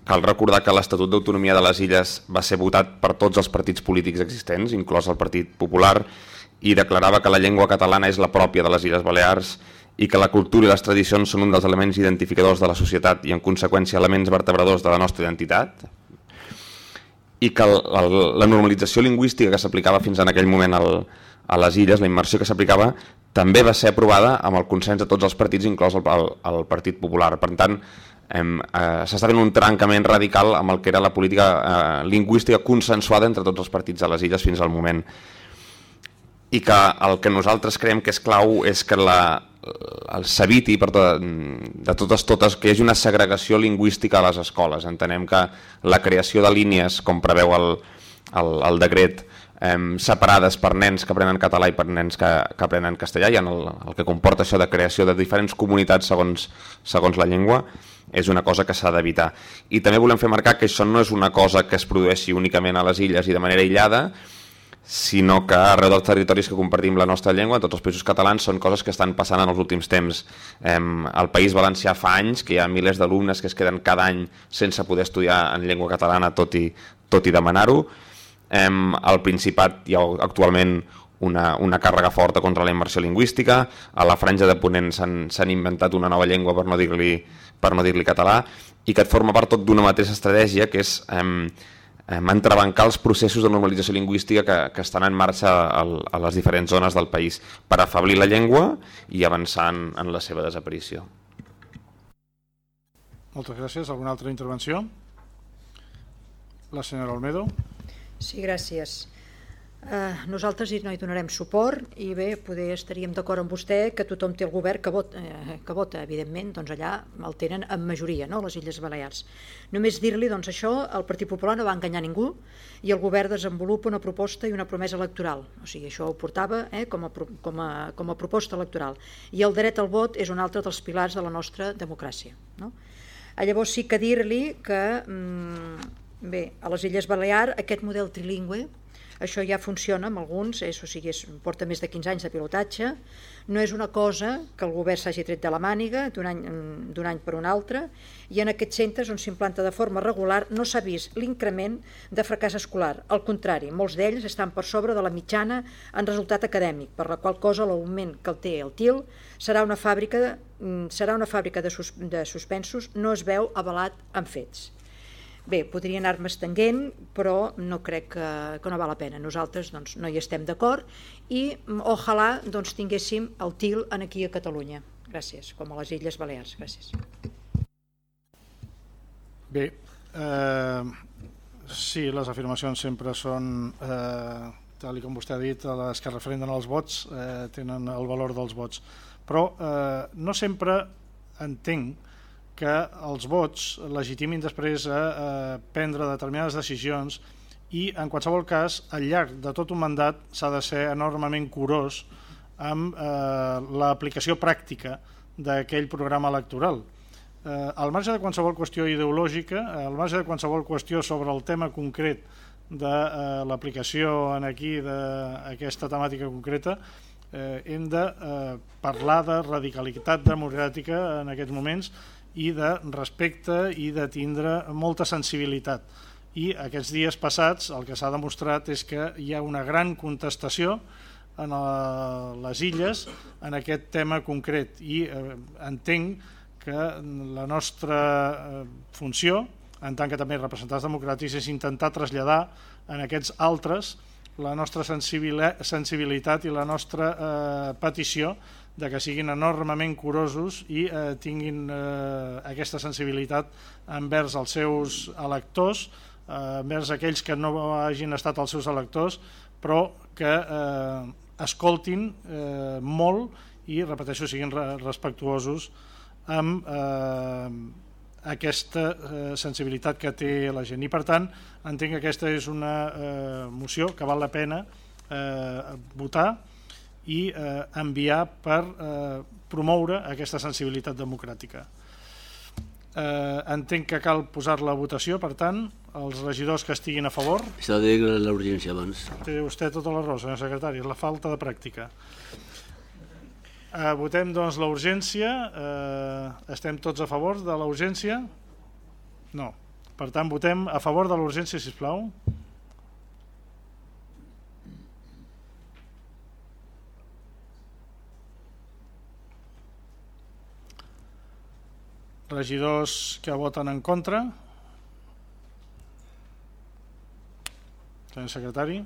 cal recordar que l'Estatut d'Autonomia de les Illes va ser votat per tots els partits polítics existents, inclòs el Partit Popular, i declarava que la llengua catalana és la pròpia de les Illes Balears i que la cultura i les tradicions són un dels elements identificadors de la societat i en conseqüència elements vertebradors de la nostra identitat i que el, el, la normalització lingüística que s'aplicava fins en aquell moment al, a les illes, la immersió que s'aplicava, també va ser aprovada amb el consens de tots els partits, inclòs el, el, el Partit Popular. Per tant, eh, s'està fent un trencament radical amb el que era la política eh, lingüística consensuada entre tots els partits de les illes fins al moment i que el que nosaltres creiem que és clau és que la, el s'eviti per tot, de totes totes que hi hagi una segregació lingüística a les escoles. Entenem que la creació de línies, com preveu el, el, el decret, eh, separades per nens que aprenen català i per nens que, que aprenen castellà i en el, el que comporta això de creació de diferents comunitats segons, segons la llengua és una cosa que s'ha d'evitar. I també volem fer marcar que això no és una cosa que es produeixi únicament a les illes i de manera aïllada, sinó que arreu dels territoris que compartim la nostra llengua, en tots els països catalans, són coses que estan passant en els últims temps. Al País Valencià fa anys que hi ha milers d'alumnes que es queden cada any sense poder estudiar en llengua catalana tot i, tot i demanar-ho. Al Principat hi ha actualment una, una càrrega forta contra la immersió lingüística, a la franja de Ponent s'han inventat una nova llengua per no dir-li per no dir-li català, i que et forma part tot d'una mateixa estratègia que és eh, entrebancar els processos de normalització lingüística que, que estan en marxa al, a les diferents zones del país per afablir la llengua i avançar en, en la seva desaparició. Moltes gràcies. Alguna altra intervenció? La senyora Olmedo. Sí, gràcies. Eh, nosaltres no hi donarem suport i bé, poder estaríem d'acord amb vostè que tothom té el govern que vota, eh, que vota evidentment, doncs allà el tenen en majoria, no?, les Illes Balears. Només dir-li, doncs això, el Partit Popular no va enganyar ningú i el govern desenvolupa una proposta i una promesa electoral, o sigui, això ho portava eh, com, a, com, a, com a proposta electoral. I el dret al vot és un altre dels pilars de la nostra democràcia, no? A llavors sí que dir-li que, mm, bé, a les Illes Balears aquest model trilingüe això ja funciona amb alguns, és, o sigui, és, porta més de 15 anys de pilotatge, no és una cosa que el govern s'hagi tret de la màniga d'un any, any per un altre, i en aquests centres on s'implanta de forma regular no s'ha vist l'increment de fracàs escolar. Al contrari, molts d'ells estan per sobre de la mitjana en resultat acadèmic, per la qual cosa l'augment que el té el TIL serà una fàbrica, mm, serà una fàbrica de, sus, de suspensos, no es veu avalat en fets. Bé, podria anar-me estenguent, però no crec que, que no val la pena. Nosaltres doncs, no hi estem d'acord i ojalà doncs, tinguéssim el TIL en aquí a Catalunya. Gràcies, com a les Illes Balears. Gràcies. Bé, eh, sí, les afirmacions sempre són, eh, tal com vostè ha dit, les que referenten als vots, eh, tenen el valor dels vots. Però eh, no sempre entenc que els vots legitimin després a, a prendre determinades decisions i en qualsevol cas al llarg de tot un mandat s'ha de ser enormement curós amb eh, l'aplicació pràctica d'aquell programa electoral. Eh, al marge de qualsevol qüestió ideològica, al marge de qualsevol qüestió sobre el tema concret de eh, l'aplicació en aquí d'aquesta temàtica concreta, eh, hem de eh, parlar de radicalitat democràtica en aquests moments i de respecte i de tindre molta sensibilitat. I aquests dies passats el que s'ha demostrat és que hi ha una gran contestació en les illes en aquest tema concret i eh, entenc que la nostra eh, funció, en tant que també representants democràtics, és intentar traslladar en aquests altres la nostra sensibilitat i la nostra eh, petició de que siguin enormement curosos i eh, tinguin eh, aquesta sensibilitat envers els seus electors, eh, envers aquells que no hagin estat els seus electors, però que eh, escoltin eh, molt i, repeteixo, siguin respectuosos amb eh, aquesta eh, sensibilitat que té la gent. I, per tant, entenc que aquesta és una eh, moció que val la pena eh, votar, i eh, enviar per eh, promoure aquesta sensibilitat democràtica. Eh, entenc que cal posar-la a votació, per tant, els regidors que estiguin a favor... S'ha de dir la urgència abans. Té vostè tota la raó, senyor secretari, la falta de pràctica. Eh, votem, doncs, la urgència. Eh, estem tots a favor de la urgència? No. Per tant, votem a favor de l'urgència, sisplau. plau. Regidors que voten en contra. Senyor secretari.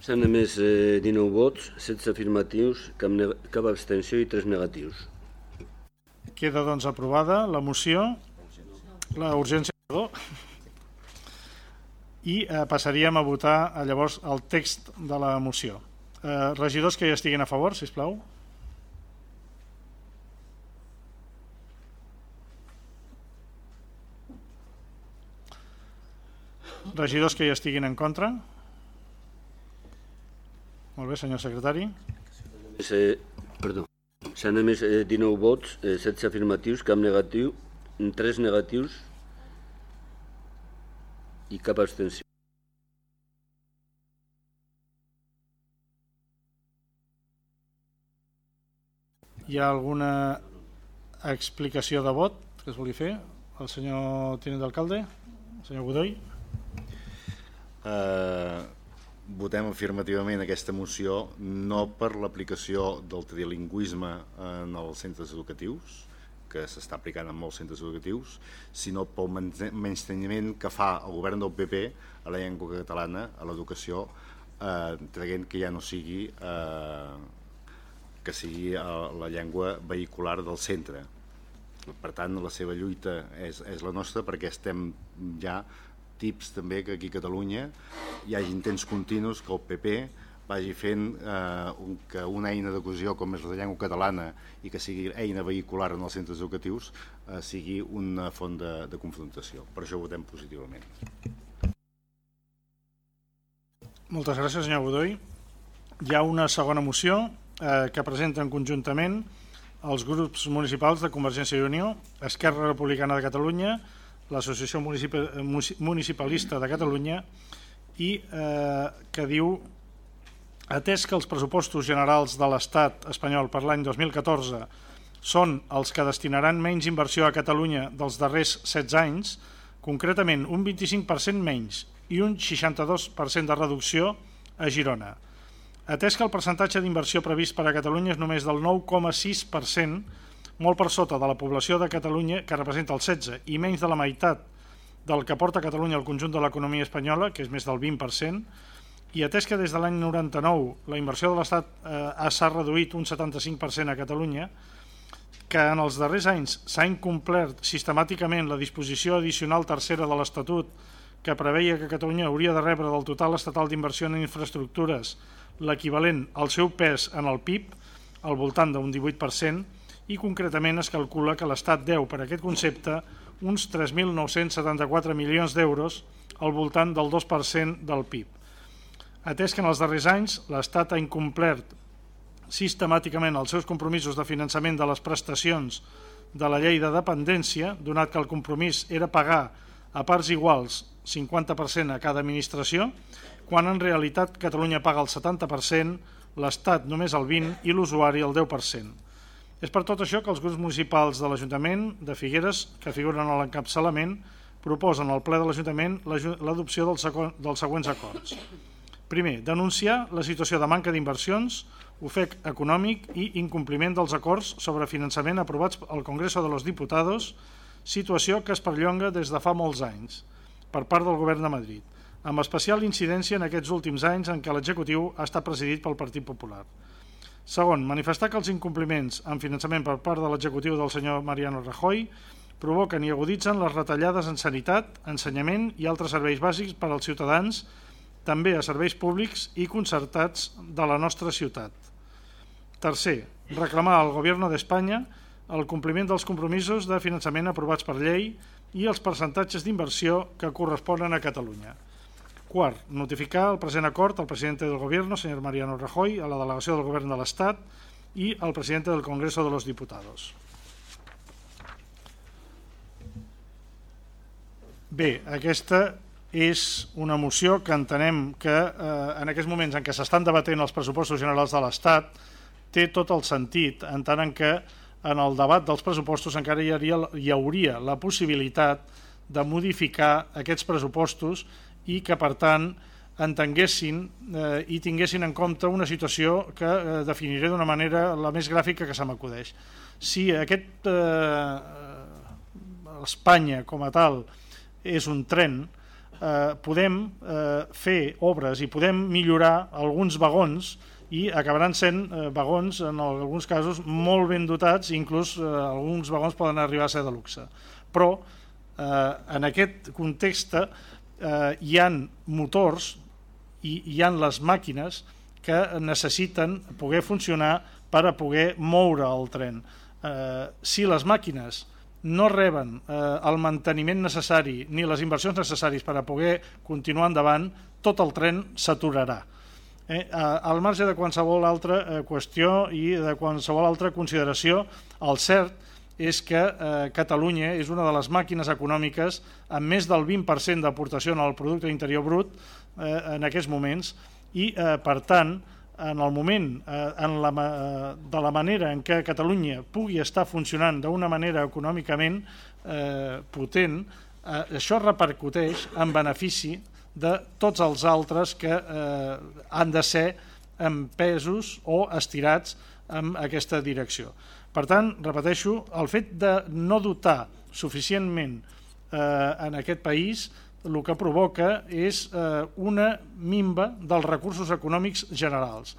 S'han emès eh, 19 vots, 16 afirmatius, cap, cap abstenció i 3 negatius. Queda doncs aprovada la moció, la urgència, i eh, passaríem a votar eh, llavors el text de la moció. Eh, regidors que hi estiguin a favor, si plau. Regidors que hi estiguin en contra. Molt bé, senyor secretari. Eh, perdó. S'han emès eh, 19 vots, eh, 16 afirmatius, cap negatiu 3 negatius i cap abstenció. Hi ha alguna explicació de vot que es vulgui fer? El senyor tinent d'alcalde? El senyor Godoy? Eh, votem afirmativament aquesta moció no per l'aplicació del trilingüisme en els centres educatius, que s'està aplicant en molts centres educatius, sinó pel menysteniment que fa el govern del PP a la llengua catalana, a l'educació, eh, traient que ja no sigui eh, que sigui eh, la llengua vehicular del centre. Per tant, la seva lluita és, és la nostra perquè estem ja tips també que aquí a Catalunya hi hagi intents continus que el PP vagi fent eh, un, que una eina de cohesió com és la llengua catalana i que sigui eina vehicular en els centres educatius eh, sigui una font de, de confrontació. Per això votem positivament. Moltes gràcies, senyor Godoy. Hi ha una segona moció eh, que presenten conjuntament els grups municipals de Convergència i Unió, Esquerra Republicana de Catalunya, l'Associació Municipalista de Catalunya i eh, que diu atès que els pressupostos generals de l'Estat espanyol per l'any 2014 són els que destinaran menys inversió a Catalunya dels darrers 16 anys, concretament un 25% menys i un 62% de reducció a Girona. Atès que el percentatge d'inversió previst per a Catalunya és només del 9,6%, molt per sota de la població de Catalunya, que representa el 16, i menys de la meitat del que porta Catalunya al conjunt de l'economia espanyola, que és més del 20%, i atès que des de l'any 99 la inversió de l'Estat eh, s'ha reduït un 75% a Catalunya, que en els darrers anys s'ha incomplert sistemàticament la disposició addicional tercera de l'Estatut que preveia que Catalunya hauria de rebre del total estatal d'inversió en infraestructures l'equivalent al seu pes en el PIB, al voltant d'un 18%, i concretament es calcula que l'Estat deu per aquest concepte uns 3.974 milions d'euros al voltant del 2% del PIB. Atès que en els darrers anys l'Estat ha incomplert sistemàticament els seus compromisos de finançament de les prestacions de la llei de dependència, donat que el compromís era pagar a parts iguals 50% a cada administració, quan en realitat Catalunya paga el 70%, l'Estat només el 20% i l'usuari el 10%. És per tot això que els grups municipals de l'Ajuntament de Figueres, que figuren a l'encapçalament, proposen al ple de l'Ajuntament l'adopció dels, següents acords. Primer, denunciar la situació de manca d'inversions, ofec econòmic i incompliment dels acords sobre finançament aprovats al Congreso de los Diputados, situació que es perllonga des de fa molts anys per part del govern de Madrid, amb especial incidència en aquests últims anys en què l'executiu ha estat presidit pel Partit Popular. Segon, manifestar que els incompliments en finançament per part de l'executiu del senyor Mariano Rajoy provoquen i aguditzen les retallades en sanitat, ensenyament i altres serveis bàsics per als ciutadans, també a serveis públics i concertats de la nostra ciutat. Tercer, reclamar al Govern d'Espanya el compliment dels compromisos de finançament aprovats per llei i els percentatges d'inversió que corresponen a Catalunya. Quart, notificar el present acord al president del Gobierno, señor Mariano Rajoy, a la delegació del Govern de l'Estat i al president del Congreso de los Diputados. Bé, aquesta és una moció que entenem que eh, en aquests moments en què s'estan debatent els pressupostos generals de l'Estat té tot el sentit, en tant en què en el debat dels pressupostos encara hi hauria, hi hauria la possibilitat de modificar aquests pressupostos i que per tant entenguessin eh, i tinguessin en compte una situació que eh, definiré d'una manera la més gràfica que se m'acudeix. Si aquest eh, Espanya com a tal és un tren, podem eh, fer obres i podem millorar alguns vagons i acabaran sent eh, vagons, en alguns casos, molt ben dotats, inclús eh, alguns vagons poden arribar a ser de luxe. Però eh, en aquest context eh, hi han motors i hi han les màquines que necessiten poder funcionar per a poder moure el tren. Eh, si les màquines no reben eh, el manteniment necessari ni les inversions necessàries per a poder continuar endavant, tot el tren s'aturarà. Eh, al marge de qualsevol altra eh, qüestió i de qualsevol altra consideració, el cert és que eh, Catalunya és una de les màquines econòmiques amb més del 20% d'aportació al producte interior brut eh, en aquests moments i, eh, per tant, en el moment, eh, en la, eh, de la manera en què Catalunya pugui estar funcionant d'una manera econòmicament eh, potent, eh, això repercuteix en benefici de tots els altres que eh, han de ser empesos o estirats en aquesta direcció. Per tant, repeteixo, el fet de no dotar suficientment eh, en aquest país el que provoca és eh, una mimba dels recursos econòmics generals.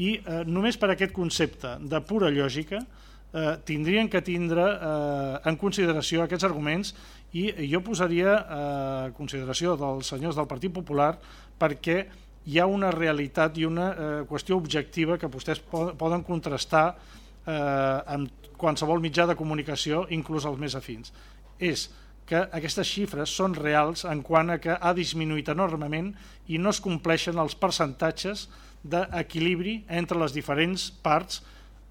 I eh, només per aquest concepte de pura lògica eh, tindrien que tindre eh, en consideració aquests arguments i jo posaria eh, consideració dels senyors del Partit Popular perquè hi ha una realitat i una eh, qüestió objectiva que vostès poden contrastar eh, amb qualsevol mitjà de comunicació, inclús els més afins. És que aquestes xifres són reals en quant a que ha disminuït enormement i no es compleixen els percentatges d'equilibri entre les diferents parts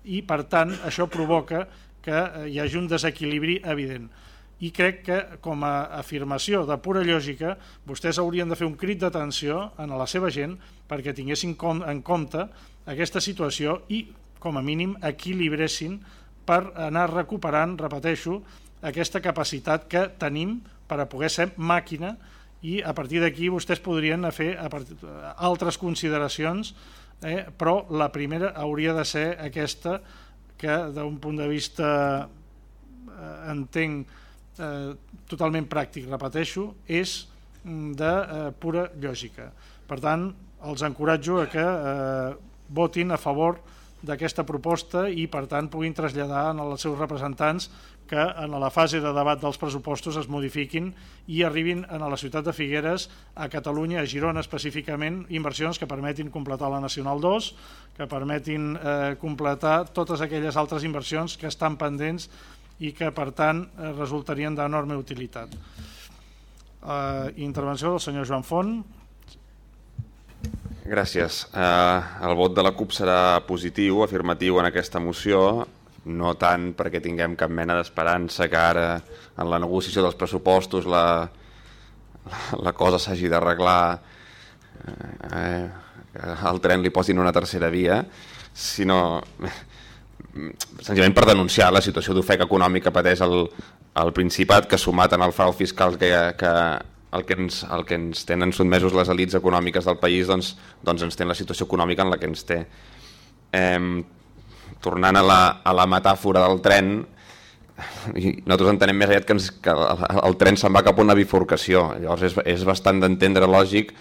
i, per tant, això provoca que eh, hi hagi un desequilibri evident. I crec que com a afirmació de pura lògica vostès haurien de fer un crit d'atenció a la seva gent perquè tinguessin en compte aquesta situació i com a mínim equilibressin per anar recuperant, repeteixo, aquesta capacitat que tenim per a poder ser màquina i a partir d'aquí vostès podrien fer altres consideracions, eh, però la primera hauria de ser aquesta que d'un punt de vista eh, entenc eh, totalment pràctic, repeteixo, és mm, de eh, pura lògica. Per tant, els encoratjo a que eh, votin a favor d'aquesta proposta i per tant puguin traslladar als seus representants que en la fase de debat dels pressupostos es modifiquin i arribin a la ciutat de Figueres, a Catalunya, a Girona específicament, inversions que permetin completar la Nacional 2, que permetin eh, completar totes aquelles altres inversions que estan pendents i que, per tant, eh, resultarien d'enorme utilitat. Uh, intervenció del senyor Joan Font. Gràcies. Uh, el vot de la CUP serà positiu, afirmatiu en aquesta moció, no tant perquè tinguem cap mena d'esperança que ara en la negociació dels pressupostos la, la cosa s'hagi d'arreglar eh, que al tren li posin una tercera via, sinó senzillament per denunciar la situació d'ofec econòmic que pateix el, el Principat, que sumat en el frau fiscal que, que el que, ens, el que ens tenen sotmesos les elites econòmiques del país doncs, doncs ens té la situació econòmica en la que ens té. Eh, tornant a la, a la metàfora del tren, i nosaltres entenem més aviat que, ens, que el, el tren se'n va cap a una bifurcació, llavors és, és bastant d'entendre lògic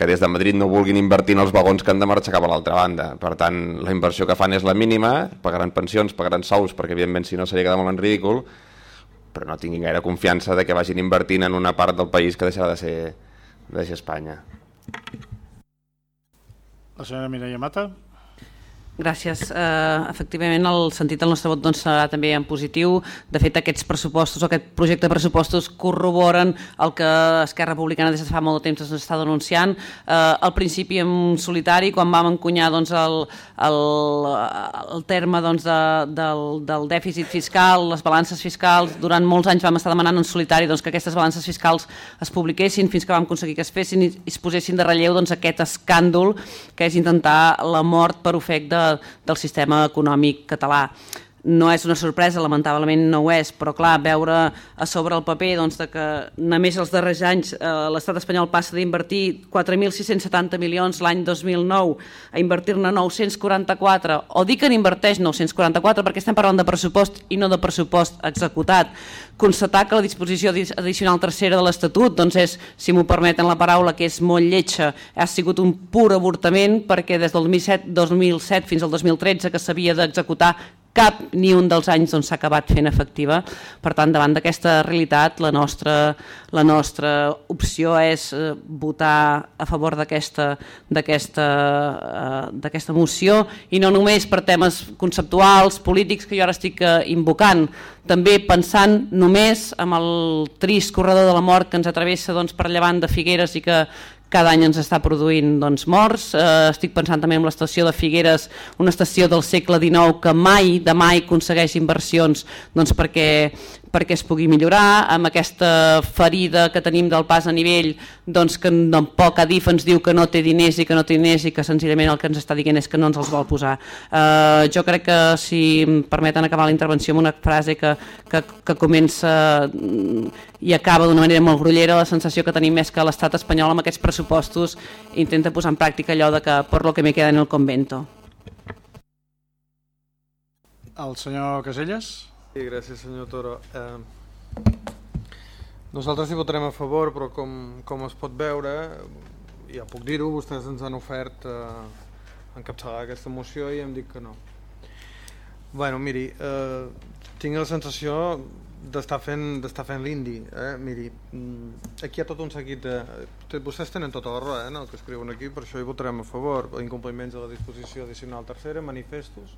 que des de Madrid no vulguin invertir en els vagons que han de marxar cap a l'altra banda. Per tant, la inversió que fan és la mínima, pagaran pensions, pagaran sous, perquè evidentment si no seria quedar molt en ridícul, però no tinguin gaire confiança de que vagin invertint en una part del país que deixarà de ser, de ser Espanya. La senyora Mireia Mata. Gràcies. Uh, efectivament, el sentit del nostre vot doncs, serà també en positiu. De fet, aquests pressupostos aquest projecte de pressupostos corroboren el que Esquerra Republicana des de fa molt de temps ens està denunciant. Uh, al principi en solitari, quan vam encunyar doncs, el, el, el terme doncs, de, del, del dèficit fiscal, les balances fiscals, durant molts anys vam estar demanant en solitari doncs, que aquestes balances fiscals es publiquessin fins que vam aconseguir que es fessin i es posessin de relleu doncs, aquest escàndol que és intentar la mort per ofec de del sistema econòmic català no és una sorpresa, lamentablement no ho és, però clar, veure a sobre el paper doncs, de que només els darrers anys eh, l'estat espanyol passa d'invertir 4.670 milions l'any 2009 a invertir-ne 944, o dir que n'inverteix 944 perquè estem parlant de pressupost i no de pressupost executat, constatar que la disposició addicional tercera de l'Estatut doncs és, si m'ho permeten la paraula, que és molt lletja, ha sigut un pur avortament perquè des del 2007, 2007 fins al 2013 que s'havia d'executar cap ni un dels anys s'ha acabat fent efectiva. Per tant, davant d'aquesta realitat, la nostra, la nostra opció és eh, votar a favor d'aquesta eh, moció i no només per temes conceptuals, polítics, que jo ara estic eh, invocant, també pensant només amb el trist corredor de la mort que ens atravessa doncs, per llevant de Figueres i que, cada any ens està produint doncs, morts. Eh, estic pensant també en l'estació de Figueres, una estació del segle XIX que mai de mai aconsegueix inversions doncs, perquè perquè es pugui millorar, amb aquesta ferida que tenim del pas a nivell doncs que tampoc Adif ens diu que no té diners i que no té diners i que senzillament el que ens està dient és que no ens els vol posar. Uh, jo crec que si em permeten acabar la intervenció amb una frase que, que, que comença mm, i acaba d'una manera molt grollera, la sensació que tenim és que l'estat espanyol amb aquests pressupostos intenta posar en pràctica allò de que por lo que me queda en el convento. El senyor Caselles? Sí, gràcies senyor Toro. Eh, nosaltres hi votarem a favor, però com, com es pot veure, ja puc dir-ho, vostès ens han ofert eh, encapçalar aquesta moció i hem dit que no. Bueno, miri, eh, tinc la sensació d'estar fent, fent l'indi. Eh? Miri, mm, aquí hi ha tot un seguit de... Vostès tenen tota la raó eh, en el que escriuen aquí, per això hi votarem a favor. Incompliments de la disposició addicional tercera, manifestos,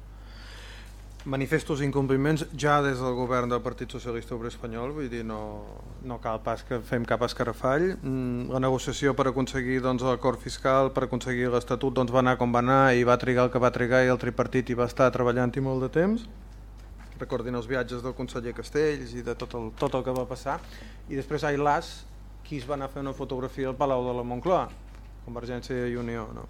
manifestos incompliments ja des del govern del Partit Socialista Obrer Espanyol, vull dir, no, no cal pas que fem cap escarafall. Mm, la negociació per aconseguir doncs, l'acord fiscal, per aconseguir l'Estatut, doncs, va anar com va anar i va trigar el que va trigar i el tripartit hi va estar treballant-hi molt de temps. Recordin els viatges del conseller Castells i de tot el, tot el que va passar. I després a Ilàs, qui es va anar a fer una fotografia al Palau de la Moncloa? Convergència i Unió, no?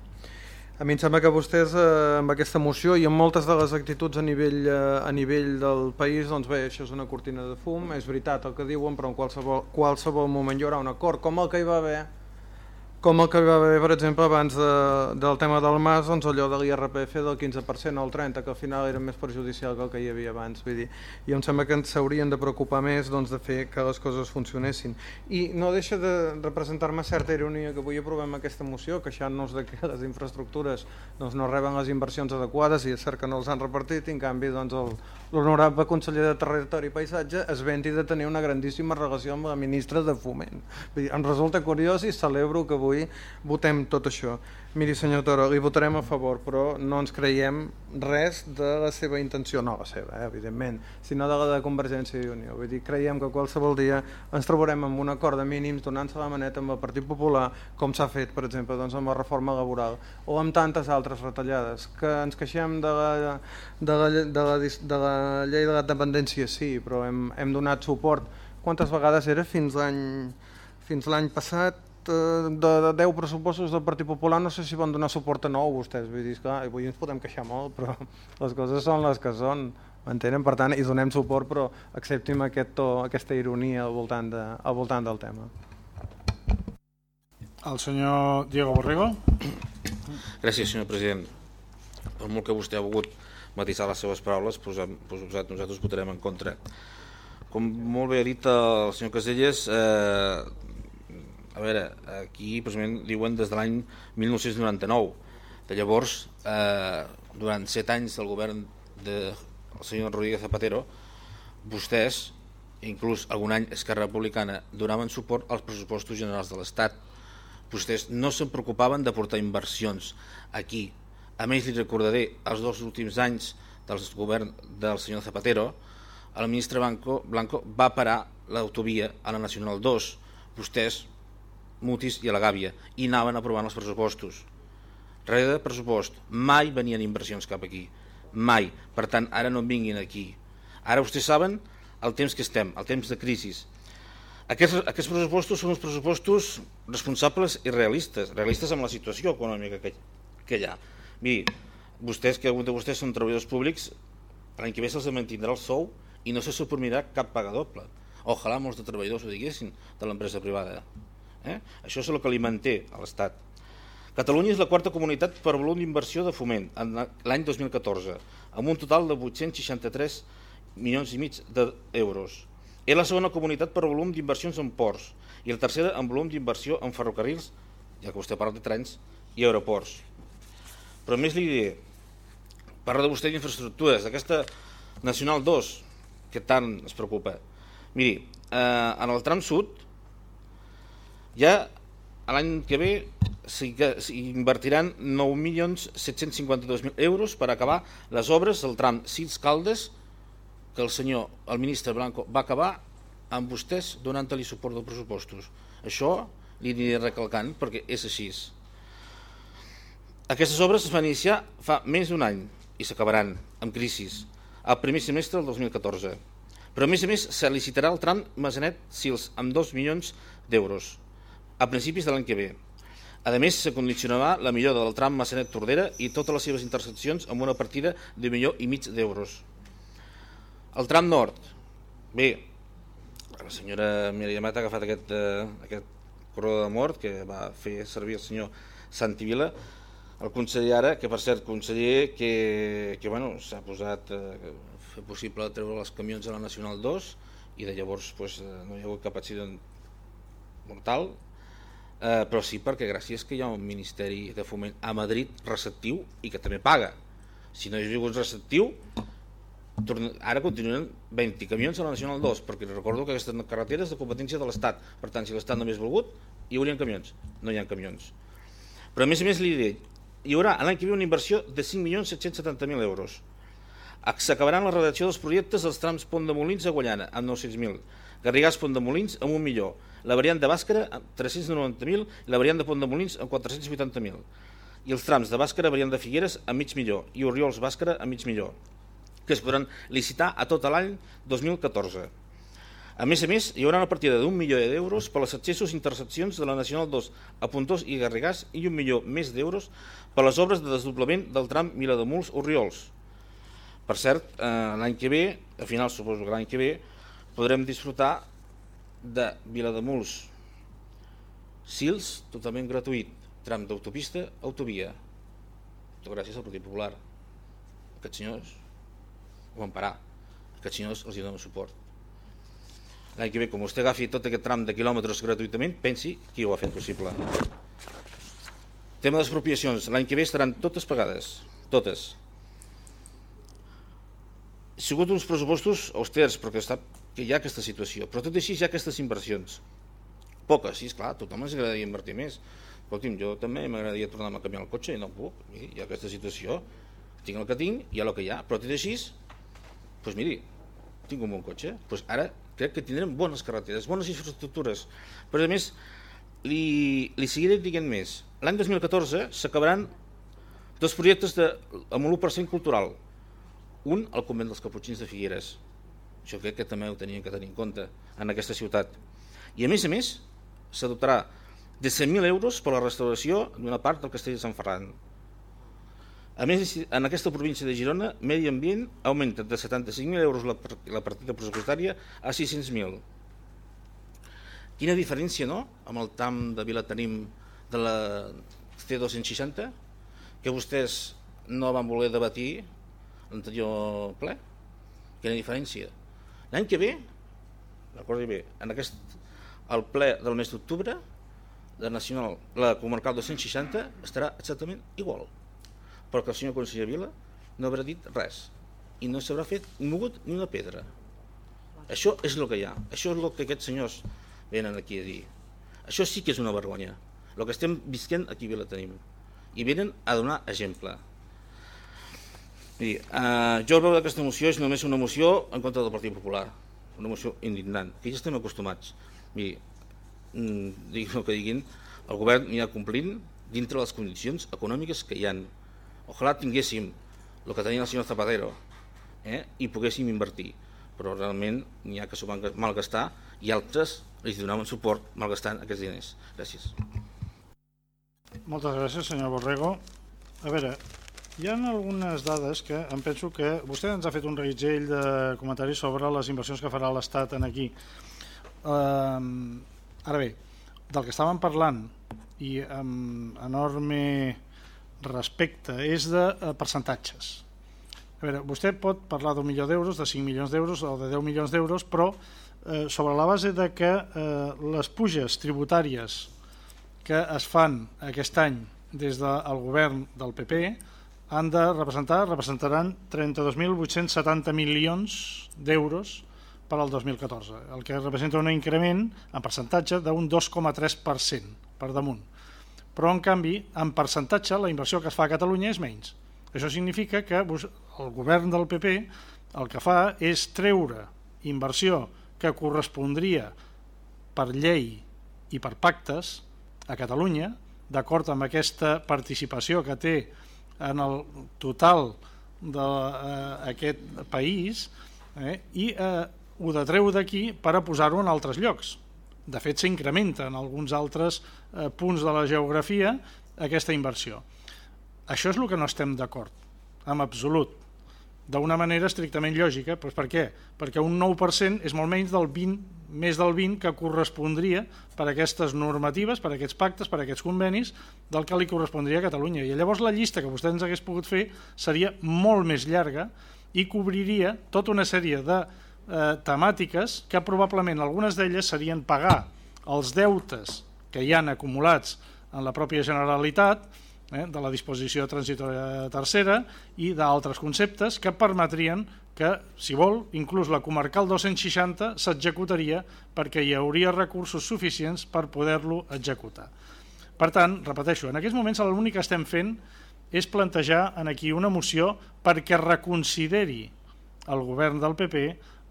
A mi em sembla que vostès eh, amb aquesta moció i amb moltes de les actituds a nivell, eh, a nivell del país, doncs bé, això és una cortina de fum, és veritat el que diuen, però en qualsevol, qualsevol moment hi haurà un acord, com el que hi va haver com el que va haver, per exemple, abans de, del tema del MAS, doncs allò de l'IRPF del 15% al 30%, que al final era més perjudicial que el que hi havia abans. Vull dir, I em sembla que ens s'haurien de preocupar més doncs, de fer que les coses funcionessin. I no deixa de representar-me certa ironia que avui aprovem aquesta moció, queixant-nos de que les infraestructures doncs, no reben les inversions adequades i és cert que no els han repartit, i en canvi doncs, l'honorable conseller de Territori i Paisatge es venti de tenir una grandíssima relació amb la ministra de Foment. Vull dir, em resulta curiós i celebro que avui avui votem tot això. Miri, senyor Toro, li votarem a favor, però no ens creiem res de la seva intenció, no la seva, eh, evidentment, sinó de la de Convergència i Unió. Vull dir, creiem que qualsevol dia ens trobarem amb un acord de mínims donant-se la maneta amb el Partit Popular, com s'ha fet, per exemple, doncs, amb la reforma laboral, o amb tantes altres retallades. Que ens queixem de la, de la, de la, de la llei de la dependència, sí, però hem, hem donat suport. Quantes vegades era fins l'any fins l'any passat de, de 10 pressupostos del Partit Popular no sé si van donar suport a 9 vostès, vull dir, clar, avui ens podem queixar molt, però les coses són les que són, m'entenen? Per tant, hi donem suport, però acceptim aquest to, aquesta ironia al voltant, de, al voltant del tema. El senyor Diego Borrego. Gràcies, senyor president. Per molt que vostè ha volgut matisar les seves paraules, pues, pues, nosaltres votarem en contra. Com molt bé ha dit el senyor Caselles, eh, a veure, aquí precisament diuen des de l'any 1999. De llavors, eh, durant set anys del govern del de senyor Rodríguez Zapatero, vostès, inclús algun any Esquerra Republicana, donaven suport als pressupostos generals de l'Estat. Vostès no se'n preocupaven de portar inversions aquí. A més, li recordaré, els dos últims anys del govern del senyor Zapatero, el ministre Blanco, Blanco va parar l'autovia a la Nacional 2. Vostès Mutis i a la Gàbia i anaven aprovant els pressupostos. Res de pressupost, mai venien inversions cap aquí, mai. Per tant, ara no vinguin aquí. Ara vostès saben el temps que estem, el temps de crisi. Aquests, aquests pressupostos són uns pressupostos responsables i realistes, realistes amb la situació econòmica que, que hi ha. Miri, vostès, que alguns de vostès són treballadors públics, l'any que ve se'ls mantindrà el sou i no se suprimirà cap paga doble. Ojalà molts de treballadors ho diguessin de l'empresa privada. Eh? Això és el que li manté a l'Estat. Catalunya és la quarta comunitat per volum d'inversió de foment en l'any 2014, amb un total de 863 milions i mig d'euros. És la segona comunitat per volum d'inversions en ports i la tercera en volum d'inversió en ferrocarrils, ja que vostè parla de trens, i aeroports. Però més li diré, parla de vostè d'infraestructures, d'aquesta Nacional 2, que tant es preocupa. Miri, eh, en el tram sud ja l'any que ve s'invertiran 9.752.000 euros per acabar les obres del tram Sits Caldes que el senyor, el ministre Blanco, va acabar amb vostès donant-li suport dels pressupostos. Això li aniré recalcant perquè és així. Aquestes obres es van iniciar fa més d'un any i s'acabaran amb crisis al primer semestre del 2014. Però a més a més se licitarà el tram Masanet Sils amb 2 milions d'euros a principis de l'any que ve. A més, se condicionarà la millora del tram Massanet Tordera i totes les seves interseccions amb una partida de milió i mig d'euros. El tram nord. Bé, la senyora Mireia Mata ha agafat aquest, eh, aquest corredor de mort que va fer servir el senyor Santi Vila, el conseller ara, que per cert, conseller que, que bueno, s'ha posat eh, fer possible treure els camions de la Nacional 2 i de llavors pues, eh, no hi ha hagut cap accident mortal, eh, però sí perquè gràcies que hi ha un Ministeri de Foment a Madrid receptiu i que també paga. Si no hi ha hagut receptiu, ara continuen 20 camions a la Nacional 2, perquè recordo que aquestes carreteres de competència de l'Estat, per tant, si l'Estat només volgut, hi haurien camions. No hi ha camions. Però a més a més li diré, hi haurà l'any que ve una inversió de 5.770.000 euros. S'acabaran la redacció dels projectes dels trams Pont de Molins a Guallana, amb 900.000, Garrigàs Pont de Molins amb un milió, la variant de Bàscara amb 390.000 i la variant de Pont de Molins amb 480.000 i els trams de Bàscara, variant de Figueres amb mig milió i Oriols Bàscara amb mig milió que es podran licitar a tot l'any 2014. A més a més, hi haurà una partida d'un milió d'euros per les accessos i interseccions de la Nacional 2 a Puntós i Garrigàs i un milió més d'euros per les obres de desdoblament del tram Vilademuls-Oriols. Per cert, eh, l'any que ve, a final suposo que l'any que ve, podrem disfrutar de Vilademuls Sils, totalment gratuït, tram d'autopista, autovia. Tot gràcies al Partit Popular. Aquests senyors ho van parar. Aquests senyors els hi donen suport. L'any que ve, com vostè agafi tot aquest tram de quilòmetres gratuïtament, pensi qui ho ha fet possible. Tema d'expropiacions. L'any que ve estaran totes pagades. Totes. Sigut uns pressupostos austers, perquè està, que hi ha aquesta situació. Però tot així hi ha aquestes inversions. Poques, sí, esclar, tothom ens agradaria invertir més. Escolti'm, jo també m'agradaria tornar a canviar el cotxe i no puc. Miri, hi ha aquesta situació, tinc el que tinc, hi ha el que hi ha, però tot així, doncs miri, tinc un bon cotxe, doncs ara crec que tindrem bones carreteres, bones infraestructures, però a més li, li seguiré dient més. L'any 2014 s'acabaran dos projectes de, amb un 1% cultural. Un, al convent dels Caputxins de Figueres. Això crec que també ho tenien que tenir en compte en aquesta ciutat. I a més a més, s'adoptarà de 100.000 euros per la restauració d'una part del castell de Sant Ferran. A més, en aquesta província de Girona, Medi Ambient augmenta de 75.000 euros la, la partida pressupostària a 600.000. Quina diferència, no?, amb el TAM de Vilatenim de la C260, que vostès no van voler debatir l'anterior ple? Quina diferència? L'any que ve, recordi bé, en aquest, el ple del mes d'octubre, de Nacional, la comarcal 260 estarà exactament igual però que el senyor conseller Vila no haurà dit res i no s'haurà fet mogut ni una pedra. Això és el que hi ha, això és el que aquests senyors venen aquí a dir. Això sí que és una vergonya. El que estem visquent aquí a Vila tenim. I venen a donar exemple. Miri, eh, jo el veu d'aquesta moció és només una moció en contra del Partit Popular, una moció indignant, que ja estem acostumats. Miri, mm, diguin el que diguin, el govern ha complint dintre les condicions econòmiques que hi han Ojalà tinguéssim el que tenia el senyor Zapatero eh, i poguéssim invertir, però realment n'hi ha que s'ho van malgastar i altres els donaven suport malgastant aquests diners. Gràcies. Moltes gràcies, senyor Borrego. A veure, hi ha algunes dades que em penso que vostè ens ha fet un reguitzell de comentaris sobre les inversions que farà l'Estat en aquí. Uh, ara bé, del que estàvem parlant i amb enorme respecte és de eh, percentatges. A veure, vostè pot parlar d'un milió d'euros, de 5 milions d'euros o de 10 milions d'euros, però eh, sobre la base de que eh, les puges tributàries que es fan aquest any des del govern del PP han de representar, representaran 32.870 milions d'euros per al 2014, el que representa un increment en percentatge d'un 2,3% per damunt però en canvi, en percentatge, la inversió que es fa a Catalunya és menys. Això significa que el govern del PP el que fa és treure inversió que correspondria per llei i per pactes a Catalunya, d'acord amb aquesta participació que té en el total d'aquest eh, país, eh, i eh, ho detreu d'aquí per a posar-ho en altres llocs. De fet, s'incrementa en alguns altres eh, punts de la geografia aquesta inversió. Això és el que no estem d'acord, en absolut d'una manera estrictament lògica. Doncs per què? Perquè un 9% és molt menys del 20, més del 20 que correspondria per aquestes normatives, per aquests pactes, per aquests convenis, del que li correspondria a Catalunya. I llavors la llista que vostè ens hagués pogut fer seria molt més llarga i cobriria tota una sèrie de eh, temàtiques que probablement algunes d'elles serien pagar els deutes que hi han acumulats en la pròpia Generalitat, eh, de la disposició transitòria tercera i d'altres conceptes que permetrien que, si vol, inclús la comarcal 260 s'executaria perquè hi hauria recursos suficients per poder-lo executar. Per tant, repeteixo, en aquests moments l'únic que estem fent és plantejar en aquí una moció perquè reconsideri el govern del PP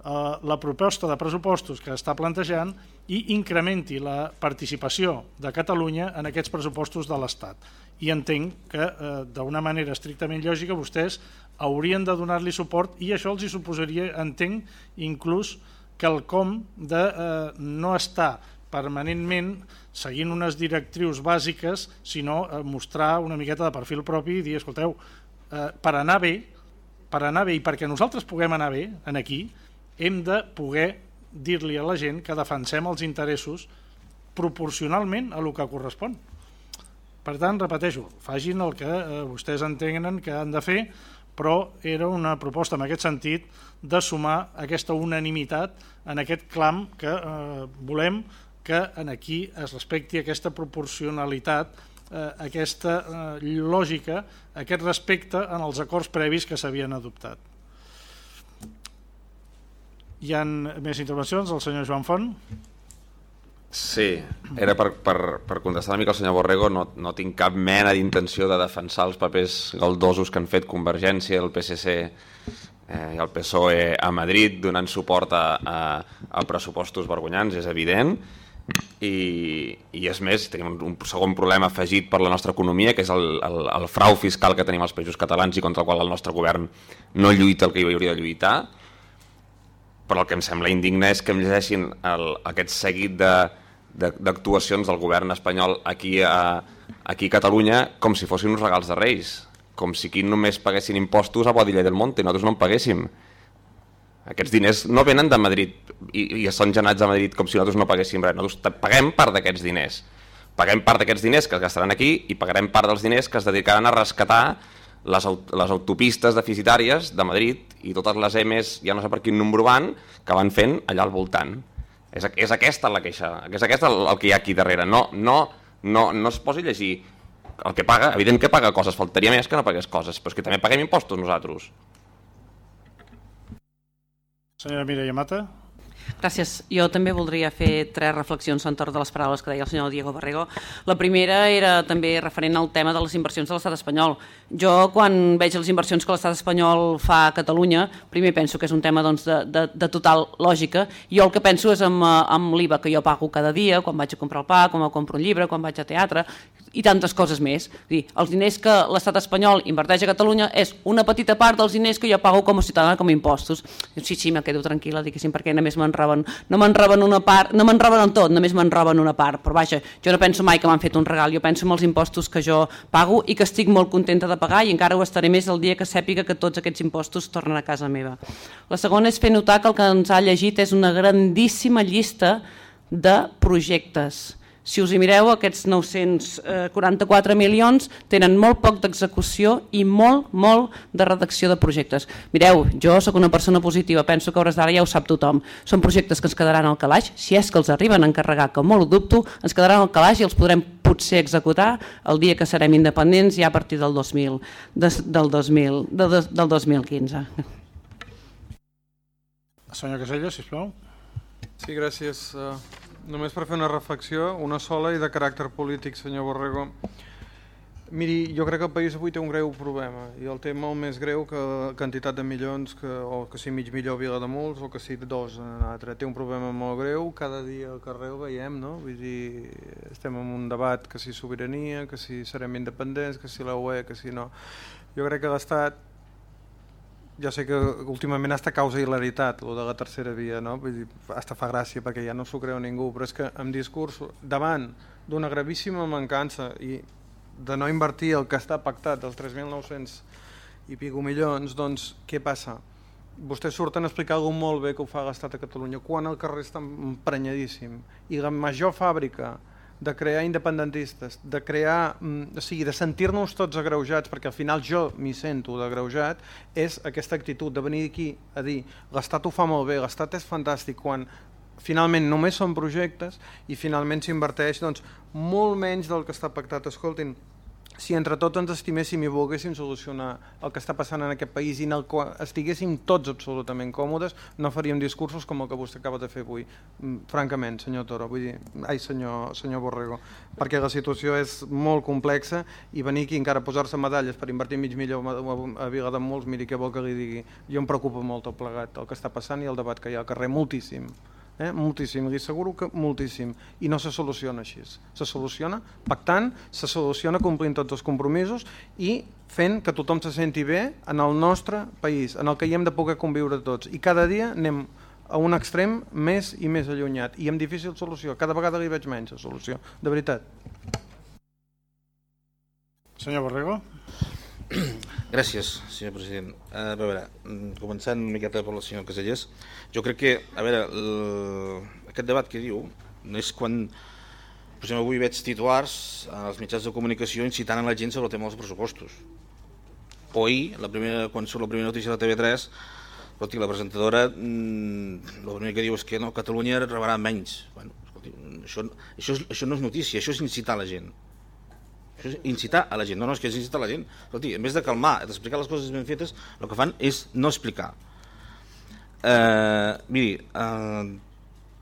la proposta de pressupostos que està plantejant i incrementi la participació de Catalunya en aquests pressupostos de l'Estat. I entenc que eh, d'una manera estrictament lògica vostès haurien de donar-li suport i això els hi suposaria, entenc, inclús que el com de eh, no estar permanentment seguint unes directrius bàsiques, sinó eh, mostrar una miqueta de perfil propi i dir, escolteu, eh, per anar bé, per anar bé i perquè nosaltres puguem anar bé en aquí, hem de poder dir-li a la gent que defensem els interessos proporcionalment a el que correspon. Per tant, repeteixo, fagin el que eh, vostès entenen que han de fer, però era una proposta en aquest sentit de sumar aquesta unanimitat en aquest clam que eh, volem que en aquí es respecti aquesta proporcionalitat, eh, aquesta eh, lògica, aquest respecte en els acords previs que s'havien adoptat. Hi han més intervencions? El senyor Joan Font. Sí, era per, per, per contestar una mica al senyor Borrego, no, no tinc cap mena d'intenció de defensar els papers galdosos que han fet Convergència, el PSC eh, i el PSOE a Madrid donant suport a, a, a pressupostos vergonyants, és evident, i, i és més, tenim un segon problema afegit per la nostra economia, que és el, el, el frau fiscal que tenim als països catalans i contra el qual el nostre govern no lluita el que hi hauria de lluitar, però el que em sembla indigne és que em llegeixin el, aquest seguit de, d'actuacions del govern espanyol aquí a, aquí a Catalunya com si fossin uns regals de Reis, com si aquí només paguessin impostos a Bodilla del Monte, nosaltres no en paguéssim. Aquests diners no venen de Madrid i, i són generats a Madrid com si nosaltres no paguéssim res. Nosaltres paguem part d'aquests diners. Paguem part d'aquests diners que es gastaran aquí i pagarem part dels diners que es dedicaran a rescatar les, les autopistes deficitàries de Madrid i totes les M's, ja no sé per quin número van, que van fent allà al voltant. És, és aquesta la queixa, és aquesta el, el que hi ha aquí darrere. No, no, no, no es posi a llegir el que paga, evident que paga coses, faltaria més que no pagués coses, però és que també paguem impostos nosaltres. Senyora Mireia Mata. Gràcies. Jo també voldria fer tres reflexions entorn de les paraules que deia el senyor Diego Barrego. La primera era també referent al tema de les inversions de l'estat espanyol. Jo, quan veig les inversions que l'estat espanyol fa a Catalunya, primer penso que és un tema doncs, de, de, de total lògica. Jo el que penso és amb, eh, amb l'IVA que jo pago cada dia, quan vaig a comprar el pa, quan compro un llibre, quan vaig a teatre, i tantes coses més. Dir, els diners que l'estat espanyol inverteix a Catalunya és una petita part dels diners que jo pago com a ciutadana com a impostos. Sí, sí, me quedo tranquil·la, diguéssim, perquè només me'n roben, no me'n roben una part, no me'n roben el tot, només me'n roben una part, però vaja, jo no penso mai que m'han fet un regal, jo penso en els impostos que jo pago i que estic molt contenta de pagar i encara ho estaré més el dia que sàpiga que tots aquests impostos tornen a casa meva. La segona és fer notar que el que ens ha llegit és una grandíssima llista de projectes si us hi mireu, aquests 944 milions tenen molt poc d'execució i molt, molt de redacció de projectes. Mireu, jo sóc una persona positiva, penso que hores d'ara ja ho sap tothom. Són projectes que ens quedaran al calaix, si és que els arriben a encarregar, que molt ho dubto, ens quedaran al calaix i els podrem potser executar el dia que serem independents ja a partir del 2000, de, del, 2000 de, de, del 2015. Senyor Casella, sisplau. Sí, gràcies. Uh, Només per fer una reflexió, una sola i de caràcter polític, senyor Borrego. Miri, jo crec que el país avui té un greu problema i el té molt més greu que quantitat de milions que, o que si mig milió a Vilademuls o que si dos en altre. Té un problema molt greu, cada dia al carrer ho veiem, no? Vull dir, estem en un debat que si sobirania, que si serem independents, que si la UE, que si no. Jo crec que l'Estat ja sé que últimament està causa hilaritat, lo de la tercera via, no? Vull dir, hasta fa gràcia perquè ja no s'ho creu ningú, però és que en discurs davant d'una gravíssima mancança i de no invertir el que està pactat, els 3.900 i pico milions, doncs què passa? Vostès surten a explicar alguna molt bé que ho fa l'Estat a Catalunya, quan el carrer està emprenyadíssim i la major fàbrica de crear independentistes, de crear, mm, o sigui, de sentir-nos tots agreujats, perquè al final jo m'hi sento d'agreujat, és aquesta actitud de venir aquí a dir l'Estat ho fa molt bé, l'Estat és fantàstic, quan finalment només són projectes i finalment s'inverteix doncs, molt menys del que està pactat. Escoltin, si entre tots ens estiméssim i volguéssim solucionar el que està passant en aquest país i en el qual estiguéssim tots absolutament còmodes, no faríem discursos com el que vostè acaba de fer avui. Mm, francament, senyor Toro, vull dir, ai, senyor, senyor Borrego, perquè la situació és molt complexa i venir aquí encara a posar-se medalles per invertir mig milió a Vilademuls, miri què vol que li digui. Jo em preocupa molt el plegat, el que està passant i el debat que hi ha al carrer, moltíssim eh? moltíssim, li asseguro que moltíssim, i no se soluciona així. Se soluciona pactant, se soluciona complint tots els compromisos i fent que tothom se senti bé en el nostre país, en el que hi hem de poder conviure tots. I cada dia anem a un extrem més i més allunyat i amb difícil solució. Cada vegada li veig menys a solució, de veritat. Senyor Borrego. Gràcies, senyor president. A veure, mm, començant una miqueta per la senyora Caselles, jo crec que, a veure, el, aquest debat que diu és quan, per exemple, avui veig titulars als mitjans de comunicació incitant a la gent sobre el tema dels pressupostos. O ahir, la primera, quan surt la primera notícia de la TV3, escolti, la presentadora mmm, el primer que diu és que no, Catalunya rebrà menys. Bueno, escolti, això, això, això no és notícia, això és incitar la gent. Això és incitar a la gent. No, no, és que és incitar a la gent. Escolti, en vez de calmar, d'explicar les coses ben fetes, el que fan és no explicar. Eh, miri, eh,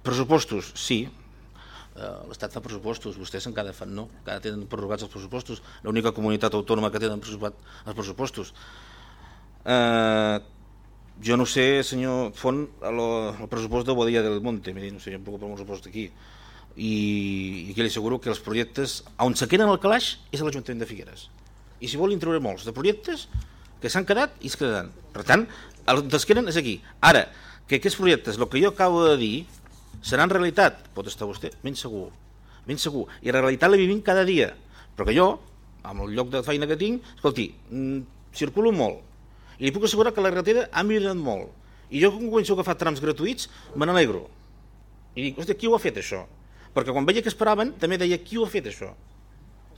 pressupostos, sí, eh, l'Estat fa pressupostos, vostès encara fan no, encara tenen prorrogats els pressupostos, l'única comunitat autònoma que tenen els pressupostos. Eh, jo no sé, senyor Font, el, el pressupost de Bodia del Monte, miri, no sé, jo em preocupa el pressupost d'aquí, i, i que li asseguro que els projectes on se queden al calaix és a l'Ajuntament de Figueres. I si vol treure molts de projectes que s'han quedat i es quedaran. Per tant, el que es queden és aquí. Ara, que aquests projectes, el que jo acabo de dir seran realitat, pot estar vostè ben segur, ben segur. I la realitat la vivim cada dia. Però que jo, amb el lloc de feina que tinc escolti, mm, circulo molt. I li puc assegurar que la realitat ha millorat molt. I jo quan començo a agafar trams gratuïts me n'alegro. I dic, hòstia, qui ho ha fet això? Perquè quan veia que esperaven també deia qui ho ha fet això?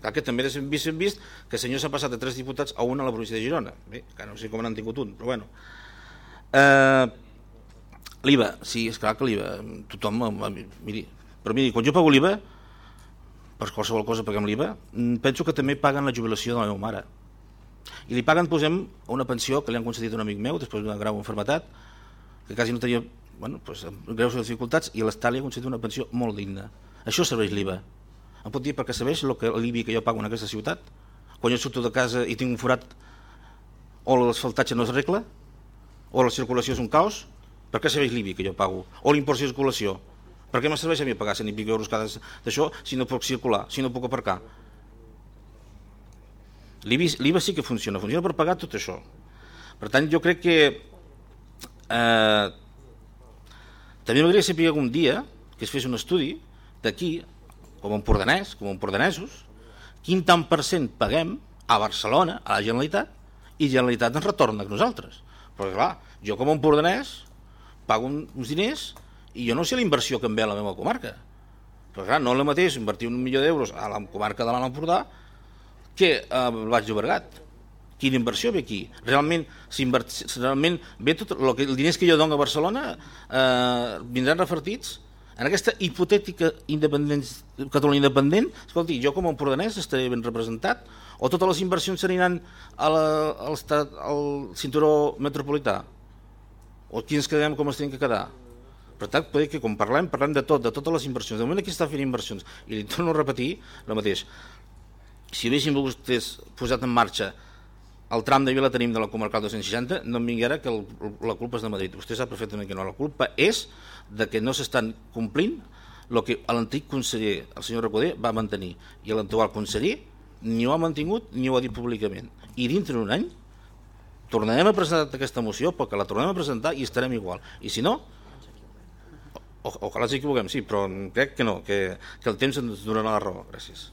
Clar que també hem vist, hem vist que el senyor s'ha passat de tres diputats a un a la província de Girona. Bé, que no sé com n'han tingut un però bueno. Eh, l'IVA, sí, és clar que l'IVA tothom, miri però miri, quan jo pago l'IVA per qualsevol cosa paguem l'IVA mm, penso que també paguen la jubilació de la meva mare. I li paguen, posem, una pensió que li han concedit un amic meu després d'una grau enfermetat que quasi no tenia bueno, pues, amb greus dificultats i l'Estat li ha concedit una pensió molt digna. Això serveix l'IVA. Em pot dir perquè serveix l'IBI que jo pago en aquesta ciutat? Quan jo surto de casa i tinc un forat o l'asfaltatge no es regla? O la circulació és un caos? Per què serveix l'IBI que jo pago? O l'impost de circulació? Per què me serveix a mi pagar 100 i pico euros cada d'això si no puc circular, si no puc aparcar? L'IVA sí que funciona, funciona per pagar tot això. Per tant, jo crec que eh, també m'agradaria saber algun dia que es fes un estudi d'aquí, com a empordanès, com a empordanesos, quin tant per cent paguem a Barcelona, a la Generalitat, i Generalitat ens retorna a nosaltres. Però clar, jo com a empordanès pago uns diners i jo no sé la inversió que em ve a la meva comarca. Però clar, no és el mateix invertir un milió d'euros a la comarca de l'Alt Empordà que a Baix Llobregat quina inversió ve aquí? Realment, realment ve tot el que, els diners que jo dono a Barcelona eh, vindran refertits en aquesta hipotètica independent, Catalunya independent, escolti, jo com a empordanès estaré ben representat o totes les inversions s'aniran al, al cinturó metropolità o aquí ens quedem com es tenen que quedar per tant, poder que quan parlem, parlem de tot, de totes les inversions. De moment aquí està fent inversions. I li torno a repetir el mateix. si haguéssim vostès posat en marxa el tram de Vila tenim de la comarcal 260, no em vingui ara que el, la culpa és de Madrid. Vostè sap perfectament que no. La culpa és de que no s'estan complint el que l'antic conseller, el senyor Recoder, va mantenir. I l'actual conseller ni ho ha mantingut ni ho ha dit públicament. I dintre d'un any tornarem a presentar aquesta moció perquè la tornem a presentar i estarem igual. I si no, o, ojalà ens equivoquem, sí, però crec que no, que, que el temps ens donarà la raó. Gràcies.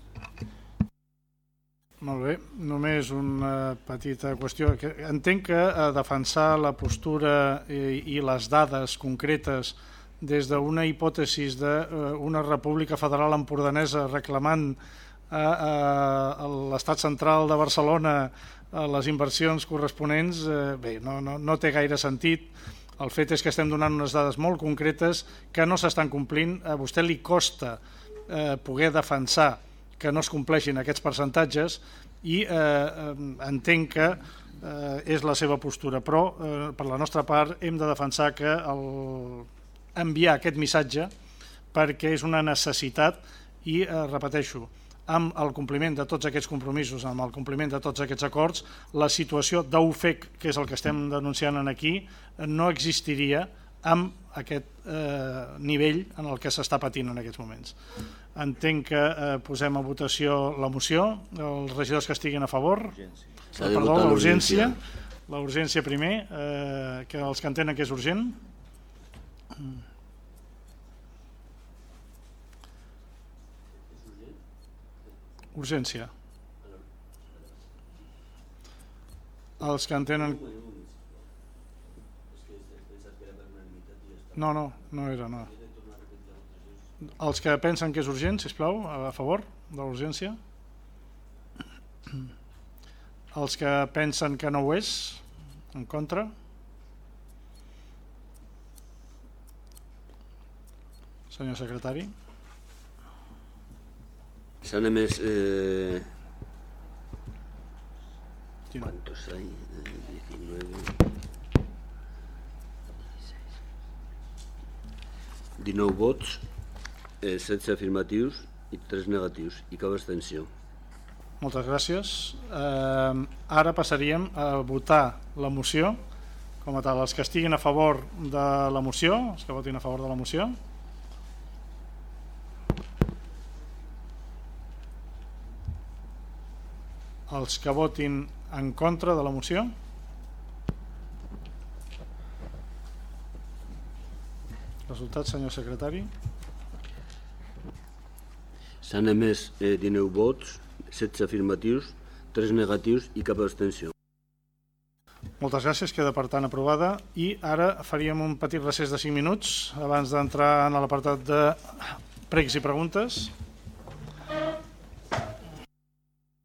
Molt bé, només una petita qüestió. Entenc que a defensar la postura i, les dades concretes des d'una hipòtesi d'una república federal empordanesa reclamant a, a l'estat central de Barcelona les inversions corresponents, eh, bé, no, no, no té gaire sentit. El fet és que estem donant unes dades molt concretes que no s'estan complint. A vostè li costa eh, poder defensar que no es compleixin aquests percentatges i eh, eh, entenc que eh, és la seva postura, però eh, per la nostra part hem de defensar que el, enviar aquest missatge perquè és una necessitat i, eh, repeteixo, amb el compliment de tots aquests compromisos, amb el compliment de tots aquests acords, la situació d'UFEC, que és el que estem denunciant aquí, no existiria amb aquest eh, nivell en el que s'està patint en aquests moments. Entenc que eh, posem a votació la moció, els regidors que estiguin a favor, S'ha de perdó, votar la urgència, l'urgència. la urgència primer, eh, que els que entenen que és urgent. Urgència. Els que entenen... No, no, no era, no. Els que pensen que és urgent, si plau, a favor de l'urgència. Els que pensen que no ho és, en contra. Senyor secretari. S'han emès... Eh? ¿Cuántos hay? Eh, 19... 19 vots, eh, 16 afirmatius i 3 negatius i cap abstenció. Moltes gràcies. Eh, ara passaríem a votar la moció com a tal. Els que estiguin a favor de la moció, els que votin a favor de la moció. Els que votin en contra de la moció. Resultat, senyor secretari. S'han emès eh, 19 vots, 16 afirmatius, 3 negatius i cap abstenció. Moltes gràcies, queda per tant aprovada i ara faríem un petit recés de 5 minuts abans d'entrar en l'apartat de pregs i preguntes.